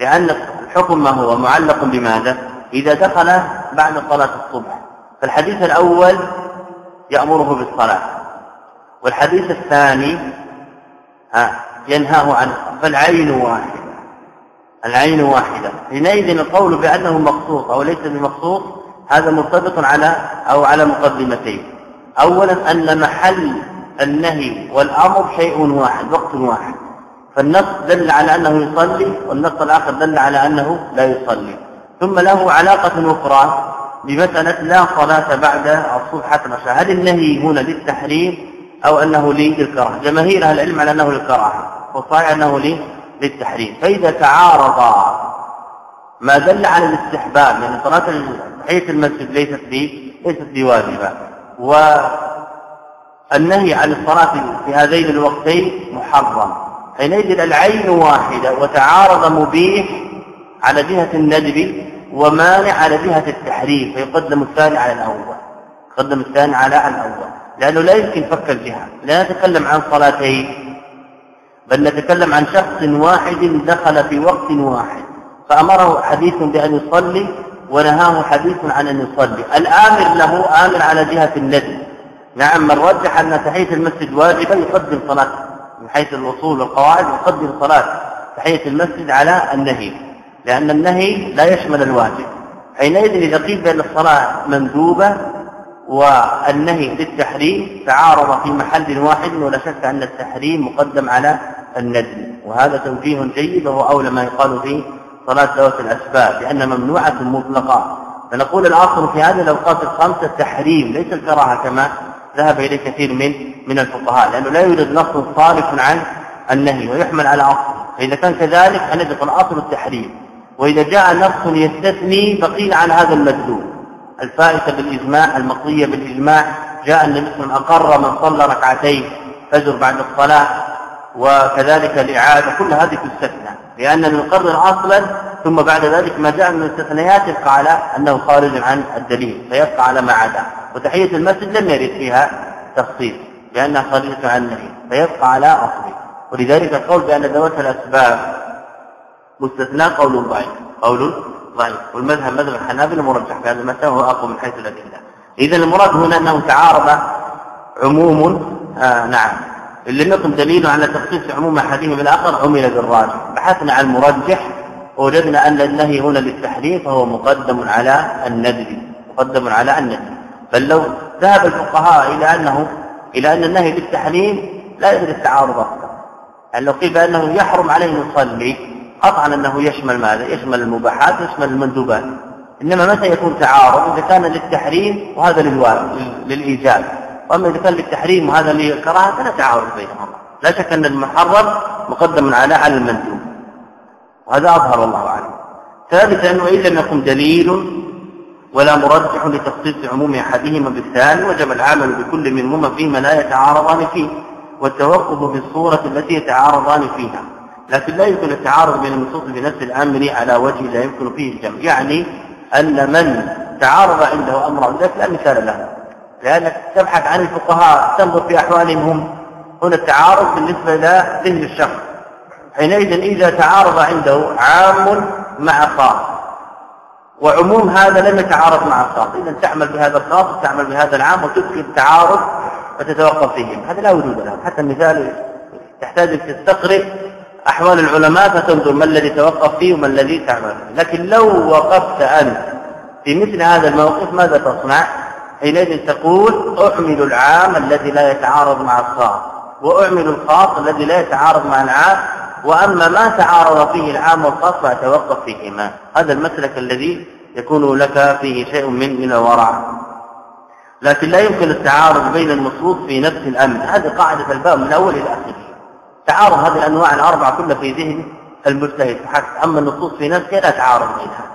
لأن الحكم ما هو؟ معلق بماذا؟ إذا دخل بعد صلاة الصبح. فالحديث الأول يأمره بالصلاة. والحديث الثاني ينهاه عنه فالعين واحدة. العين واحدة. حينئذ القول بأنه مخصوص أو ليس بمخصوص هذا مرتبط على أو على مقدمتين. أولا أن محل النهي والأمر شيء واحد وقت واحد. فالنص دل على أنه يصلي والنص الآخر دل على أنه لا يصلي. ثم له علاقة أخرى بمسألة لا صلاة بعد الصبح حتى العشاء هل النهي هنا للتحريم أو أنه للكراهة جماهير أهل العلم على أنه للكراهة والصحيح أنه للتحريم. فإذا تعارض ما دل على الاستحباب لأن يعني صلاة تحية المسجد ليست لي ليست بواجبة. والنهي عن الصلاة في هذين الوقتين محرم. حينئذ العين واحدة وتعارض مبيح على جهة الندب ومانع على جهة التحريم فيقدم الثاني على الأول يقدم الثاني على الأول لأنه لا يمكن فك الجهة لا نتكلم عن صلاتين بل نتكلم عن شخص واحد دخل في وقت واحد فأمره حديث بأن يصلي ونهاه حديث عن أن يصلي الآمر له آمر على جهة الندب نعم من رجح أن تحية المسجد واجبة يقدم صلاة من حيث الأصول والقواعد يقدم صلاة تحية المسجد على النهي لأن النهي لا يشمل الواجب. حينئذ إذا قيل بأن الصلاة مندوبة والنهي للتحريم تعارض في محل واحد ولا شك أن التحريم مقدم على الندم. وهذا توجيه جيد وهو أولى ما يقال في صلاة ذوات الأسباب لأن ممنوعة مطلقة. فنقول الأصل في هذه الأوقات الخمسة التحريم ليس الكراهة كما ذهب إليه كثير من من الفقهاء لأنه لا يوجد نص صارف عن النهي ويحمل على أصل فإذا كان كذلك فنجد الأصل التحريم. وإذا جاء نص يستثني فقيل عن هذا المدلول الفائتة بالإجماع المقضية بالإجماع. جاء النبي صلى الله أقر من صلى ركعتين فجر بعد الصلاة وكذلك الإعادة كل هذه تستثنى. لأن نقرر أصلا ثم بعد ذلك ما جاء من الاستثناءات يبقى على أنه خارج عن الدليل فيبقى على ما عدا. وتحية المسجد لم يرد فيها تفصيل لأنها خارجة عن النهي فيبقى على أصله. ولذلك القول بأن ذوات الأسباب مستثنى قول ضعيف قول ضعيف. والمذهب مذهب الحنابلة مرجح في هذا المسألة وهو أقوى من حيث الأدلة. إذا المراد هنا أنه تعارض عموم آه نعم. إن لم يكن دليل على تخصيص عموم أحدهما بالآخر عمل بالراجح. بحثنا عن المرجح وجدنا أن النهي هنا للتحريم فهو مقدم على الندب مقدم على الندب. بل لو ذهب الفقهاء إلى أنه إلى أن النهي للتحريم لا يدري التعارض أكثر يعني لو قيل بأنه يحرم عليه يصلي قطعا أنه يشمل ماذا؟ يشمل المباحات ويشمل المندوبات. إنما متى يكون تعارض؟ إذا كان للتحريم وهذا للواجب للإيجاب وأما إذا كان للتحريم وهذا للكراهة فلا تعارض بينهما. لا شك أن المحرم مقدم على على المندوب. وهذا أظهر والله اعلم ثالثا وإن لم يكن دليل ولا مرجح لتخصيص عموم أحدهما بالثاني وجب العمل بكل منهما فيما لا يتعارضان فيه والتوقف في الصورة التي يتعارضان فيها. لكن لا يمكن التعارض بين النصوص بنفس الأمر على وجه لا يمكن فيه الجمع. يعني أن من تعارض عنده أمر ذلك لا مثال له. لأنك تبحث عن الفقهاء تنظر في أحوالهم. هم هنا التعارض بالنسبة إلى ذهن الشخص. حينئذ إذا تعارض عنده عام مع خاص وعموم هذا لم يتعارض مع الخاص إذا تعمل بهذا الخاص تعمل بهذا العام وتدخل التعارض وتتوقف فيهم. هذا لا وجود له. حتى المثال تحتاج أن تستقرئ أحوال العلماء فتنظر ما الذي توقف فيه وما الذي تعمل لكن لو وقفت أنت في مثل هذا الموقف ماذا تصنع؟ حينئذ تقول أعمل العام الذي لا يتعارض مع الخاص وأعمل الخاص الذي لا يتعارض مع العام وأما ما تعارض فيه العام والخاص فأتوقف فيهما. هذا المسلك الذي يكون لك فيه شيء من من الورع. لكن لا يمكن التعارض بين النصوص في نفس الأمر هذه قاعدة الباب من الأول إلى آخره. تعارض هذه الأنواع الأربعة كلها في ذهن المجتهد. حتى أما النصوص في نفسها لا تعارض بينها.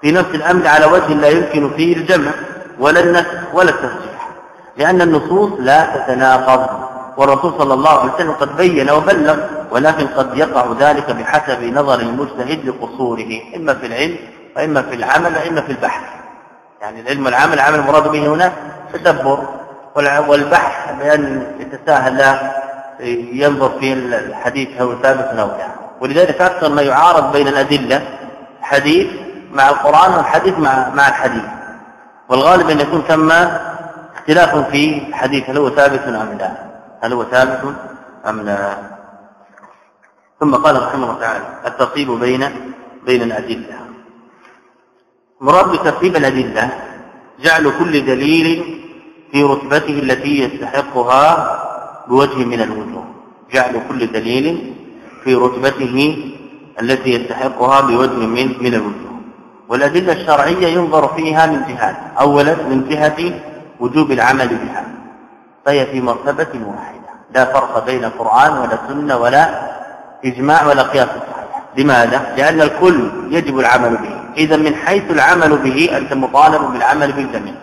في نفس الأمر على وجه لا يمكن فيه الجمع ولا النسخ ولا الترجيح لأن النصوص لا تتناقض. والرسول صلى الله عليه وسلم قد بين وبلغ ولكن قد يقع ذلك بحسب نظر المجتهد لقصوره إما في العلم وإما في العمل وإما في البحث. يعني العلم والعمل العمل المراد به هنا تدبر والبحث بأن يتساهل لا ينظر في الحديث هو ثابت أو لا ولذلك أكثر ما يعارض بين الأدلة حديث مع القرآن والحديث مع مع الحديث. والغالب أن يكون ثم اختلاف في الحديث هل هو ثابت أم لا؟ هل هو ثابت أم لا؟ ثم قال رحمه الله تعالى الترتيب بين بين الأدلة. مراد بترتيب الأدلة جعل كل دليل في رتبته التي يستحقها بوجه من الوجوه. جعل كل دليل في رتبته التي يستحقها بوجه من من الوجوه. والأدلة الشرعية ينظر فيها من جهات أولا من جهة وجوب العمل بها. فهي في مرتبة واحدة. لا فرق بين القرآن ولا سنة ولا إجماع ولا قياس؟ لماذا؟ لأن الكل يجب العمل به. إذا من حيث العمل به أنت مطالب بالعمل بالجميع.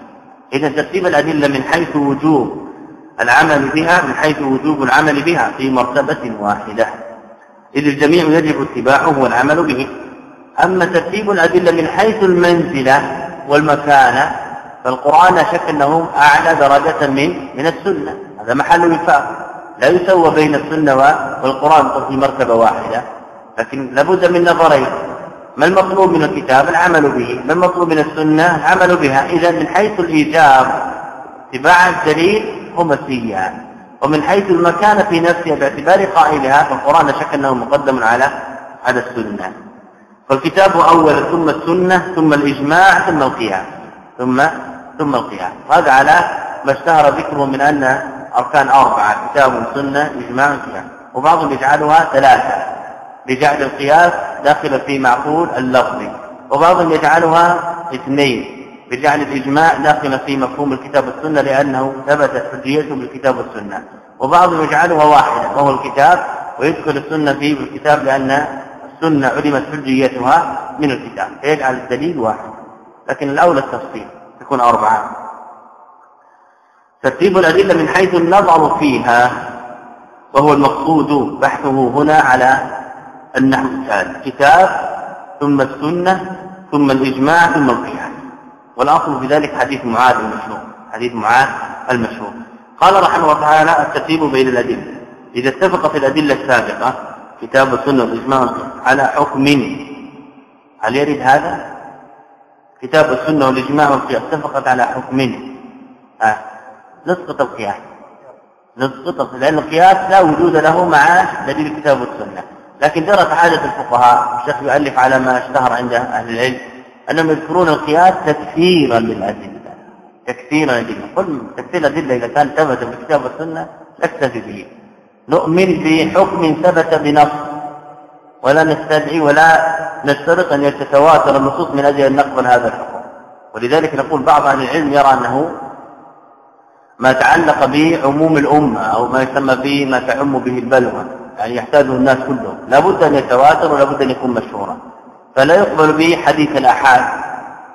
إذا ترتيب الأدلة من حيث وجوب العمل بها من حيث وجوب العمل بها في مرتبة واحدة. إذ الجميع يجب اتباعه والعمل به. أما ترتيب الأدلة من حيث المنزلة والمكانة فالقرآن شك أنه أعلى درجة من من السنة. هذا محل وفاق. لا يسوى بين السنة والقرآن في مرتبة واحدة لكن لابد من نظرين. ما المطلوب من الكتاب؟ العمل به. ما المطلوب من السنة؟ العمل بها. إذا من حيث الإيجاب اتباع الدليل هما سيان ومن حيث المكانة في نفسها باعتبار قائلها فالقرآن شك أنه مقدم على على السنة. فالكتاب أولا ثم السنة ثم الإجماع ثم القيام. ثم ثم القيام. هذا على ما اشتهر ذكره من أن أركان أربعة كتاب سنة إجماع قيام وبعضهم يجعلها ثلاثة. لجعل القياس داخل في معقول اللفظ. وبعضهم يجعلها اثنين. بجعل الإجماع داخل في مفهوم الكتاب والسنة لأنه ثبتت حجيته بالكتاب والسنة. وبعضهم يجعلها واحدة وهو الكتاب ويدخل السنة فيه بالكتاب لأن السنة علمت حجيتها من الكتاب. فيجعل الدليل واحد. لكن الأولى التفصيل تكون أربعة. ترتيب الأدلة من حيث النظر فيها وهو المقصود بحثه هنا على النحو التالي كتاب ثم السنة ثم الإجماع ثم القياس. والأصل في ذلك حديث معاذ المشهور حديث معاذ المشهور قال رحمه الله تعالى الترتيب بين الأدلة. إذا اتفقت الأدلة السابقة كتاب السنة والإجماع على حكم. هل يرد هذا؟ كتاب السنة والإجماع والقياس اتفقت على حكم. آه. نسقط القياس. نسقط لأن القياس لا وجود له مع دليل الكتاب والسنة. لكن جرت عادة الفقهاء الشيخ يؤلف على ما اشتهر عند أهل العلم أنهم يذكرون القياس تكثيرا للأدلة. تكثيرا للأدلة. كل تكثير الأدلة إذا كان ثبت في الكتاب والسنة نكتفي به نؤمن بحكم ثبت بنص. ولا نستدعي ولا نشترط أن يتتواتر النصوص من أجل أن نقبل هذا الحكم. ولذلك نقول بعض أهل العلم يرى أنه ما تعلق بعموم الأمة أو ما يسمى به ما تعم به البلوى يعني يحتاجه الناس كلهم. لابد أن يتواتر ولابد أن يكون مشهورا. فلا يقبل به حديث الآحاد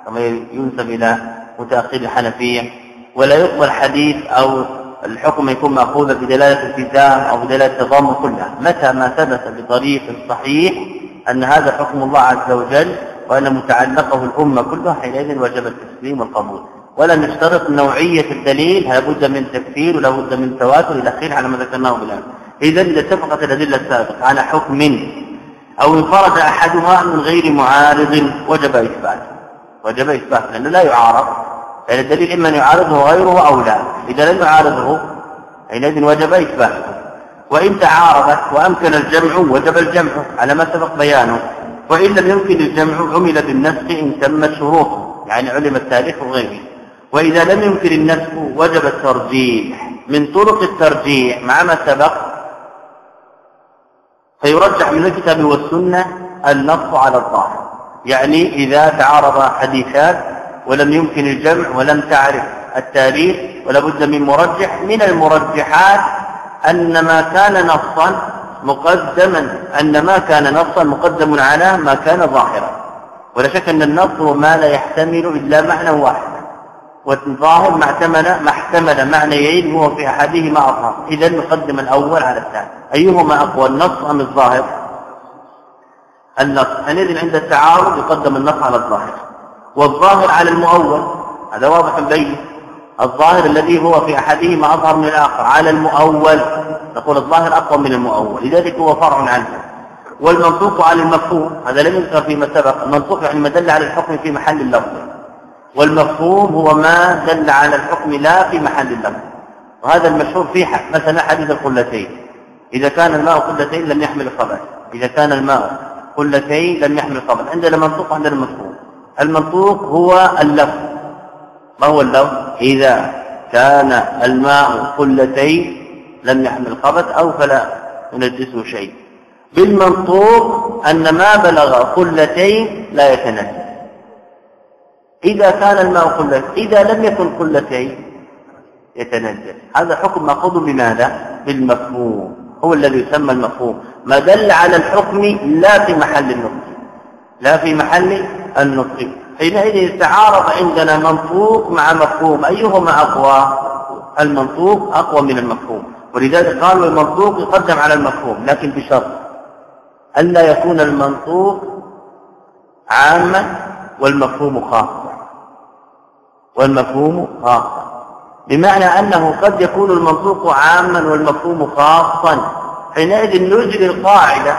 كما ينسب إلى متأخر الحنفية ولا يقبل حديث أو الحكم يكون مأخوذا بدلالة التزام أو بدلالة التضامن كلها متى ما ثبت بطريق صحيح أن هذا حكم الله عز وجل وأن متعلقه الأمة كلها حينئذ وجب التسليم والقبول. ولا نشترط نوعية الدليل لابد من تكفير ولا بد من تواتر إلى آخره على ما ذكرناه بالآن. إذا إذا اتفقت الأدلة السابقة على حكم أو انفرد أحدها من غير معارض وجب إثباته وجب إثباته لأنه لا يعارض. لأن يعني الدليل إما أن يعارضه غيره أو لا. إذا لم يعارضه حينئذ وجب إثباته وإن تعارضت وأمكن الجمع وجب الجمع على ما سبق بيانه. وإن لم يمكن الجمع عمل بالنسخ إن تمت شروطه. يعني علم التاريخ وغيره. وإذا لم يمكن النسخ وجب الترجيح من طرق الترجيح مع ما سبق فيرجح من الكتاب والسنة النص على الظاهر. يعني إذا تعارض حديثان ولم يمكن الجمع ولم تعرف التاريخ ولا بد من مرجح من المرجحات أن ما كان نصا مقدما أن ما كان نصا مقدم على ما كان ظاهرا. ولا شك أن النص ما لا يحتمل إلا معنى واحد. والظاهر ما احتمل ما احتمل معنيين هو في أحدهما أظهر. إذا نقدم الأول على الثاني. أيهما أقوى النص أم الظاهر؟ النص. حينئذ عند التعارض يقدم النص على الظاهر. والظاهر على المؤول. هذا واضح بين. الظاهر الذي هو في أحدهما أظهر من الآخر. على المؤول. نقول الظاهر أقوى من المؤول. لذلك هو فرع عنه. والمنطوق على المفهوم. هذا لم يذكر فيما سبق. المنطوق يعني ما دل على الحكم في محل اللفظ. والمفهوم هو ما دل على الحكم لا في محل اللفظ. وهذا المشهور في مثلا حديث القلتين. إذا كان الماء قلتين لم يحمل الخبث إذا كان الماء قلتين لم يحمل الخبث عندنا منطوق عندنا مفهوم المنطوق هو اللفظ. ما هو اللفظ؟ إذا كان الماء قلتين لم يحمل الخبث أو فلا ينجسه شيء. بالمنطوق أن ما بلغ قلتين لا يتنجس. إذا كان الماء قلتين إذا لم يكن قلتين يتنجس هذا حكم مأخوذ بماذا؟ بالمفهوم. هو الذي يسمى المفهوم. ما دل على الحكم لا في محل النطق. لا في محل النطق. حينئذ تعارض عندنا منطوق مع مفهوم. أيهما أقوى؟ المنطوق أقوى من المفهوم. ولذلك قالوا المنطوق يقدم على المفهوم لكن بشرط. ألا يكون المنطوق عاما والمفهوم خاصا. والمفهوم خاصا. بمعنى أنه قد يكون المنطوق عاما والمفهوم خاصا. حينئذ نجري القاعدة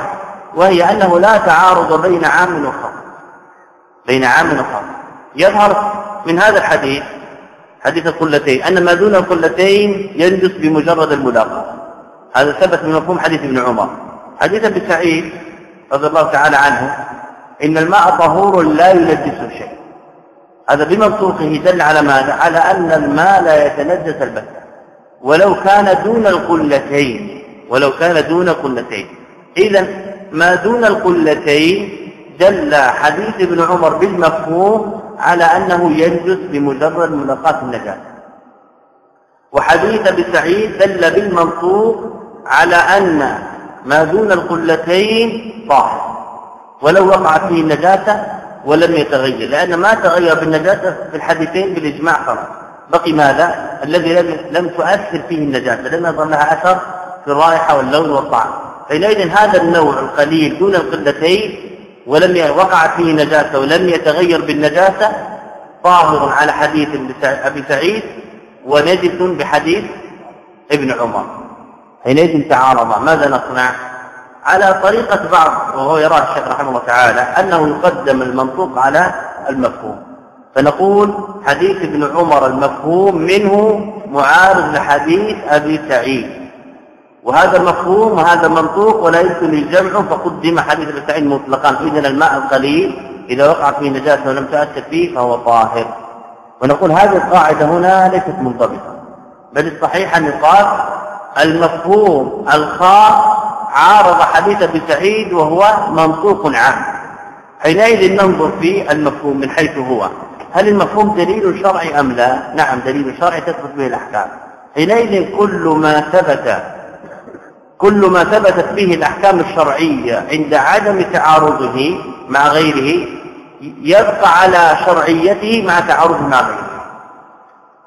وهي أنه لا تعارض بين عام وخاص. بين عام وخاص. يظهر من هذا الحديث حديث القلتين أن ما دون القلتين ينجس بمجرد الملاقاة. هذا ثبت من مفهوم حديث ابن عمر. حديث ابن سعيد رضي الله تعالى عنه إن الماء طهور لا ينجسه شيء. هذا بمنطوقه دل على ماذا؟ على أن الماء لا يتنجس البتة. ولو كان دون القلتين ولو كان دون قلتين. إذا ما دون القلتين دل حديث ابن عمر بالمفهوم على أنه ينجس بمجرد ملاقاة النجاسة وحديث ابن سعيد دل بالمنطوق على أن ما دون القلتين طاهر. ولو وقعت فيه النجاسة ولم يتغير لأن ما تغير بالنجاسة في الحديثين بالإجماع خلاص بقي ماذا؟ الذي لم لم تؤثر فيه النجاسة لم يظل لها أثر في الرائحة واللون والطعم. حينئذ هذا النوع القليل دون القلتين ولم وقعت فيه نجاسة ولم يتغير بالنجاسة طاهر على حديث أبي سعيد ونجس بحديث ابن عمر. حينئذ تعارض ماذا نصنع؟ على طريقة بعض وهو يراه الشيخ رحمه الله تعالى أنه يقدم المنطوق على المفهوم. فنقول حديث ابن عمر المفهوم منه معارض لحديث أبي سعيد. وهذا مفهوم وهذا منطوق ولا يمكن الجمع فقدم حديث ابن سعيد مطلقا. إذن الماء القليل إذا وقعت فيه نجاسة ولم تأثر فيه فهو طاهر. ونقول هذه القاعدة هنا ليست منضبطة بل الصحيح أن يقال المفهوم الخاص عارض حديث ابن سعيد وهو منطوق عام. حينئذ ننظر في المفهوم من حيث هو. هل المفهوم دليل شرعي أم لا؟ نعم دليل شرعي تثبت به الأحكام. حينئذ كل ما ثبت كل ما ثبتت به الأحكام الشرعية عند عدم تعارضه مع غيره يبقى على شرعيته مع تعارضه مع غيره.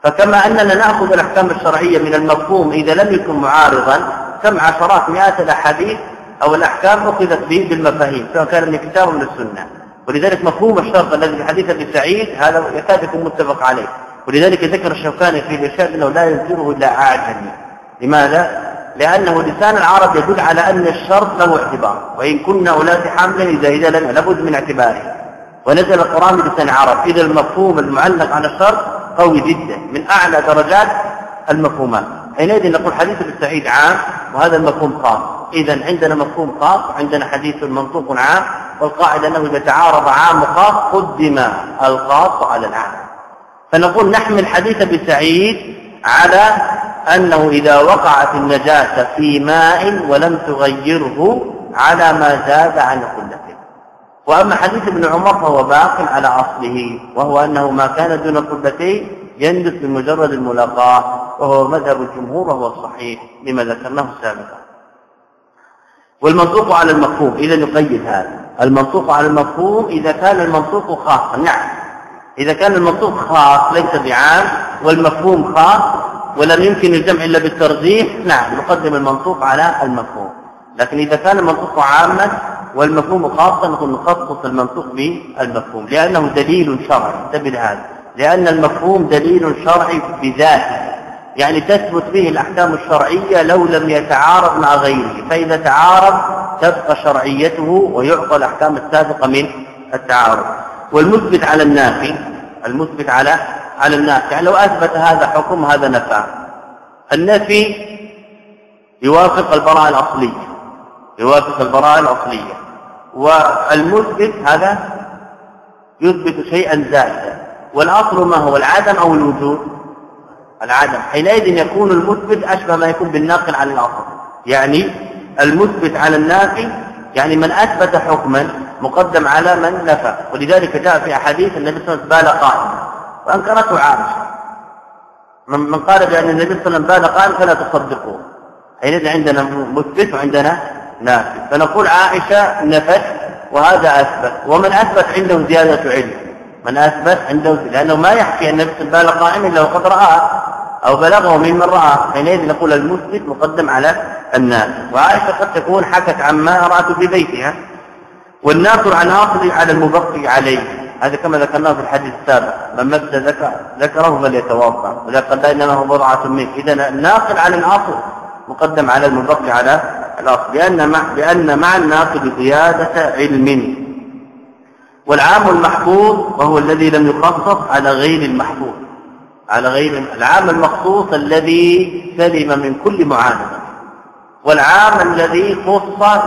فكما أننا نأخذ الأحكام الشرعية من المفهوم إذا لم يكن معارضا كم عشرات مئات الأحاديث أو الأحكام أخذت به بالمفاهيم سواء كان من الكتاب من السنة. ولذلك مفهوم الشرط الذي في حديث أبي سعيد هذا يكاد يكون متفق عليه. ولذلك ذكر الشوكاني في الإرشاد أنه لا ينكره إلا أعجمي. لماذا؟ لأنه لسان العرب يدل على أن الشرط له اعتبار وإن كنا أولاد حمل إذا لم لابد من اعتباره. ونزل القرآن بلسان العرب. إذا المفهوم المعلق على الشرط قوي جدا من أعلى درجات المفهومات. حينئذ نقول حديث ابن سعيد عام وهذا المفهوم خاص. إذا عندنا مفهوم خاص عندنا حديث منطوق عام والقاعدة أنه إذا تعارض عام وخاص قدم الخاص على العام. فنقول نحمل حديث ابن سعيد على أنه إذا وقعت النجاسة في ماء ولم تغيره على ما زاد عن قلته وأما حديث ابن عمر فهو باق على أصله وهو أنه ما كان دون قلتين يندس بمجرد الملاقاة وهو مذهب الجمهور وهو الصحيح لما ذكرناه سابقا. والمنطوق على المفهوم إذا نقيد هذا. المنطوق على المفهوم إذا كان المنطوق خاصا نعم. إذا كان المنطوق خاص ليس بعام والمفهوم خاص ولم يمكن الجمع إلا بالترجيح نعم نقدم المنطوق على المفهوم. لكن إذا كان المنطوق عاما والمفهوم خاصا نقول نخصص المنطوق بالمفهوم لأنه دليل شرعي. انتبه لهذا. لأن المفهوم دليل شرعي بذاته. يعني تثبت به الأحكام الشرعية لو لم يتعارض مع غيره. فإذا تعارض تبقى شرعيته ويعطى الأحكام السابقة من التعارض. والمثبت على النافي المثبت على على النافي. يعني لو أثبت هذا حكم هذا نفى النفي يوافق البراءة الأصلية. يوافق البراءة الأصلية. والمثبت هذا يثبت شيئا زائدا. والأصل ما هو العدم أو الوجود؟ العدم. حينئذ يكون المثبت أشبه ما يكون بالناقل على الأصل. يعني المثبت على النافي يعني من أثبت حكما مقدم على من نفى. ولذلك جاء في أحاديث النبي صلى الله عليه وسلم بال قائما وأنكرته عائشة. من قال بأن النبي صلى الله عليه وسلم قائما فلا تصدقوه. حينئذ عندنا مثبت وعندنا نافي فنقول عائشة نفت وهذا أثبت. ومن أثبت عنده زيادة علم. من أثبت عنده لأنه ما يحكي أن نفس بال قائما إلا وقد رآه أو بلغه ممن رآه حينئذ نقول المثبت مقدم على الناس. وعائشة قد تكون حكت عما رأته في بيتها. والناصر عن اصل على المبقي عليه. هذا كما ذكرناه في الحديث السابق. من مس ذكر ذكره فليتوضأ. وذا قال إنما هو بضعة منه إذا الناقل على الأصل مقدم على المبقي على الأصل. لأن مع لأن مع الناقل زيادة علم. والعام المحفوظ وهو الذي لم يخصص على غير المحفوظ. على غير العام المخصوص الذي سلم من كل معانده والعام الذي خص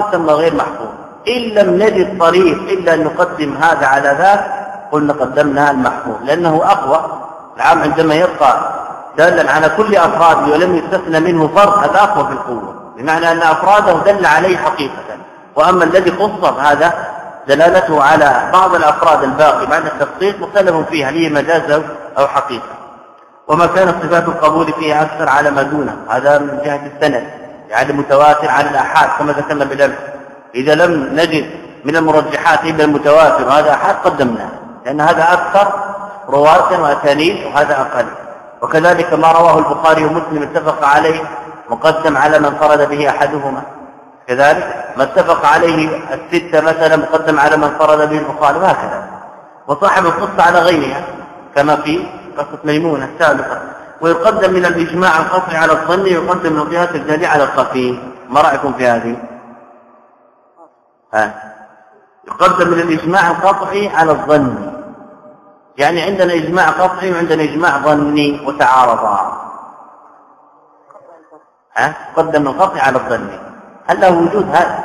يسمى غير محفوظ. إن لم نجد طريق إلا أن نقدم هذا على ذاك قلنا قدمنا المحفوظ. لأنه أقوى. العام عندما يبقى دالا على كل أفراده ولم يستثنى منه فرد هذا أقوى في القوة. بمعنى أن أفراده دل عليه حقيقة. وأما الذي خص هذا دلالته على بعض الأفراد الباقي بعد التخصيص مختلف فيه هل هي مجاز أو حقيقة. وما كانت صفات القبول فيها أكثر على ما دونه. هذا من جهة السند يعني متواتر على الآحاد كما ذكرنا بالأمس. إذا لم نجد من المرجحات إلا المتواتر وهذا أحد قدمناه لأن هذا أكثر رواة وأسانيد وهذا أقل. وكذلك ما رواه البخاري ومسلم اتفق عليه مقدم على من فرد به أحدهما. كذلك ما اتفق عليه الستة مثلا مقدم على من فرد به البخاري وهكذا. وصاحب القصة على غيرها كما في قصة ميمونة السابقة. ويقدم من الإجماع القطعي على الظن ويقدم من القياس الجلي على الخفي ما رأيكم في هذه؟ ها؟ يقدم من الإجماع القطعي على الظن. يعني عندنا إجماع قطعي وعندنا إجماع ظني وتعارضا. ها؟ يقدم القطعي على الظني هل له وجود هذا؟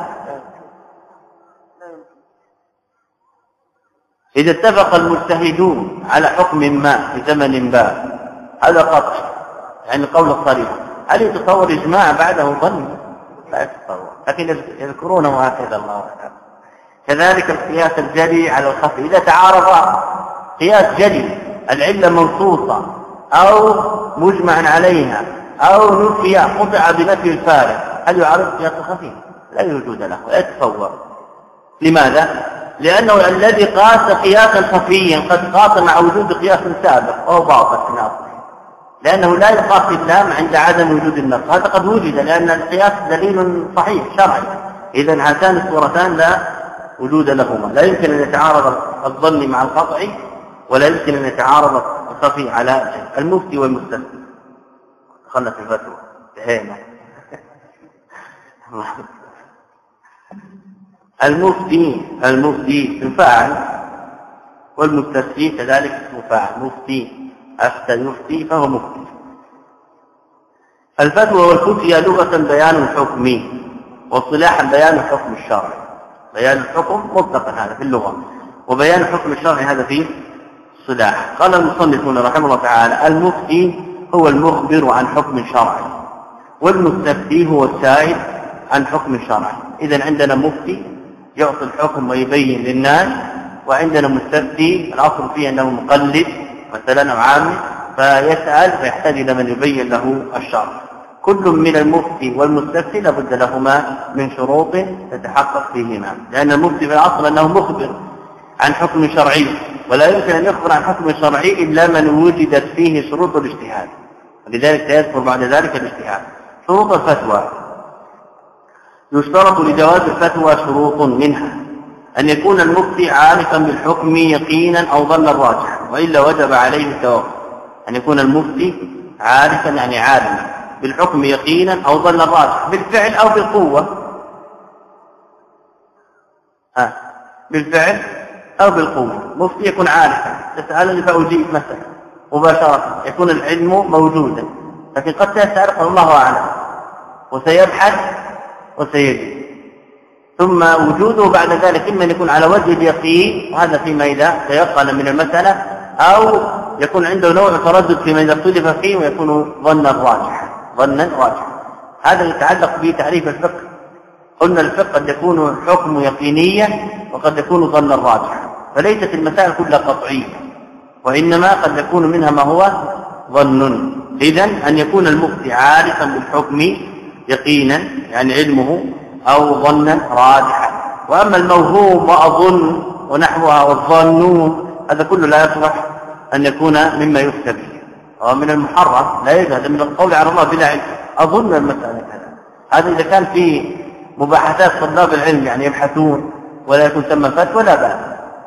إذا اتفق المجتهدون على حكم ما في زمن ما هذا قطع يعني القول الصريح. هل يتصور إجماع بعده؟ ظن لا يتصور لكن يذكرونه هكذا الله تعالى كذلك القياس الجلي على الخفي. إذا تعارض قياس جلي العلة منصوصة أو مجمع عليها أو نفي قطع بنفي الفارق هل يعارض قياس الخفي لا وجود له يتصور. لماذا؟ لأنه الذي قاس قياسا خفيا قد قاس مع وجود قياس سابق وهو باطل في ناصر لأنه لا يقاس اللام عند عدم وجود النص. هذا قد وجد لأن القياس دليل صحيح شرعي. إذا هاتان الصورتان لا وجود لهما. لا يمكن أن يتعارض الظن مع القطع ولا يمكن أن يتعارض الخفي على المفتي والمستفتي دخلنا في الفتوى. انتهينا. المفتي المفتي الفاعل والمستفتي كذلك اسمه فاعل مفتي. أفتى يفتي فهو مفتي. الفتوى والفتية لغة بيان الحكم واصطلاحا بيان الحكم الشرعي. بيان الحكم مطلقا هذا في اللغة. وبيان الحكم الشرعي هذا في الصلاح قال المصنفون رحمه الله تعالى المفتي هو المخبر عن حكم شرعي والمستفتي هو السائل عن حكم شرعي اذا عندنا مفتي يعطي الحكم ويبين للناس وعندنا مستفتي الأصل فيه أنه مقلد مثلا أو فيسأل فيحتاج إلى من يبين له الشرع. كل من المفتي والمستفتي لابد لهما من شروط تتحقق فيهما لأن المفتي في الأصل أنه مخبر عن حكم شرعي ولا يمكن أن يخبر عن حكم شرعي إلا من وجدت فيه شروط الاجتهاد. ولذلك سيذكر بعد ذلك الاجتهاد. شروط الفتوى. يشترط لجواز الفتوى شروط منها أن يكون المفتي عارفا بالحكم يقينا أو ظنا راجحا وإلا وجب عليه التوقف. أن يكون المفتي عارفا يعني عالما بالحكم يقينا أو ظن الراجح بالفعل أو بالقوة. ها بالفعل أو بالقوة. مفتي يكون عارفا. تسألني فأجيب مثلا. مباشرة يكون العلم موجودا لكن قد تسأل الله أعلم وسيبحث وسيجد ثم وجوده بعد ذلك إما أن يكون على وجه اليقين وهذا فيما إذا تيقن من المسألة أو يكون عنده نوع تردد فيما إذا اختلف فيه ويكون ظنا راجحا ظنا راجحا. هذا يتعلق بتعريف الفقه. قلنا الفقه قد يكون حكم يقينيا وقد يكون ظنا راجحا فليست المسائل كلها قطعية وإنما قد يكون منها ما هو ظن. اذا أن يكون المفتي عارفا بالحكم يقينا يعني علمه أو ظنا راجحا وأما الموهوم وأظن ونحوها والظنون هذا كله لا يصلح أن يكون مما يفتى به ومن المحرم لا يجوز من القول على الله بلا علم. أظن المسألة كذا. هذا إذا كان في مباحثات طلاب العلم يعني يبحثون ولا يكون ثم فتوى لا بأس.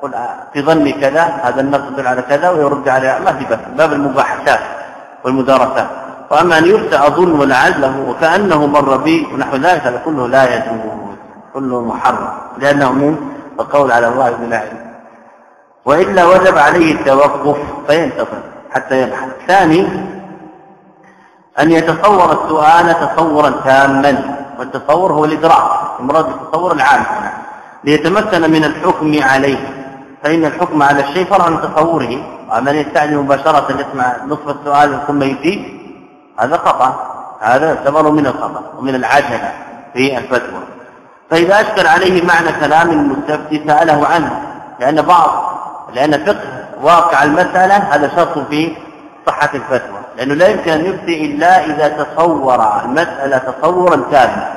قل في ظني كذا هذا النص يدل على كذا ويرد على ما في باب المباحثات والمدارسات. واما ان يفتى اظن ولعله وكانه مر بي ونحو ذلك هذا كله لا يجوز كله محرم لأنه من القول على الله بلا علم. وإلا وجب عليه التوقف فينتظر حتى يبحث. ثاني أن يتصور السؤال تصورا تاما والتصور هو الإدراك المراد بالتصور العام. ليتمكن من الحكم عليه. فإن الحكم على الشيء فرع عن تصوره ومن يستعجل مباشرة يسمع نصف السؤال ثم يجيب هذا خطأ هذا يعتبر من الخطأ ومن العجلة في الفتوى. فإذا أشكل عليه معنى كلام المستفتي سأله عنه لأن بعض لأن فقه واقع المسألة هذا شرط في صحة الفتوى. لأنه لا يمكن أن يفتي إلا إذا تصور المسألة تصورا كاملا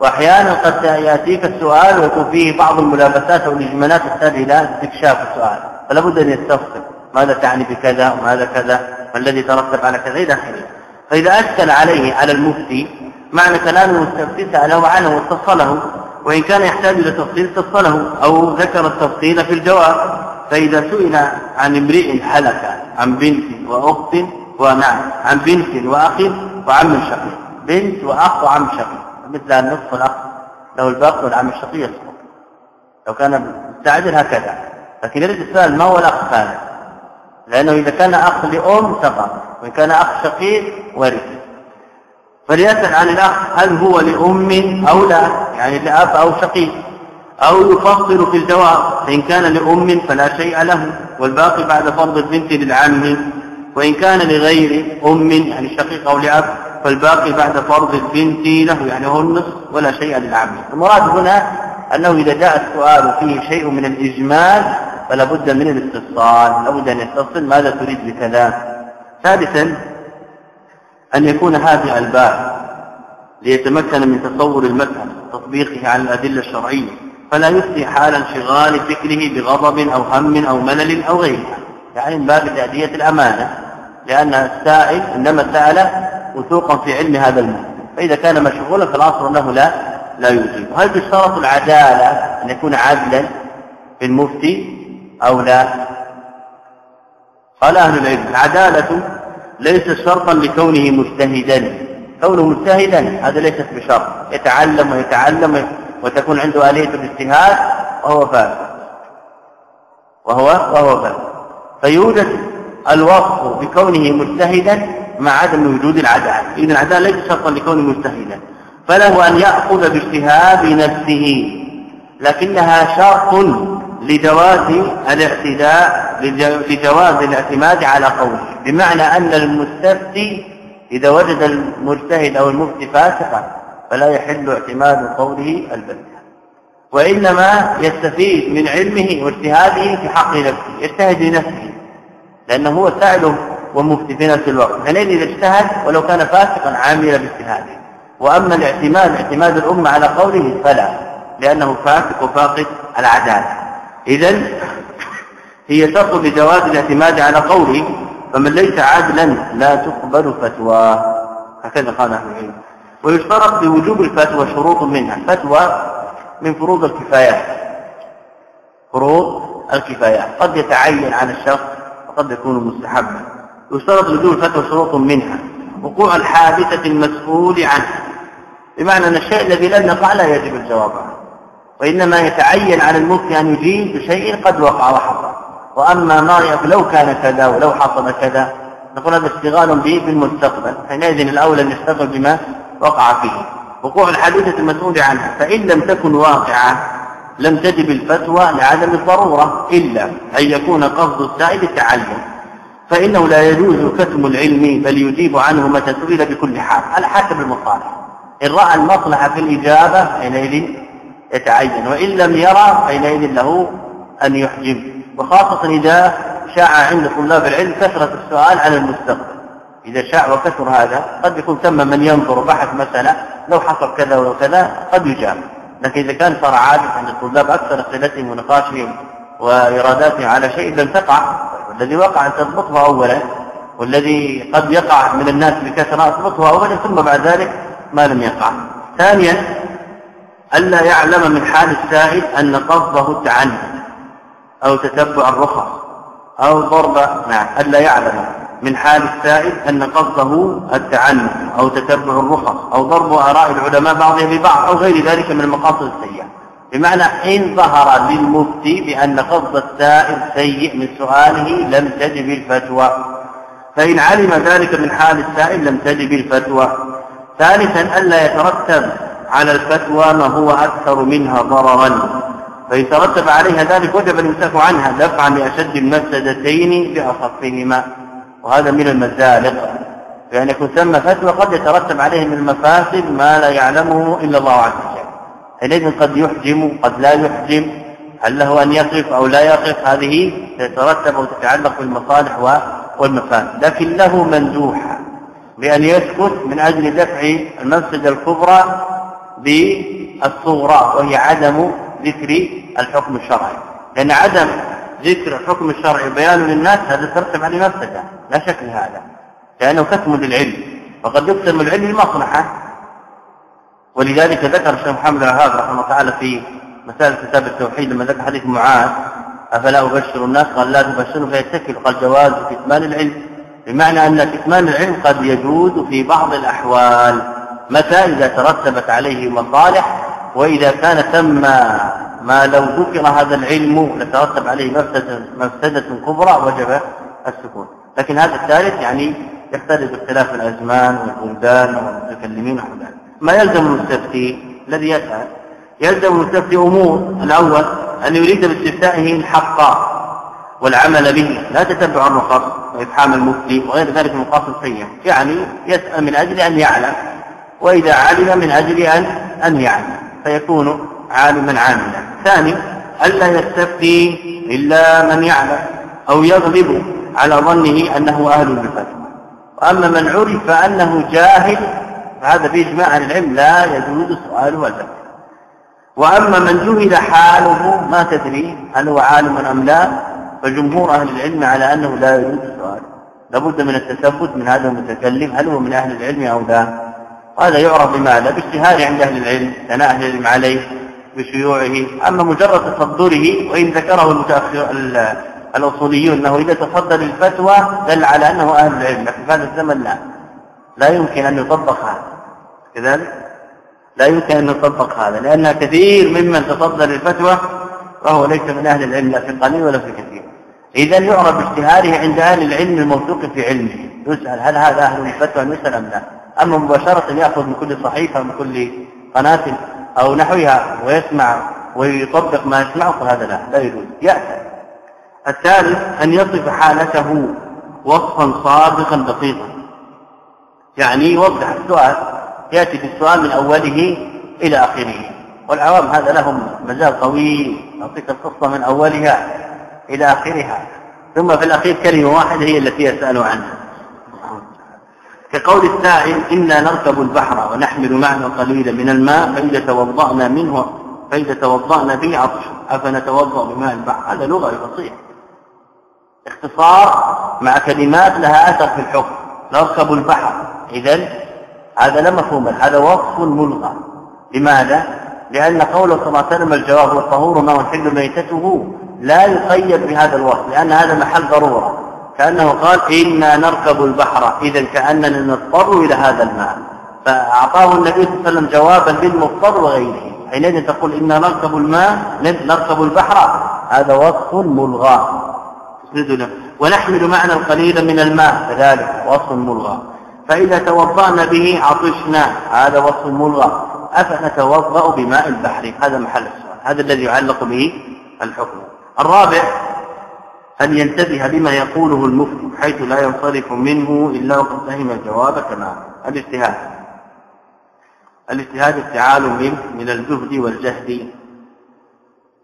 وأحيانا قد يأتيك السؤال ويكون فيه بعض الملابسات أو الإجمالات تحتاج إلى استكشاف السؤال. فلا بد أن يستفصل ماذا تعني بكذا وماذا كذا؟ ما الذي ترتب على كذا؟ إلى آخره. فإذا أشكل عليه على المفتي معنى كلام المستفتي سأله عنه واتصله وإن كان يحتاج إلى تفصيل اتصله أو ذكر التفصيل في الجواب فإذا سئل عن امرئ حلك عن بنت وأخت ونعم عن بنت وأخ وعم شقيق بنت وأخ وعم شقيق مثل النصف الأخ له الباقي والعم الشقيق لو كان مستعجل هكذا لكن يريد السؤال ما هو الأخ هذا لأنه إذا كان أخ لأم سقط وإن كان أخ شقيق ورث. فليسأل عن الأخ هل هو لأم أو لا يعني لأب أو شقيق. أو يفصل في الجواب فإن كان لأم فلا شيء له والباقي بعد فرض البنت للعم. وإن كان لغير أم يعني شقيق أو لأب فالباقي بعد فرض البنت له يعني هو النصف ولا شيء للعم. المراد هنا أنه إذا جاء السؤال فيه شيء من الإجمال فلا بد من الاستفصال لا بد أن يتصل ماذا تريد بكذا ثالثا أن يكون هذا الباب ليتمكن من تصور المذهب تطبيقه على الأدلة الشرعية فلا يفتي حال انشغال فكره بغضب أو هم أو ملل أو غيرها. يعني باب تأدية الأمانة لأن السائل إنما سأل وثوقا في علم هذا المال فإذا كان مشغولا فالأصل أنه لا لا يجيب. وهل تشترط العدالة أن يكون عدلا في المفتي؟ أو لا؟ قال أهل العلم العدالة ليست شرطا لكونه مجتهدا. كونه مجتهدا هذا ليست بشرط. يتعلم ويتعلم وتكون عنده آلية الاجتهاد وهو فاسد وهو وهو فاسد فيوجد الوصف بكونه مجتهدا مع عدم وجود العدالة. اذا العدالة ليس شرطا لكونه مجتهدا. فله أن يأخذ باجتهاد نفسه لكنها شرط لجواز الاعتداء لجواز الاعتماد على قوله بمعنى أن المستفتي إذا وجد المجتهد أو المفتي فاسقا فلا يحل اعتماد قوله البتة. وإنما يستفيد من علمه واجتهاده في حق نفسه يجتهد لنفسه لأنه هو سائل ومفتي في نفس الوقت. حينئذ إذا اجتهد ولو كان فاسقا عامل باجتهاده. وأما الاعتماد اعتماد الأمة على قوله فلا لأنه فاسق وفاقد العدالة. إذا هي شرط لجواز الاعتماد على قوله فمن ليس عادلا لا تقبل فتواه هكذا قال أهل العلم. ويشترط لوجوب الفتوى شروط منها. الفتوى من فروض الكفايات. فروض الكفايات. قد يتعين عن الشخص قد يكون مستحبا. يشترط لزوم الفتوى شروط منها. وقوع الحادثة المسؤول عنها بمعنى أن الشيء الذي لم يقع لا يجب الجواب عنه. وإنما يتعين على المفتي أن يجيب بشيء قد وقع وحصل. وأما ما لو كان كذا ولو حصل كذا نقول هذا اشتغال به في المستقبل. حينئذ الأولى أن يشتغل بما وقع فيه. وقوع الحادثة المسؤول عنها. فإن لم تكن واقعة لم تجب الفتوى لعدم الضرورة إلا أن يكون قصد السائل التعلم. فإنه لا يجوز كتم العلم بل يجيب عنه متى سئل بكل حال. على حسب المصالح. إن رأى المصلحة في الإجابة حينئذ يتعين وإن لم يرى حينئذ له أن يحجم وخاصة إذا شاع عند طلاب العلم كثرة السؤال عن المستقبل. إذا شاع وكثر هذا قد يكون ثم من ينظر وبحث مسألة لو حصل كذا ولو كذا قد يجاب لكن إذا كان صار عادة عند الطلاب أكثر أسئلتهم ونقاشهم وإراداتهم على شيء لم تقع والذي وقع أن تضبطه أولا والذي قد يقع من الناس بكثرة أضبطه أولا ثم بعد ذلك ما لم يقع. ثانيا ألا يعلم من حال السائل أن قصده التعنت أو تتبع الرخص أو ضرب نعم ألا يعلم من حال السائل أن قصده التعنت أو تتبع الرخص أو ضرب آراء العلماء بعضهم ببعض أو غير ذلك من المقاصد السيئة. بمعنى إن ظهر للمفتي بأن قصد السائل سيء من سؤاله لم تجب الفتوى. فإن علم ذلك من حال السائل لم تجب الفتوى. ثالثا ألا يترتب على الفتوى ما هو أكثر منها ضررا. فإن ترتب عليها ذلك وجب الإمساك عنها دفعا لأشد المفسدتين بأخفهما. وهذا من المزالق يعني يكون ثم فتوى قد يترتب عليه من المفاسد ما لا يعلمه إلا الله عز وجل. حينئذ قد يحجم قد لا يحجم. هل له أن يقف أو لا يقف هذه تترتب وتتعلق بالمصالح والمفاسد. لكن له مندوحة. بأن يسكت من أجل دفع المفسدة الكبرى بالصغرى وهي عدم ذكر الحكم الشرعي. لأن عدم ذكر الحكم الشرعي بيان للناس هذا ترتب عليه مفسدة لا شك هذا لأنه كتم للعلم وقد يكتم العلم لمصلحة ولذلك ذكر الشيخ محمد الوهاب رحمه الله تعالى في مسائل كتاب التوحيد لما ذكر حديث معاذ أفلا أبشر الناس؟ قال لا تبشروا فيتكل قال جواز كتمان العلم. بمعنى أن كتمان العلم قد يجوز في بعض الأحوال. متى إذا ترتبت عليه مصالح وإذا كان ثم ما لو ذكر هذا العلم لترتب عليه مفسدة مفسدة كبرى وجب السكون. لكن هذا الثالث يعني يختلف باختلاف الأزمان والبلدان والمتكلمين ونحو ذلك ما يلزم المستفتي؟ الذي يسال يلزم المستفتي أمور. الأول أن يريد باستفتائه الحق والعمل به لا تتبع الرخص وإفحام المفتي وغير ذلك من السيئه يعني يسال من أجل أن يعلم. وإذا علم من أجل ان أن يعلم فيكون عالما عاملا. ثاني الا يستفتي إلا من يعلم أو يغلب على ظنه أنه أهل بالفتوى. وأما من عرف أنه جاهل فهذا بإجماع العلم لا يجوز سؤاله الفتوى وأما من جهل حاله ما تدري هل هو عالم أم لا فجمهور أهل العلم على أنه لا يجوز سؤاله لابد من التثبت من هذا المتكلم هل هو من أهل العلم أو لا. هذا يعرف بماذا؟ باشتهار عند أهل العلم ثناء أهل العلم عليه بشيوعه. أما مجرد تصدره وإن ذكره المتاخر الأصوليون أنه إذا تصدر الفتوى دل على أنه أهل العلم لكن في هذا الزمن لا. لا يمكن أن يطبق هذا. كذلك؟ لا يمكن أن يطبق هذا لأن كثير ممن تصدر الفتوى وهو ليس من أهل العلم لا في قليل ولا في كثير. إذا يعرف اشتهاره عند أهل العلم الموثوق في علمه. يسأل هل هذا أهل الفتوى يسأل أم لا. اما مباشرة يأخذ من كل صحيفة من كل قناة أو نحوها ويسمع ويطبق ما يسمعه فهذا لا لا يجوز. يأتي. الثالث أن يصف حالته وصفا صادقا دقيقا. يعني يوضح السؤال يأتي في السؤال من أوله إلى آخره. والعوام هذا لهم مجال طويل يعطيك القصة من أولها إلى آخرها. ثم في الأخير كلمة واحدة هي التي يسأل عنها. كقول السائل إنا نركب البحر ونحمل معنا قليلا من الماء فإذا توضأنا منه فإذا توضأنا به عطش أفنتوضأ بماء البحر؟ هذا لغة فصيح اختصار مع كلمات لها أثر في الحكم. نركب البحر. إذا هذا لا مفهوم هذا وصف ملغى. لماذا؟ لأن قوله صلى الله عليه وسلم الجواب والطهور ما هو الحل ميتته لا يقيد بهذا الوصف لأن هذا محل ضرورة. كأنه قال إنا نركب البحر. إذا كأننا نضطر إلى هذا الماء. فأعطاه النبي صلى الله عليه وسلم جوابا للمضطر وغيره. حينئذ تقول إنا نركب الماء نركب البحر. هذا وصف ملغى. ونحمل معنا القليل من الماء. كذلك وصف ملغى. فإذا توضأنا به عطشنا. هذا وصف ملغى. أفنتوضأ بماء البحر. هذا محل السؤال. هذا الذي يعلق به الحكم. الرابع أن ينتبه لما يقوله المفتي حيث لا ينصرف منه إلا وقد فهم الجواب تماما الاجتهاد. الاجتهاد افتعال من من الجهد والجهد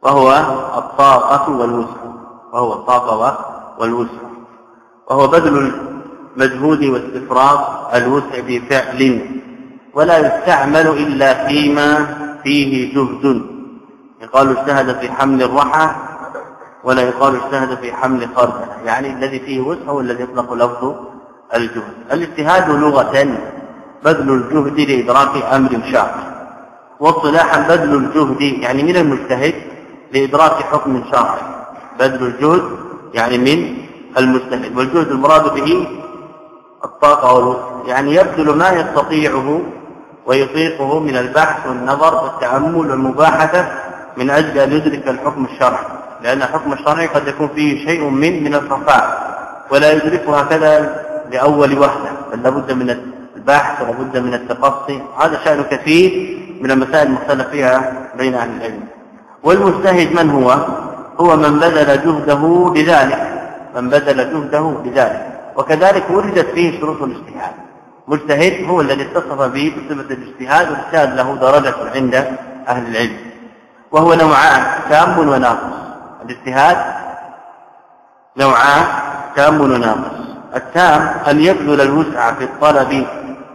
وهو الطاقة والوسع وهو الطاقة والوسع. وهو بذل المجهود واستفراغ الوسع بفعل ولا يستعمل إلا فيما فيه جهد يقال اجتهد في حمل الرحى ولا يقال اجتهد في حمل خردله يعني الذي فيه وسع هو الذي يطلق لفظ الجهد. الاجتهاد لغة بذل الجهد لإدراك أمر شاق واصطلاحا بذل الجهد يعني من المجتهد لإدراك حكم شرعي بذل الجهد يعني من المجتهد والجهد المراد به الطاقة والوسع يعني يبذل ما يستطيعه ويطيقه من البحث والنظر والتأمل والمباحثة من أجل أن يدرك الحكم الشرعي. لأن الحكم الشرعي قد يكون فيه شيء من من الخفاء ولا يدركه هكذا لأول وحدة بل لابد من البحث ولابد من التقصي هذا شأن كثير من المسائل المختلف فيها بين أهل العلم. والمجتهد من هو؟ هو من بذل جهده لذلك من بذل جهده لذلك وكذلك وردت فيه شروط الاجتهاد. مجتهد هو الذي اتصف به بصفة الاجتهاد والاجتهاد له درجة عند أهل العلم وهو نوعان تام وناقص. الاجتهاد نوعان تام وناقص التام أن يبذل الوسع في الطلب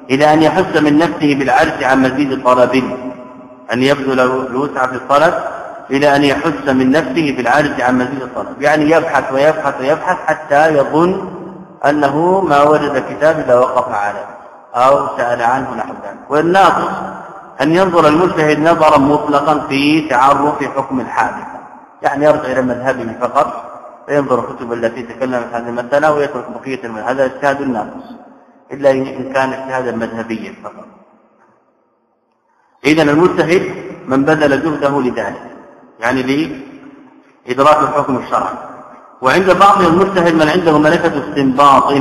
إلى أن يحس من نفسه بالعجز عن مزيد طلب. أن يبذل الوسع في الطلب إلى أن يحس من نفسه بالعجز عن مزيد الطلب يعني يبحث ويبحث ويبحث حتى يظن أنه ما وجد كتاب اذا وقف عليه أو سأل عنه نحو ذلك. والناقص أن ينظر المجتهد نظرا مطلقا في تعرف حكم الحادثة. يعني يرجع إلى مذهبه فقط فينظر الكتب التي تكلمت هذه المساله ويترك بقية المذهب. هذا اجتهاد الناقص إلا إن كان اجتهادا مذهبيا فقط. اذا المجتهد من بذل جهده لذلك يعني لإدراك الحكم الشرعي وعند بعض المجتهد من عنده ملكة استنباط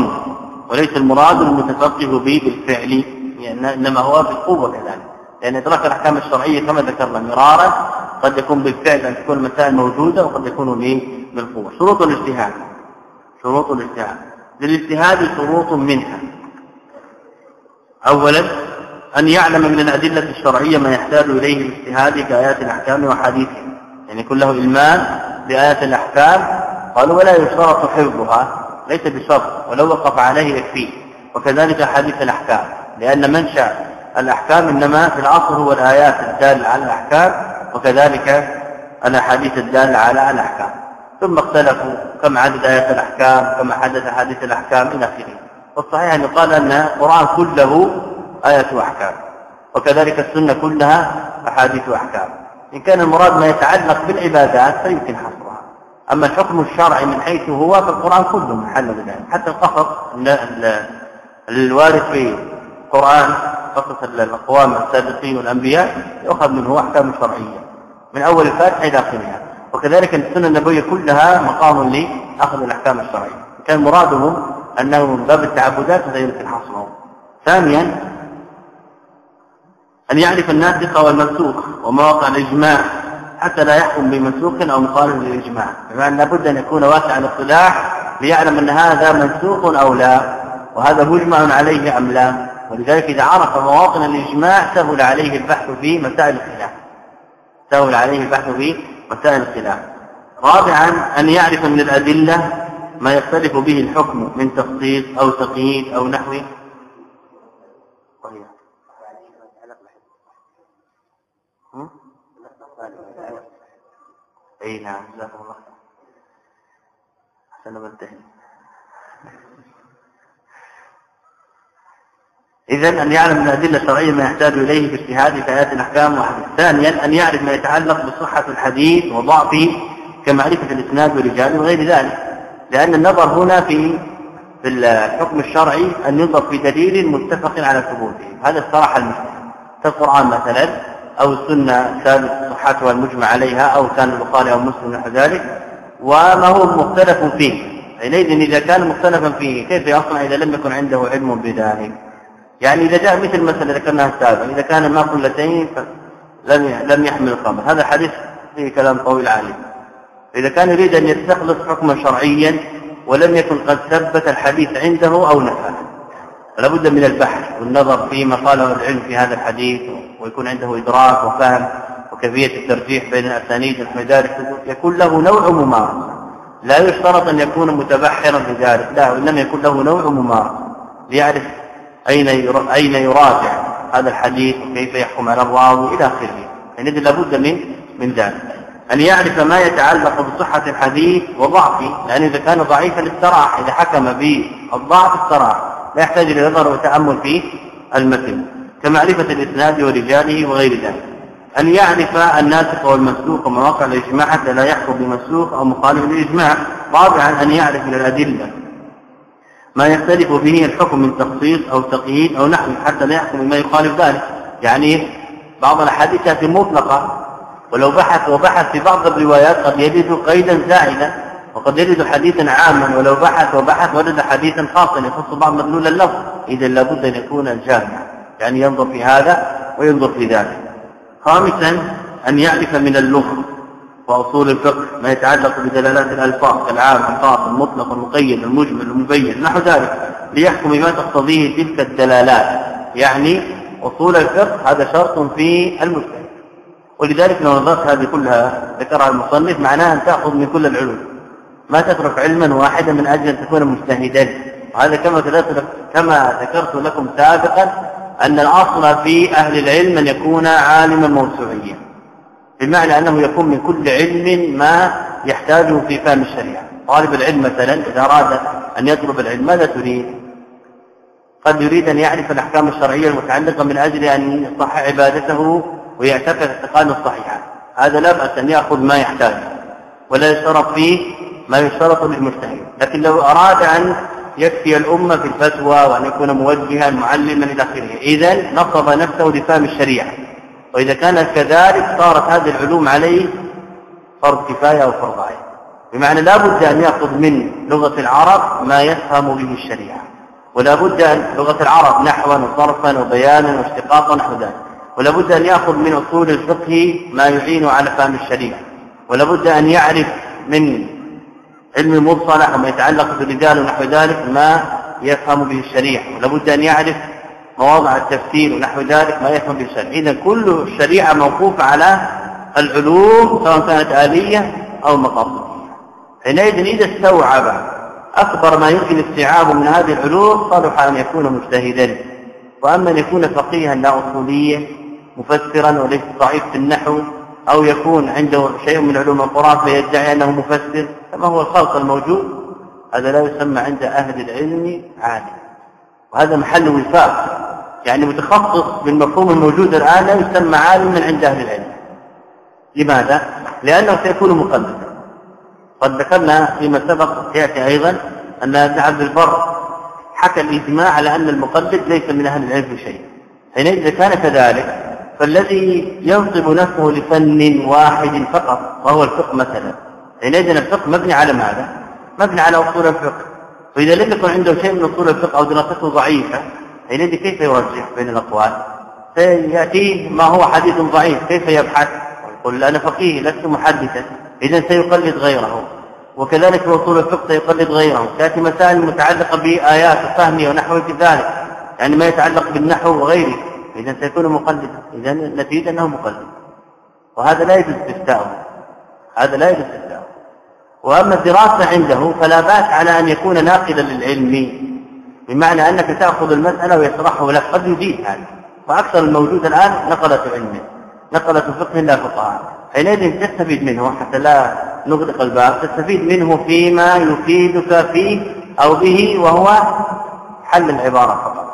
وليس المراد المتفقه به بالفعل يعني إنما هو بالقوة كذلك. لأن إدراك الأحكام الشرعية كما ذكرنا مرارا قد يكون بالفعل أن تكون المسائل موجودة وقد يكون بالقوة. شروط الاجتهاد. شروط الاجتهاد. للاجتهاد شروط منها. اولا أن يعلم من الأدلة الشرعية ما يحتاج إليه الاجتهاد كايات الأحكام وحديثها يعني يكون له إلمان بآيات الأحكام. قالوا ولا يشترط حفظها. ليس بشرط. ولو وقف عليه يكفيه. وكذلك حديث الأحكام. لأن منشأ الأحكام إنما في الأصل هو الآيات الدالة على الأحكام. وكذلك الأحاديث الدالة على الأحكام. ثم اختلفوا كم عدد آيات الأحكام كم عدد حديث الأحكام إلى آخره. والصحيح أن يقال أن القرآن كله آية أحكام وكذلك السنة كلها أحاديث أحكام إن كان المراد ما يتعلق بالعبادات فيمكن حصرها. أما الحكم الشرعي من حيث هو فالقرآن كله محل بذلك حتى القصص الوارد في القرآن قصص الأقوام السابقين والأنبياء يؤخذ منه أحكام شرعية من أول الفاتحة إلى آخرها. وكذلك السنة النبوية كلها مقام لأخذ الأحكام الشرعية. كان مرادهم أنه من باب التعبدات فلا يمكن حصره ثانيا أن يعرف الناسخ والمنسوخ ومواقع الإجماع حتى لا يحكم بمنسوخ أو مخالف للإجماع. بمعنى لابد أن يكون واسع الاصطلاح ليعلم أن هذا منسوخ أو لا وهذا مجمع عليه أم لا. ولذلك إذا عرف مواطن الإجماع سهل عليه البحث في مسائل الخلاف. سهل عليه البحث في مسائل الخلاف. رابعا أن يعرف من الأدلة ما يختلف به الحكم من تخصيص أو تقييد أو نحوه أي نعم جزاكم الله أحسن منتهي اذا أن يعلم من الادله الشرعيه ما يحتاج إليه في اجتهاد في ايات الاحكام وحديث ثانيا أن يعرف ما يتعلق بصحة الحديث وضعفه كمعرفة الإسناد ورجاله وغير ذلك. لأن النظر هنا في في الحكم الشرعي أن ينظر في دليل متفق على ثبوته. هذا الصراحة المجتهد كالقرآن مثلا أو السنة ثابت صحتها المجمع عليها أو كان البخاري أو مسلم نحو ذلك. وما هو مختلف فيه؟ حينئذ إذا كان مختلفا فيه كيف يصنع إذا لم يكن عنده علم بذلك؟ يعني إذا جاء مثل مسألة ذكرناها السابقا إذا كان ما قلتين لم لم يحمل الخمر هذا حديث فيه كلام طويل عليه. إذا كان يريد أن يستخلص حكما شرعيا ولم يكن قد ثبت الحديث عنده أو نفاه لابد من البحث والنظر فيما قاله العلم في هذا الحديث ويكون عنده إدراك وفهم وكيفية الترجيح بين الأسانيد ذلك يكون له نوع ممارسة لا يشترط أن يكون متبحرا في ذلك لا وإنما يكون له نوع ممارسة ليعرف أين أين يراجع هذا الحديث وكيف يحكم على الراوي إلى آخره؟ يعني لابد من من ذلك. أن يعرف ما يتعلق بصحة الحديث وضعفه لأن إذا كان ضعيفا استراح إذا حكم بالضعف استراح لا يحتاج إلى نظر وتأمل في المتن كمعرفة الإسناد ورجاله وغير ذلك. أن يعرف الناسخ والمسلوق ومواقع الإجماع حتى لا يحكم بمسلوق أو مخالف للإجماع رابعا أن يعرف من الأدلة. ما يختلف به الحكم من تخصيص أو تقييد أو نحو حتى لا يحكم بما يخالف ذلك. يعني بعض الأحاديث تأتي مطلقة ولو بحث وبحث في بعض الروايات قد يجد قيدا زائدا وقد يجد حديثا عاما ولو بحث وبحث وجد حديثا خاصا يخص بعض مدلول اللفظ. إذا لابد أن يكون الجامع يعني ينظر في هذا وينظر في ذلك. خامسا أن يعرف من اللغة. وأصول الفقه ما يتعلق بدلالات الألفاظ كالعام الخاص المطلق المقيد المجمل المبين نحو ذلك ليحكم ما تقتضيه تلك الدلالات. يعني أصول الفقه هذا شرط في المجتمع ولذلك لو نظرت هذه كلها ذكرها المصنف معناها أن تأخذ من كل العلوم. ما تترك علما واحدا من أجل أن تكون مجتهدا. وهذا كما كما ذكرت لكم سابقا أن الأصل في أهل العلم أن يكون عالما موسوعيا. بمعنى أنه يكون من كل علم ما يحتاجه في فهم الشريعة. طالب العلم مثلا إذا أراد أن يطلب العلم ماذا تريد؟ قد يريد أن يعرف الأحكام الشرعية المتعلقة من أجل أن يصح عبادته ويعتقد اعتقادا صحيحا هذا لا بأس أن يأخذ ما يحتاج ولا يشترط فيه ما يشترط للمجتهد. لكن لو أراد أن يكفي الأمة في الفتوى وأن يكون موجها معلما إلى آخره اذا نصب نفسه لفهم الشريعة. وإذا كان كذلك صارت هذه العلوم عليه فرض كفاية أو فرض عين. بمعنى لا بد أن يأخذ من لغة العرب ما يفهم به الشريعة. ولا بد أن لغة العرب نحوا وصرفا وبيانا واشتقاقا نحو ذلك. ولا بد أن يأخذ من أصول الفقه ما يعين على فهم الشريعة. ولا بد أن يعرف من علم المصطلح وما يتعلق بالرجال ونحو ذلك ما يفهم به الشريعة. ولا بد أن يعرف مواضع التفسير ونحو ذلك ما يفهم به الشريعه اذا كل الشريعه موقوفه على العلوم سواء كانت آلية أو مقاصدية. حينئذ إذا استوعب أكبر ما يمكن استيعابه من هذه العلوم صلح أن يكون مجتهدا. وأما أن يكون فقيها لا أصوليا مفسرا وليس ضعيف في النحو أو يكون عنده شيء من علوم القرآن فيدعي أنه مفسر كما هو الخلط الموجود؟ هذا لا يسمى عند أهل العلم عالم. وهذا محل وفاق. يعني متخصص بالمفهوم الموجود الآن لا يسمى عالما عند أهل العلم. لماذا؟ لأنه سيكون مقلدا قد ذكرنا فيما سبق يأتي أيضا أن ابن عبد البر حكى الإجماع على أن المقلد ليس من أهل العلم شيء حينئذ إذا كان كذلك فالذي ينصب نفسه لفن واحد فقط وهو الفقه مثلا. حينئذ الفقه مبني على ماذا؟ مبني على أصول الفقه. فإذا لم يكن عنده شيء من أصول الفقه أو دراسته ضعيفة حينئذ كيف يرجح بين الأقوال؟ سيأتيه ما هو حديث ضعيف كيف يبحث؟ يقول أنا فقيه لست محدثا اذا سيقلد غيره. وكذلك في أصول الفقه سيقلد غيره. تأتي مسائل متعلقة بآيات الفهم ونحو ذلك يعني ما يتعلق بالنحو وغيره. اذا سيكون مقلدا اذا النتيجه أنه مقلد. وهذا لا يجوز استفتاؤه. هذا لا يجوز استفتاؤه. وأما الدراسة عنده فلا بأس على أن يكون ناقلا للعلم بمعنى أنك تأخذ المسألة ويشرحه لك قد يجيد هذا. وأكثر الموجود الآن نقلة علم نقلة فقه لا فقهاء حينئذ تستفيد منه حتى لا نغلق الباب. تستفيد منه فيما يفيدك فيه أو به وهو حل العبارة فقط.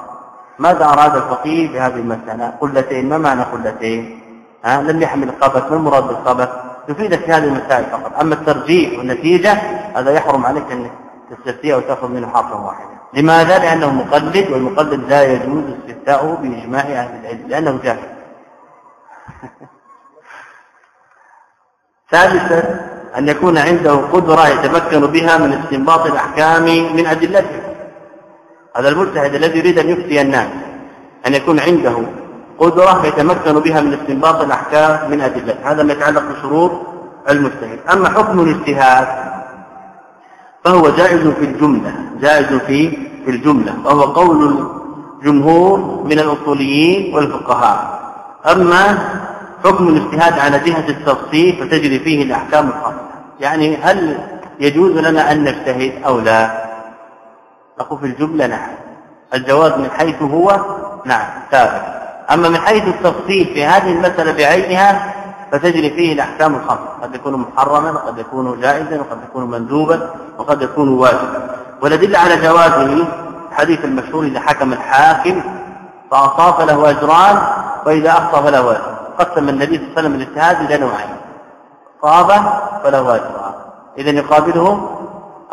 ماذا أراد الفقيه بهذه المسألة؟ قلتين. ما معنى قلتين؟ ها لم يحمل الخبث ما المراد بالخبث يفيدك في هذه المسائل فقط. أما الترجيح والنتيجة هذا يحرم عليك أن تستفتيه أو تأخذ منه حرفا واحدا. لماذا؟ لأنه مقلد والمقلد لا يجوز استفتاؤه بإجماع أهل العلم لأنه جاهل. ثالثا أن يكون عنده قدرة يتمكن بها من استنباط الأحكام من أدلته. هذا المجتهد الذي يريد أن يفتي الناس أن يكون عنده قدرة يتمكن بها من استنباط الأحكام من أدلته. هذا ما يتعلق بشروط المجتهد. أما حكم الاجتهاد فهو جائز في الجملة جائز في الجملة وهو قول الجمهور من الأصوليين والفقهاء. أما حكم الاجتهاد على جهة التفصيل فتجري فيه الأحكام الخاصة يعني هل يجوز لنا أن نجتهد أو لا؟ نقول في الجملة نعم. الجواز من حيث هو نعم ثابت. أما من حيث التفصيل في هذه المسألة بعينها فتجري فيه الأحكام الخاصة قد يكون محرما وقد يكون جائزا وقد يكون مندوبا وقد يكون واجبا. والأدلة على جوازه الحديث المشهور إذا حكم الحاكم فأصاب فله أجران وإذا أخطأ فله أجر. قسم النبي صلى الله عليه وسلم الاجتهاد إلى نوعين. صاب فله أجران. إذا يقابله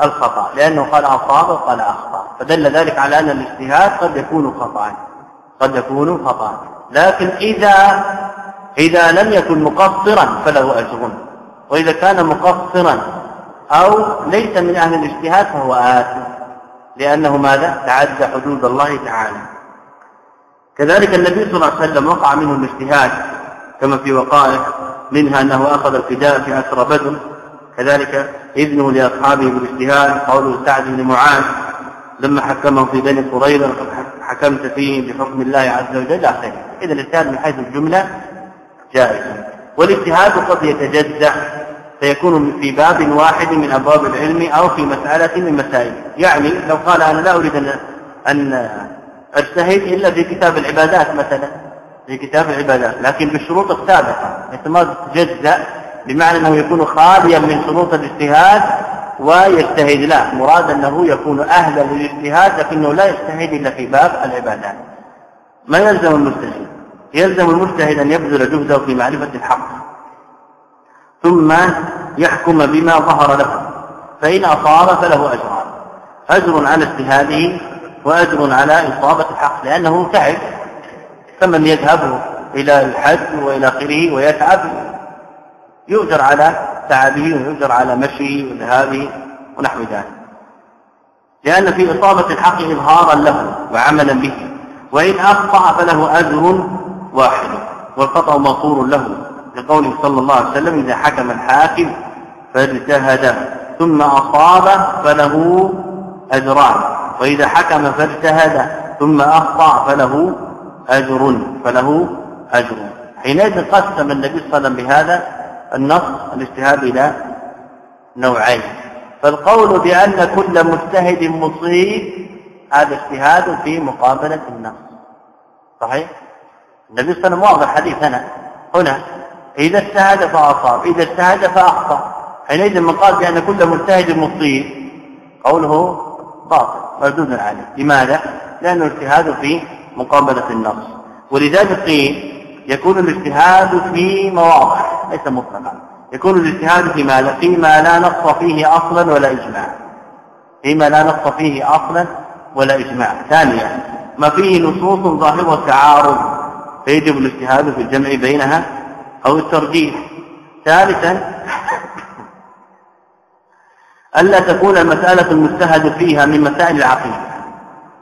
الخطأ لأنه قال أصاب وقال أخطأ. فدل ذلك على أن الاجتهاد قد يكون خطأ قد يكون خطأ. لكن إذا إذا لم يكن مقصرا فله أجر. وإذا كان مقصرا أو ليس من أهل الاجتهاد فهو آثم. لأنه ماذا؟ تعدى حدود الله تعالى. كذلك النبي صلى الله عليه وسلم وقع منه الاجتهاد كما في وقائع منها أنه أخذ الفداء في أسر بدر. كذلك إذنه لأصحابه بالاجتهاد قوله سعد بن معاذ لما حكمه في بني قريظة حكمت فيه بحكم الله عز وجل آخره إذا الاجتهاد من حيث الجملة جائز والاجتهاد قد يتجزأ فيكون في باب واحد من أبواب العلم أو في مسألة من مسائل. يعني لو قال أنا لا أريد أن أن أجتهد إلا في كتاب العبادات مثلا. في كتاب العبادات. لكن بالشروط السابقة. مثل ما تجزأ بمعنى أنه يكون خاليا من شروط الاجتهاد ويجتهد. لا مراد أنه يكون أهلا للاجتهاد لكنه لا يجتهد إلا في باب العبادات. ما يلزم المجتهد؟ يلزم المجتهد أن يبذل جهده في معرفة الحق ثم يحكم بما ظهر له فإن أصاب فله أجران أجر على اجتهاده وأجر على إصابة الحق لأنه تعب فمن يذهب إلى الحج وإلى آخره ويتعب يؤجر على تعبه ويؤجر على مشيه وذهابه ونحو ذلك. لأن في إصابة الحق إظهارا له وعملا به وإن أخطأ فله أجر واحد والخطأ مغفور له لقوله صلى الله عليه وسلم إذا حكم الحاكم فاجتهد ثم أصاب فله أجران وإذا حكم فاجتهد ثم أخطأ فله أجر فله أجر. حينئذ قسم النبي صلى الله عليه وسلم بهذا النص الاجتهاد إلى نوعين. فالقول بأن كل مجتهد مصيب هذا اجتهاد في مقابلة النص. صحيح؟ النبي صلى الله عليه وسلم حديث هنا. هنا إذا اجتهد فأصاب إذا اجتهد فأخطأ. حينئذ من قال بأن كل مجتهد مصيب. قوله باطل مردود عليه. لماذا؟ لأنه اجتهاد في مقابلة النص ولذلك قيل يكون الاجتهاد في مواضع ليس مطلقا يكون الاجتهاد في ماذا؟ فيما لا نص فيه أصلا ولا اجماع فيما لا نص فيه أصلا ولا اجماع ثانيا ما فيه نصوص ظاهرة تعارض. فيجب الاجتهاد في الجمع بينها أو الترجيح. ثالثا ألا تكون المسألة المجتهد فيها من مسائل العقيدة.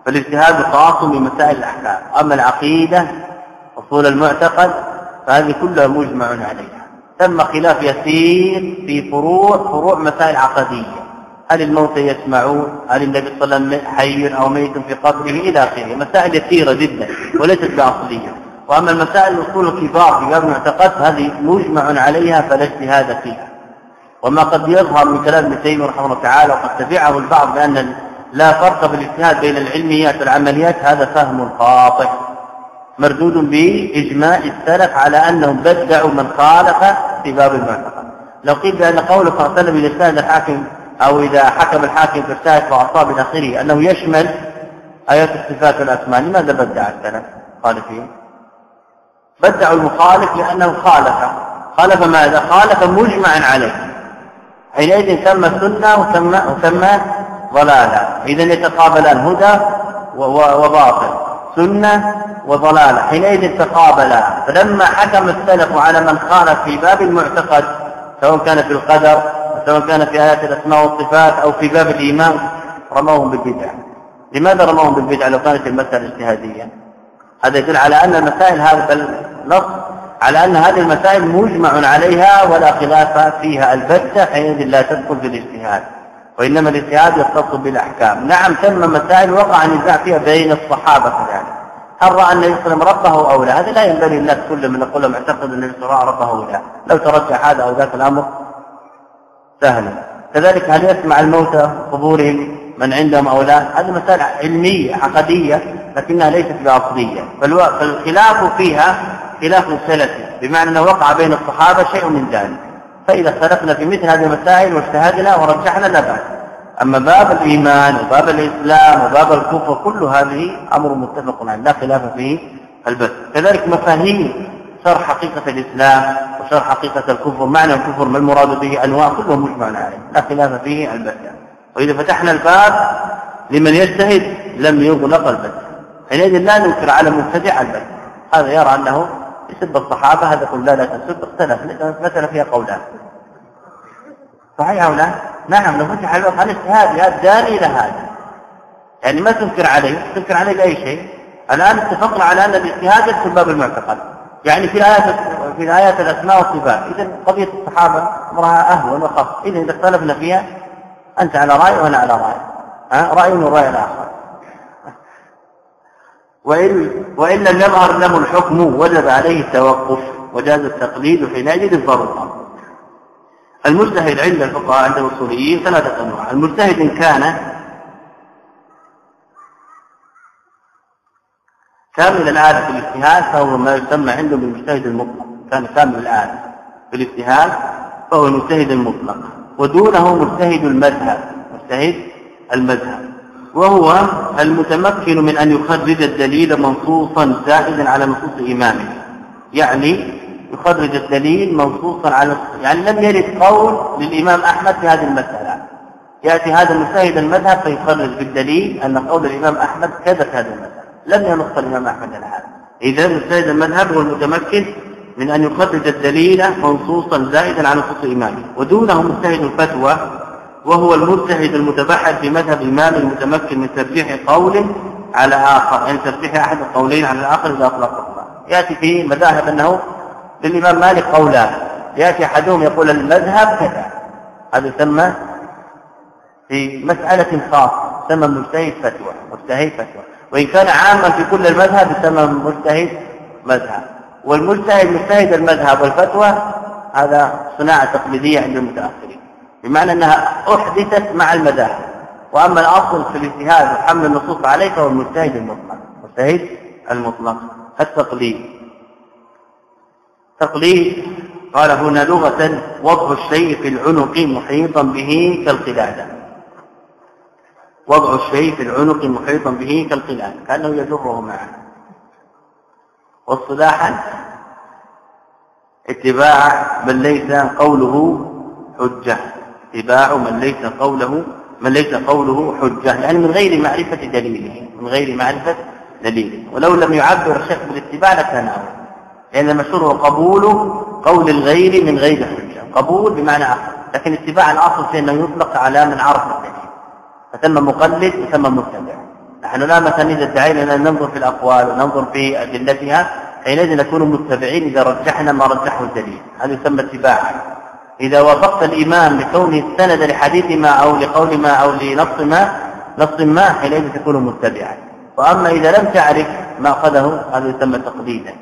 فالاجتهاد خاص بمسائل الأحكام. أما العقيدة أصول المعتقد فهذه كلها مجمع عليها. ثم خلاف يسير في فروع فروع مسائل عقدية. هل الموتى يسمعون؟ هل النبي صلى الله عليه وسلم حي أو ميت في قبره؟ إلى آخره. مسائل يسيرة جدا وليست بأصلية. وأما المسائل الأصول الكبار في باب المعتقد هذه مجمع عليها فلا اجتهاد فيها. وما قد يظهر من كلام ابن تيمية رحمه الله تعالى وقد تبعه البعض بأن لا فرق في الاجتهاد بين العلميات والعمليات هذا فهم خاطئ. مردود بإجماع السلف على أنهم بدعوا من خالف في باب المعتقد. لو قيل بأن قوله صلى الله عليه وسلم اجتهد الحاكم أو إذا حكم الحاكم فاجتهد فأصاب إلى آخره أنه يشمل آيات الصفات والأسماء لماذا بدع السلف خالفين بدعوا المخالف لأنه خالف. خالف ماذا؟ خالف مجمعا عليه. حينئذ سمى السنة وسمى, ضلالا إذا يتقابلان هدى وباطل. سنة وضلالة. حينئذ تقابلا فلما حكم السلف على من خالف في باب المعتقد سواء كان في القدر سواء كان في آيات الأسماء والصفات أو في باب الإيمان رموهم بالبدع. لماذا رموهم بالبدع؟ لو كانت المسألة اجتهادية. هذا يدل على أن المسائل هذا النص على أن هذه المسائل مجمع عليها ولا خلاف فيها. البتة حينئذ لا تدخل في الاجتهاد وإنما الاجتهاد يختص بالأحكام. نعم ثم مسائل وقع نزاع فيها بين الصحابة كذلك هل الله عليه وسلم ربه أو لا؟ هذا لا ينبغي الناس كلهم من يقول لهم اعتقد عليه وسلم ربه أو لا. لو ترجح هذا أو ذاك الأمر سهلا كذلك هل يسمع الموتى قبورهم من عندهم أو لا؟ هذه مسائل علمية عقدية لكنها ليست بأصلية. فالخلاف فيها خلاف سلفي بمعنى أنه وقع بين الصحابة شيء من ذلك. فإذا اختلفنا في مثل هذه المسائل واجتهدنا ورجحنا لا بأس. أما باب الإيمان وباب الإسلام وباب الكفر كل هذه أمر متفق عليه لا خلاف فيه البت كذلك مفاهيم شرح حقيقة الإسلام وشرح حقيقة الكفر معنى الكفر ما المراد به؟ أنواع كله مجمع عليه لا خلاف فيه البت وإذا فتحنا الباب لمن يجتهد لم يغلق البت حينئذ لا ننكر على مبتدع البت هذا يرى أنه يسب الصحابة هذا يقول لا لا تسب اختلف مثلا فيها قولان. صحيح أو لا؟ نعم لو فتح الباب هذا اجتهاد هذا داني إلى هذا يعني ما تنكر عليه تنكر عليه بأي شيء. الآن اتفقنا على أن الاجتهاد يدخل باب المعتقد. يعني في آيات في آيات الأسماء والصفات. اذا قضية الصحابة امرها أهون وخف اذا إذا اختلفنا فيها أنت على رأي وأنا على رأي. ها؟ رأي والراي الآخر. وإن, وإن لم يظهر له الحكم وجب عليه التوقف وجاز التقليد حينئذ الضرورة. المجتهد عند الفقهاء عند الاصوليين ثلاثة أنواع. المجتهد إن كان كامل الآلة في الاجتهاد فهو ما يسمى عندهم بالمجتهد المطلق. كان كامل الآلة في الاجتهاد فهو المجتهد المطلق. ودونه مجتهد المذهب. مجتهد المذهب. وهو المتمكن من أن يخرج الدليل منصوصا زائدا على نصوص إمامه. يعني يخرج الدليل منصوصا على يعني لم يرد قول للإمام أحمد في هذه المسألة. يأتي هذا المجتهد المذهب فيخرج بالدليل أن قول الإمام أحمد كذا في هذه المسألة لم ينص الإمام أحمد على هذا. إذا مجتهد المذهب هو المتمكن من أن يخرج الدليل منصوصا زائدا على نصوص إمامه. ودونه مجتهد الفتوى وهو المجتهد المتبحر في مذهب إمام المتمكن من ترجيح قول على آخر يعني ترجيح أحد القولين على الآخر إذا أطلقهما يأتي في مذاهب أنه للإمام مالك قولان. يأتي أحدهم يقول المذهب كذا. هذا يسمى في مسألة خاصة يسمى مجتهد فتوى مجتهد فتوى. وإن كان عاما في كل المذهب يسمى مجتهد مذهب. والمجتهد مجتهد المذهب والفتوى هذا صناعة تقليدية عند المتأخرين. بمعنى أنها أحدثت مع المذاهب. وأما الأصل في الاجتهاد وحمل النصوص عليه فهو المجتهد المطلق المجتهد المطلق. التقليد. تقليد قال هنا لغة وضع الشيء في العنق محيطا به كالقلادة. وضع الشيء في العنق محيطا به كالقلادة كأنه يجره معه. واصطلاحا اتباع من ليس قوله حجة. اتباع من ليس قوله من ليس قوله حجة يعني من غير معرفة دليله من غير معرفة دليله. ولو لم يعبر الشيخ بالاتباع لكان أول. لأن المشهور هو قبول قول الغير من غير حجة. قبول بمعنى أخر. لكن اتباع الأصل في أنه يطلق على من عرف الدليل. فتم مقلد وتم متبع نحن لا مثلا إذا ادعينا أن ننظر في الأقوال وننظر في أدلتها حينئذ نكون متبعين إذا رجحنا ما رجحه الدليل. هذا يسمى اتباعا إذا وافقت الإمام لكونه استند لحديث ما أو لقول ما أو لنص ما نص ما حينئذ تكون متبعا وأما إذا لم تعرف ما أخذه هذا يسمى تقليدا.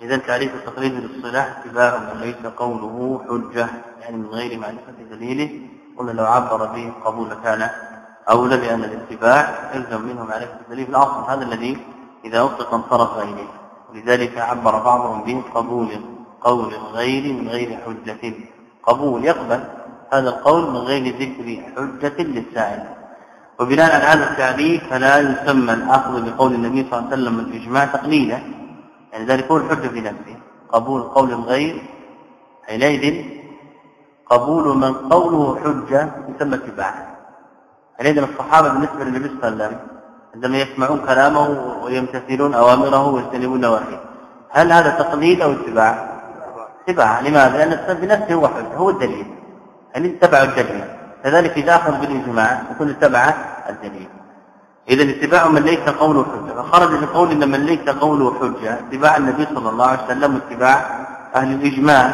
إذا تعريف التقليد للصلاح اتباع ليس قوله حجة يعني من غير معرفة دليله. قلنا لو عبر به قبول كان أولى بأن الاتباع يلزم منه معرفة الدليل الأصل. هذا الذي إذا أطلق انصرف إليه. ولذلك عبر بعضهم به قبول. قول الغير من غير حجة. قبول يقبل. هذا القول من غير ذكر حجة للسائل. وبناء على هذا التعريف فلا يسمى الأخذ بقول النبي صلى الله عليه وسلم الإجماع تقليدا يعني ذلك هو الحجة في نفسه. قبول قول الغير حينئذ قبول من قوله حجة يسمى اتباعا. عندنا الصحابة بالنسبة للنبي صلى الله عليه وسلم عندما يسمعون كلامه ويمتثلون أوامره ويجتنبون نواهيه هل هذا تقليد أو اتباع؟ اتباع. لماذا؟ لأن بنفسه هو حجة هو الدليل. يعني اتبع الدليل. كذلك إذا أخذ بالإجماع يكون اتبع الدليل. إذا اتباع من ليس قوله حجة. فخرج بقول إن من ليس قوله حجة اتباع النبي صلى الله عليه وسلم واتباع أهل الإجماع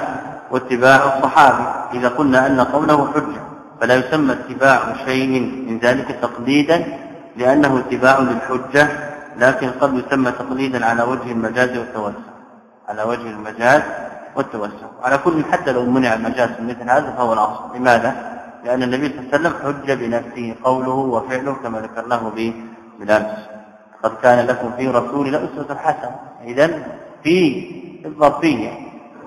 واتباع الصحابي إذا قلنا أن قوله حجة فلا يسمى اتباع شيء من ذلك تقليدا لأنه اتباع للحجة لكن قد يسمى تقليدا على وجه المجاز والتوسع. على وجه المجاز والتوسع على كل حتى لو منع المجاز من مثل هذا فهو الأصل. لماذا؟ لأن النبي صلى الله عليه وسلم حج بنفسه قوله وفعله كما ذكرناه بالامس قد كان لكم في رسول الله أسوة حسنة. اذا في الظرفيه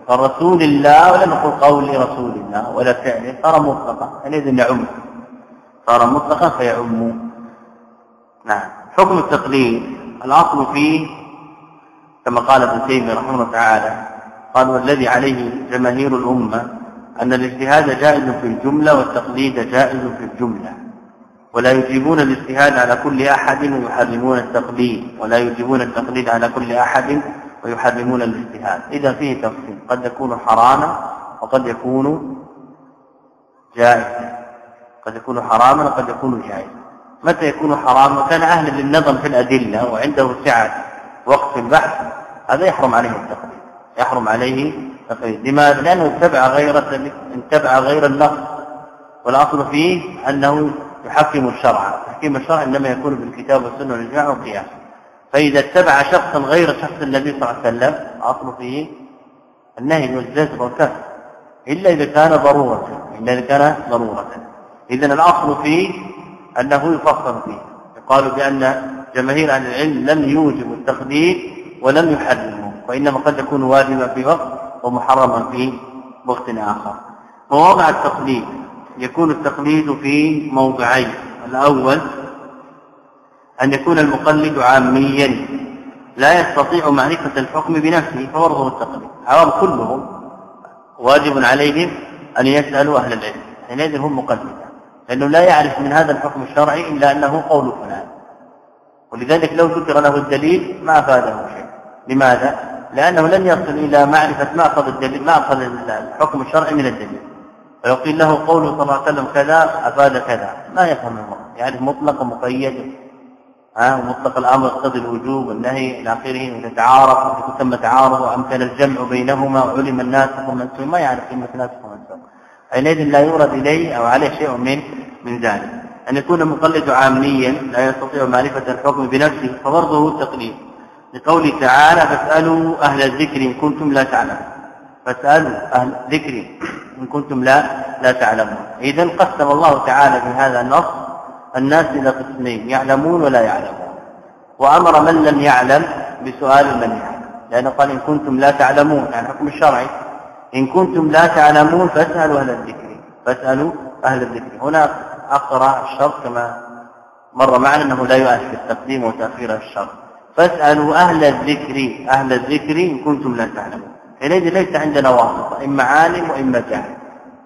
فرسول الله ولم نقل قول رسول الله ولا فعله صار مطلقا. حينئذ يعم. صار مطلقا فيعم. نعم. حكم التقليد الأصل فيه كما قال ابن تيمية رحمه الله تعالى قال والذي عليه جماهير الأمة أن الاجتهاد جائز في الجملة والتقليد جائز في الجملة. ولا يجيبون الاجتهاد على كل أحد ويحرمون التقليد ولا يجيبون التقليد على كل أحد ويحرمون الاجتهاد. إذا فيه تفصيل قد يكون حراما وقد يكون جائزا. قد يكون حراما وقد يكون جائزا. متى يكون حراما؟ كان أهلا للنظر في الأدلة وعنده سعة وقت البحث هذا يحرم عليه التقليد. يحرم عليه لماذا لأنه اتبع غير اتبع غير النص. والأصل فيه أنه يحكم الشرع. تحكيم الشرع إنما يكون بالكتاب والسنة والاجماع والقياس. فإذا اتبع شخصا غير شخص النبي صلى الله عليه وسلم الأصل فيه النهي والزجر والكف إلا إذا كان ضرورة إلا إذا كان ضرورة. اذا الأصل فيه أنه يفصل فيه. يقال بأن جماهير أهل العلم لم يوجبوا التقليد ولم يحرموا وانما قد يكون واجبا في وقت ومحرما في وقت آخر. ووضع التقليد. يكون التقليد في موضعين. الأول أن يكون المقلد عاميا. لا يستطيع معرفة الحكم بنفسه فورضه التقليد. عوام كلهم واجب عليهم أن يسالوا أهل العلم. حينئذ هم مقلدا لأنه لا يعرف من هذا الحكم الشرعي إلا أنه قول فلان. ولذلك لو ذكر له الدليل ما أفاده شيء. لماذا؟ لأنه لن يصل إلى معرفة ما اخذ الدليل ما اخذ الحكم الشرعي من الدليل. ولو قيل له قوله صلى الله عليه وسلم كذا أفاد كذا. ما يفهم المرء. يعني مطلق ومقيد. ها مطلق الأمر يقتضي الوجوب والنهي إلى آخره وتتعارف تم تعارض وأمكن الجمع بينهما وعلم الناسخ والمنسوخ ما يعرف كلمه ناسخ ومنسوخ حينئذ لا يورد إليه أو عليه شيء من من ذلك. أن يكون المقلد عاميا لا يستطيع معرفة الحكم بنفسه فبرضه التقليد لقوله تعالى فاسألوا أهل الذكر إن كنتم لا تعلمون. فاسألوا أهل الذكر إن كنتم لا لا تعلمون. إذا قسم الله تعالى في هذا النص الناس إلى قسمين يعلمون ولا يعلمون. وأمر من لم يعلم بسؤال من يعلم. لأنه قال إن كنتم لا تعلمون يعني الحكم الشرعي إن كنتم لا تعلمون فاسألوا أهل الذكر. فاسألوا أهل الذكر. هنا أقرأ الشرط كما مر معنا أنه لا يؤثر التقديم وتأخير الشرط. فاسألوا أهل الذكر أهل الذكر إن كنتم لا تعلمون. حينئذ ليس عندنا واسطة إما عالم وإما جاهل.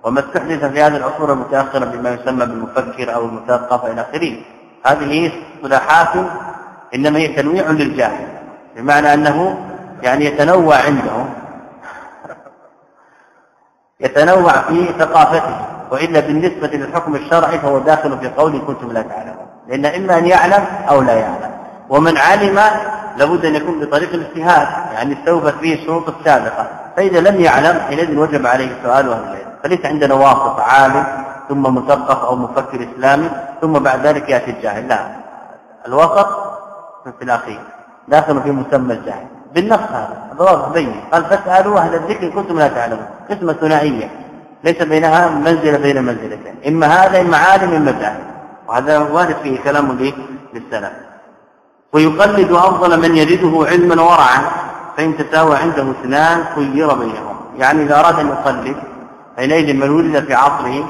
وما استحدث في هذه العصور المتاخره بما يسمى بالمفكر أو المثقف إلى آخره. هذه اصطلاحات إنما هي تنويع للجاهل بمعنى أنه يعني يتنوع عنده يتنوع في ثقافته. وإلا بالنسبة للحكم الشرعي فهو داخل في قول كنتم لا تعلمون. لأن إما أن يعلم أو لا يعلم. ومن علم لابد أن يكون بطريق الاجتهاد يعني استوفت فيه الشروط السابقه فإذا لم يعلم حينئذ وجب عليه سؤال أهل العلم. فليس عندنا واسط عالم ثم مثقف أو مفكر إسلامي ثم بعد ذلك يأتي الجاهل. لا. الوسط في الأخير. داخل في مسمى الجاهل. بالنص هذا الواضح بين. قال فاسألوا أهل الذكر كنتم لا تعلمون. قسمة ثنائية. ليس بينها منزلة بين منزلتين. إما هذا إما عالم إما جاهل. وهذا وارد فيه كلام للسلف. ويقلد أفضل من يجده علما ورعا فإن تساوى عنده اثنان خير بينهم. يعني إذا أراد أن يقلد حينئذ من ولد في عصره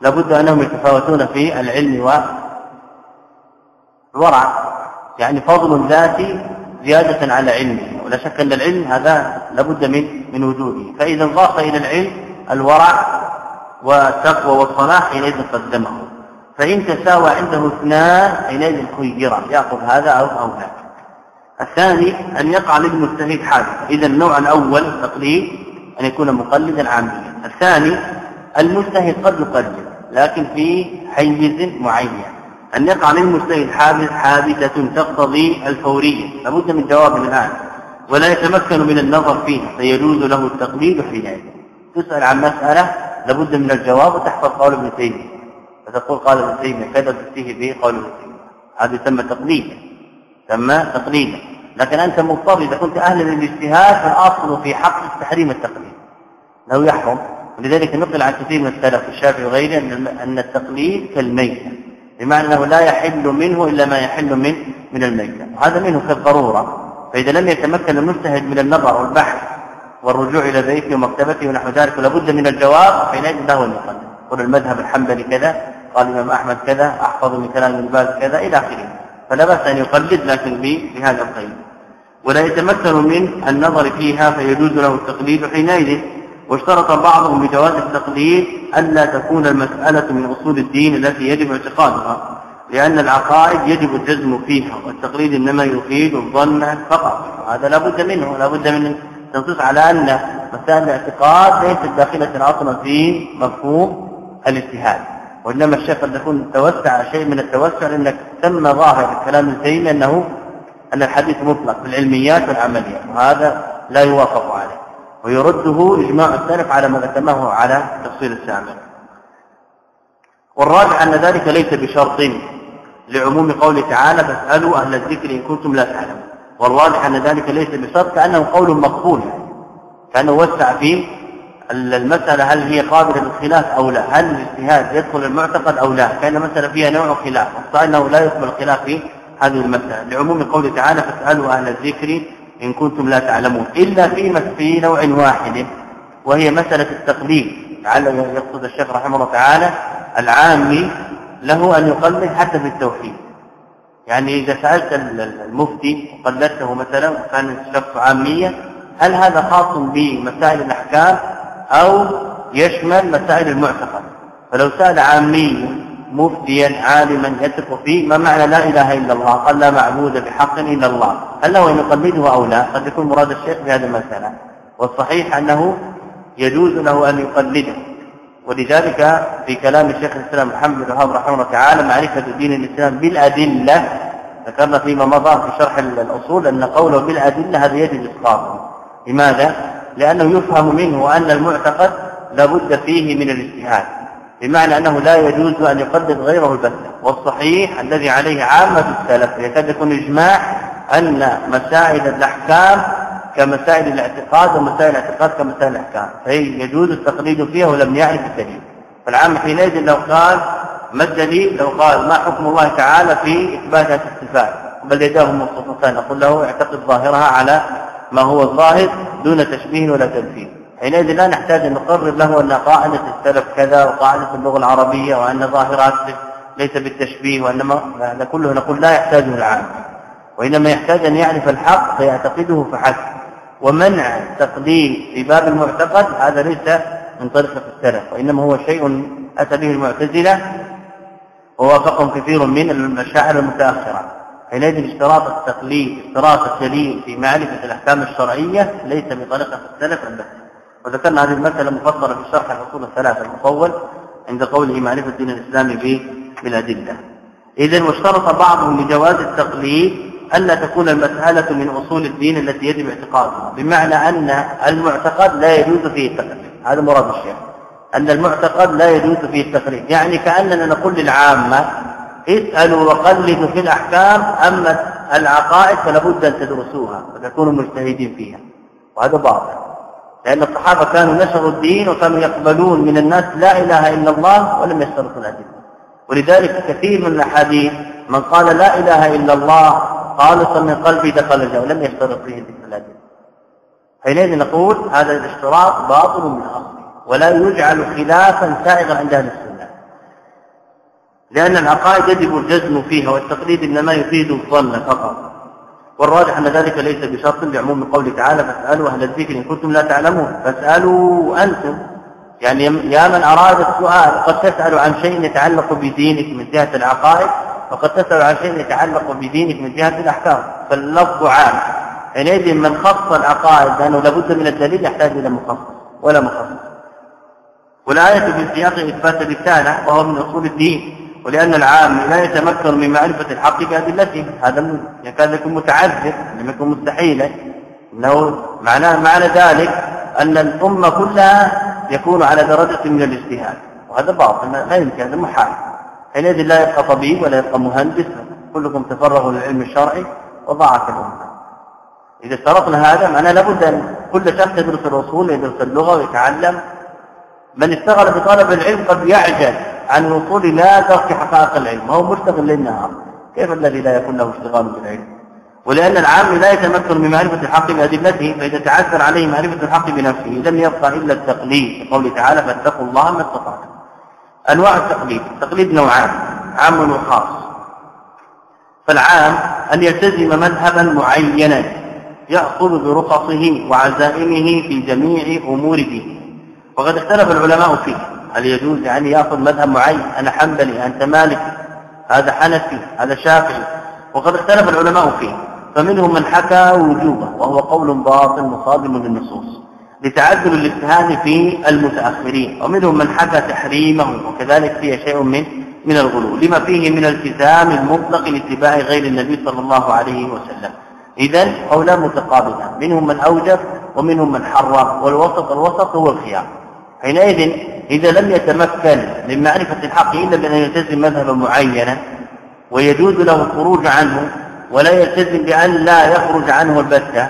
لابد أنهم يتفاوتون في العلم والورع يعني فضل ذاتي زيادة على علمه ولا شك أن العلم هذا لابد من من وجوده. فإذا انضاف إلى العلم الورع والتقوى والصلاح حينئذ قدمه. فإن تساوى عنده اثنان حينئذ خير يأخذ هذا أو أو ذاك. الثاني أن يقع للمجتهد حادث إذا النوع الأول التقليد أن يكون مقلدا عاميا. الثاني المجتهد قد يقلد لكن في حيز معين. أن يقع للمجتهد حادث حادثة تقتضي الفورية. لابد من جواب الآن. ولا يتمكن من النظر فيها فيجوز له التقليد حينئذ. تسأل عن مسألة لابد من الجواب وتحفظ قول ابن تيمية. فتقول قال ابن تيمية كذا تفتيه به؟ قول ابن تيمية. هذا يسمى تقليدا سمى تقليدا. لكن أنت مضطر إذا كنت أهلا للاجتهاد فالأصل في حق التحريم التقليد. له يحرم. ولذلك نقل عن كثير من السلف الشافعي وغيره أن التقليد كالميتة. بمعنى أنه لا يحل منه إلا ما يحل من من الميتة. وهذا منه كالضرورة. فإذا لم يتمكن المجتهد من النظر والبحث والرجوع إلى بيته ومكتبته ونحو ذلك لابد من الجواب حينئذ له أن يقدم قل المذهب الحنبلي كذا قال الإمام أحمد كذا أحفظ من كلام ابن باز كذا إلى آخره. فلا بأس أن يقلد لكن بهذا القيد. ولا يتمكن من النظر فيها فيجوز له التقليد حينئذ. واشترط بعضهم بجواز التقليد ألا تكون المسألة من أصول الدين التي يجب اعتقادها لأن العقائد يجب الجزم فيها والتقليد إنما يفيد الظن فقط. هذا لا بد منه لا بد من تنصيص على أن مسائل الاعتقاد ليست داخلة أصلا في مفهوم الاجتهاد وإنما الشيخ قد يكون توسع شيء من التوسع لأنك تم ظاهر الكلام الزين أنه أن الحديث مطلق في العلميات والعمليات وهذا لا يوافق عليه ويرده إجماع السلف على ما ذكرناه على تفصيل السامر والراجع أن ذلك ليس بشرط لعموم قوله تعالى فاسألوا أهل الذكر إن كنتم لا تعلمون والواضح أن ذلك ليس بشرط كأنه قول مقبول كأنه وسع فيه المسألة هل هي قابلة للخلاف أو لا؟ هل الاجتهاد يدخل المعتقد أو لا؟ كأن المسألة فيها نوع خلاف. والصحيح أنه لا يقبل الخلاف في هذه المسألة. لعموم قوله تعالى فاسألوا أهل الذكر إن كنتم لا تعلمون. إلا في في نوع واحد وهي مسألة التقليد. لعل يقصد الشيخ رحمه الله تعالى العامي له أن يقلد حتى في التوحيد. يعني إذا سألت المفتي وقلدته مثلا وكان الشخص عامية هل هذا خاص بمسائل الأحكام؟ أو يشمل مسائل المعتقد. فلو سأل عامي مفتيا عالما يثق فيه ما معنى لا إله إلا الله؟ قال لا معبود بحق إلا الله. هل له أن يقلده أو لا؟ قد يكون مراد الشيخ في هذه المسألة. والصحيح أنه يجوز له أن يقلده. ولذلك في كلام الشيخ الإسلام محمد بن وهاب رحمه الله تعالى معرفة دين الإسلام بالأدلة. ذكرنا فيما مضى في شرح الأصول أن قوله بالأدلة هذا يجب اسقاطه لماذا؟ لأنه يفهم منه أن المعتقد لابد فيه من الاجتهاد بمعنى أنه لا يجوز أن يقدم غيره البتة. والصحيح الذي عليه عامة السلف يكاد يكون إجماع أن مسائل الأحكام كمسائل الاعتقاد ومسائل الاعتقاد كمسائل الأحكام. فهي يجوز التقليد فيها ولم يعرف الدليل. فالعام حينئذ لو قال ما الدليل؟ لو قال ما حكم الله تعالى في إثبات هذه بل يداه مبسوطتان أقول له اعتقد ظاهرها على ما هو الظاهر دون تشبيه ولا تمثيل حينئذ لا نحتاج أن نقرر له أن قاعدة السلف كذا وقاعدة اللغة العربية وأن ظاهرات ليس بالتشبيه وانما هذا كله نقول لا يحتاجه العام وإنما يحتاج أن يعرف الحق فيعتقده فحسب. ومنع التقديم في باب المعتقد هذا ليس من طريقه السلف وإنما هو شيء أتى به المعتزلة ووافقهم كثير من المشاعر المتأخرة. حينئذ اشتراط التقليد اشتراط الدليل في معرفة الأحكام الشرعية ليس بطريقة السلف البتة وذكرنا هذه المسألة مفصلة في شرح الأصول الثلاثه المطول عند قوله معرفة الدين الإسلامي بالأدلة. اذا واشترط بعضهم لجواز التقليد ألا تكون المسألة من أصول الدين التي يجب اعتقادها بمعنى أن المعتقد لا يجوز فيه التقليد. هذا مراد الشيخ. أن المعتقد لا يجوز فيه التقليد. يعني كأننا نقول للعامة اسألوا وقلدوا في الأحكام أما العقائد فلا بد أن تدرسوها وتكونوا مجتهدين فيها. وهذا باطل. لأن الصحابة كانوا نشروا الدين وكانوا يقبلون من الناس لا إله إلا الله ولم يشترطوا الأدلة. ولذلك كثير من الأحاديث من قال لا إله إلا الله خالصا من قلبي دخل الجنة ولم يشترط فيه الأدلة. حينئذ نقول هذا الاشتراط باطل من أصله ولا يجعل خلافا سائغا عند أهل السنة. لأن العقائد يجب الجزم فيها والتقليد إنما يفيد الظن فقط. والراجح أن ذلك ليس بشرط لعموم قوله تعالى فاسألوا أهل الذكر إن كنتم لا تعلمون. فاسألوا أنتم. يعني يا من أراد السؤال قد تسأل عن شيء يتعلق بدينك من جهة العقائد وقد تسأل عن شيء يتعلق بدينك من جهة الأحكام. فاللفظ عام. حينئذ من خص العقائد لأنه لابد من الدليل يحتاج إلى مخصص ولا مخصص. والآية في سياق إثبات الرسالة وهو من أصول الدين. ولأن العام لا يتمكن من معرفة الحق بأدلته هذا يكاد يكون متعذر لم يكن مستحيلا. انه معناه معنى ذلك أن الأمة كلها يكون على درجة من الاجتهاد. وهذا باطل لا يمكن هذا محال. حينئذ لا يبقى طبيب ولا يبقى مهندس كلكم تفرغوا للعلم الشرعي وضاعت الأمة. إذا اشترطنا هذا معناه لابد أن كل شخص يدرس الأصول يدرس اللغة ويتعلم. من اشتغل بطلب العلم قد يعجز. عن الوصول إلى درك حقائق العلم وهو مشتغل للنهار كيف الذي لا يكون له اشتغال بالعلم؟ ولأن العام لا يتمكن من معرفة الحق بأدلته فإذا تعثر عليه معرفة الحق بنفسه لم يبقى إلا التقليد. قوله تعالى فاتقوا الله ما استطعتم. أنواع التقليد. التقليد نوعان عام وخاص. فالعام أن يلتزم مذهبا معينا يأخذ برخصه وعزائمه في جميع أمور دينه. وقد اختلف العلماء فيه. هل يجوز يعني يأخذ مذهب معين؟ أنا حنبلي أنت مالكي هذا حنفي هذا شافعي. وقد اختلف العلماء فيه فمنهم من حكى وجوبه وهو قول باطل مصادم للنصوص لتعذر الاجتهاد في المتأخرين. ومنهم من حكى تحريمه وكذلك فيه شيء من من الغلو. لما فيه من التزام المطلق لاتباع غير النبي صلى الله عليه وسلم. اذا قولان متقابلان منهم من أوجب ومنهم من حرم. والوسط الوسط هو الخيار. حينئذ إذا لم يتمكن من معرفة الحق إلا بأن يلتزم مذهبا معينا ويجوز له الخروج عنه ولا يلتزم بأن لا يخرج عنه البتة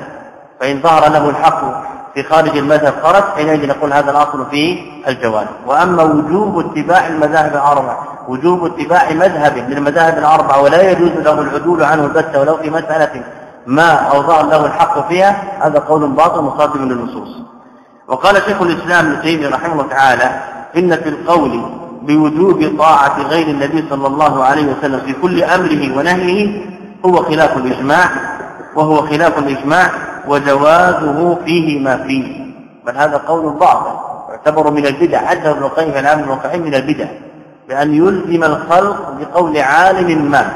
فإن ظهر له الحق في خارج المذهب خرج حينئذ نقول هذا الأصل في الجواز وأما وجوب اتباع المذاهب الأربعة وجوب اتباع مذهب من المذاهب الأربعة ولا يجوز له العدول عنه البتة ولو في مسألة ما أو ظهر له الحق فيها هذا قول باطل مصادم للنصوص. وقال شيخ الإسلام ابن تيمية رحمه الله تعالى إن في القول بوجوب طاعة غير النبي صلى الله عليه وسلم في كل أمره ونهيه هو خلاف الإجماع وهو خلاف الإجماع وجوازه فيه ما فيه. بل هذا قول باطل يعتبر من البدع. حتى ابن القيم العام الواقعي من البدع بأن يلزم الخلق بقول عالم ما.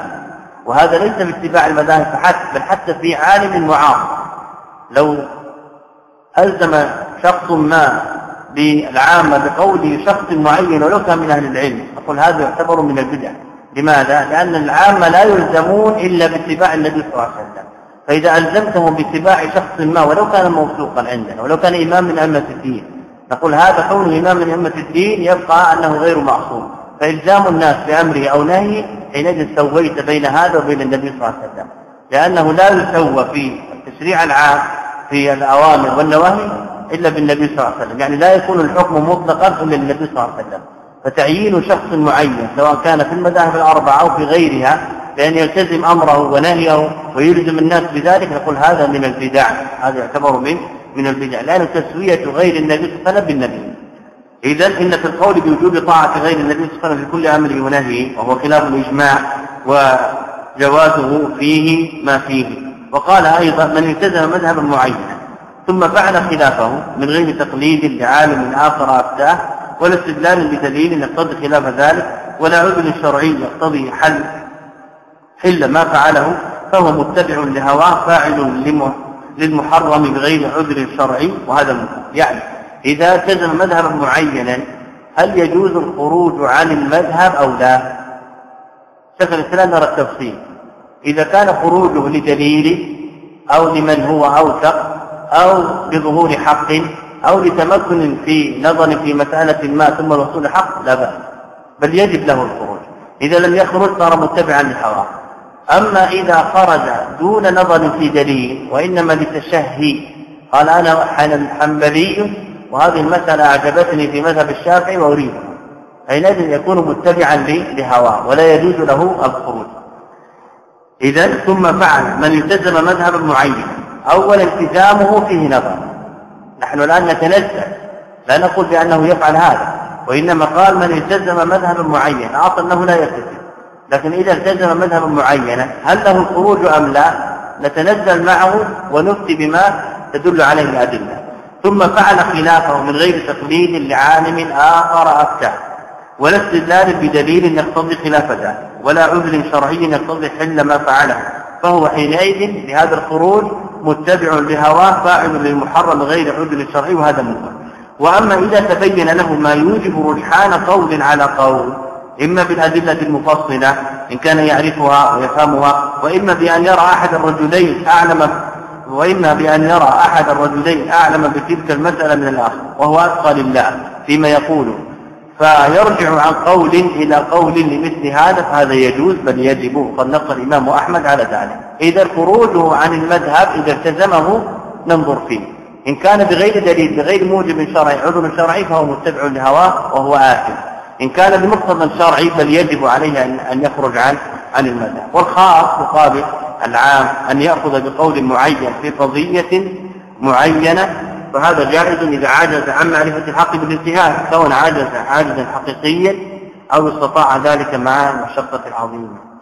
وهذا ليس باتباع المذاهب فحسب بل حتى في عالم معاصر. لو ألزم شخص ما بالعامة بقول شخص معين ولو كان من أهل العلم. أقول هذا يعتبر من البدع. لماذا؟ لأن العامة لا يلزمون إلا باتباع النبي صلى الله عليه وسلم. فإذا ألزمتهم باتباع شخص ما ولو كان موثوقا عندنا ولو كان إمام من أئمة الدين. نقول هذا كونه إمام من أئمة الدين يبقى أنه غير معصوم. فإلزام الناس بأمره أو نهيه حينئذ سويت بين هذا وبين النبي صلى الله عليه وسلم. لأنه لا يسوى في التشريع العام في الأوامر والنواهي إلا بالنبي صلى الله عليه وسلم. يعني لا يكون الحكم مطلقا إلا للنبي صلى الله عليه وسلم. فتعيين شخص معين سواء كان في المذاهب الأربعة أو في غيرها بأن يلتزم أمره ونهيه ويلزم الناس بذلك نقول هذا من البدع. هذا يعتبر من من البدع. لأن تسوية غير النبي صلى الله عليه وسلم بالنبي. إذا إن في القول بوجوب طاعة غير النبي صلى الله عليه وسلم في كل أمر ونهي وهو خلاف الإجماع وجوازه فيه ما فيه. وقال أيضا من التزم مذهبا معينا. ثم فعل خلافه من غير تقليد لعالم آخر أفتاه ولا استدلال بدليل يقتضي خلاف ذلك ولا عذر شرعي يقتضي حل حل ما فعله فهو متبع لهواه فاعل للمحرم بغير عذر شرعي وهذا المهم يعني إذا التزم مذهبا معينا هل يجوز الخروج عن المذهب أو لا؟ شيخ الإسلام نرى التفصيل. إذا كان خروجه لدليل أو لمن هو أوثق أو لظهور حق أو لتمكن في نظر في مسألة ما ثم الوصول حق لا بأس. بل يجب له الخروج. إذا لم يخرج صار متبعا للحرام أما إذا خرج دون نظر في دليل وإنما لتشهي قال أنا حنبلي وهذه المسألة أعجبتني في مذهب الشافعي وأريدها حينئذ يكون متبعا لهواه ولا يجوز له الخروج. إذا ثم فعل من التزم مذهبا معينا أول التزامه فيه نظر. نحن الآن نتنزل لا نقول بأنه يفعل هذا وإنما قال من التزم مذهبا معينا أعطى أنه لا يلتزم. لكن إذا التزم مذهبا معينا هل له الخروج أم لا؟ نتنزل معه ونفتي بما تدل عليه الأدلة. ثم فعل خلافه من غير تقليد لعالم آخر أفتى. ولا استدلال بدليل يقتضي خلاف ذلك ولا عذر شرعي يقتضي حل ما فعله. فهو حينئذ بهذا الخروج متبع لهواه فاعل للمحرم غير عذر شرعي وهذا منكر وأما إذا تبين له ما يوجب رجحان قول على قول إما بالأدلة المفصلة إن كان يعرفها ويفهمها وإما بأن يرى أحد الرجلين أعلم وإما بأن يرى أحد الرجلين أعلم بتلك المسألة من الآخر وهو أتقى لله فيما يقول فيرجع عن قول إلى قول لمثل هذا فهذا يجوز بل يجب وقد نص الإمام أحمد على ذلك. إذا خروجه عن المذهب إذا التزمه ننظر فيه. إن كان بغير دليل بغير موجب شرعي عذر شرعي فهو متبع لهواه وهو آثم إن كان بمقتضى شرعي بل يجب عليه أن يخرج عن عن المذهب. والخاص مقابل العام أن يأخذ بقول معين في قضية معينة فهذا جائز إذا عجز عن معرفة الحق بالاجتهاد سواء عجز عاجزا حقيقيا أو استطاع ذلك مع المشقة العظيمة.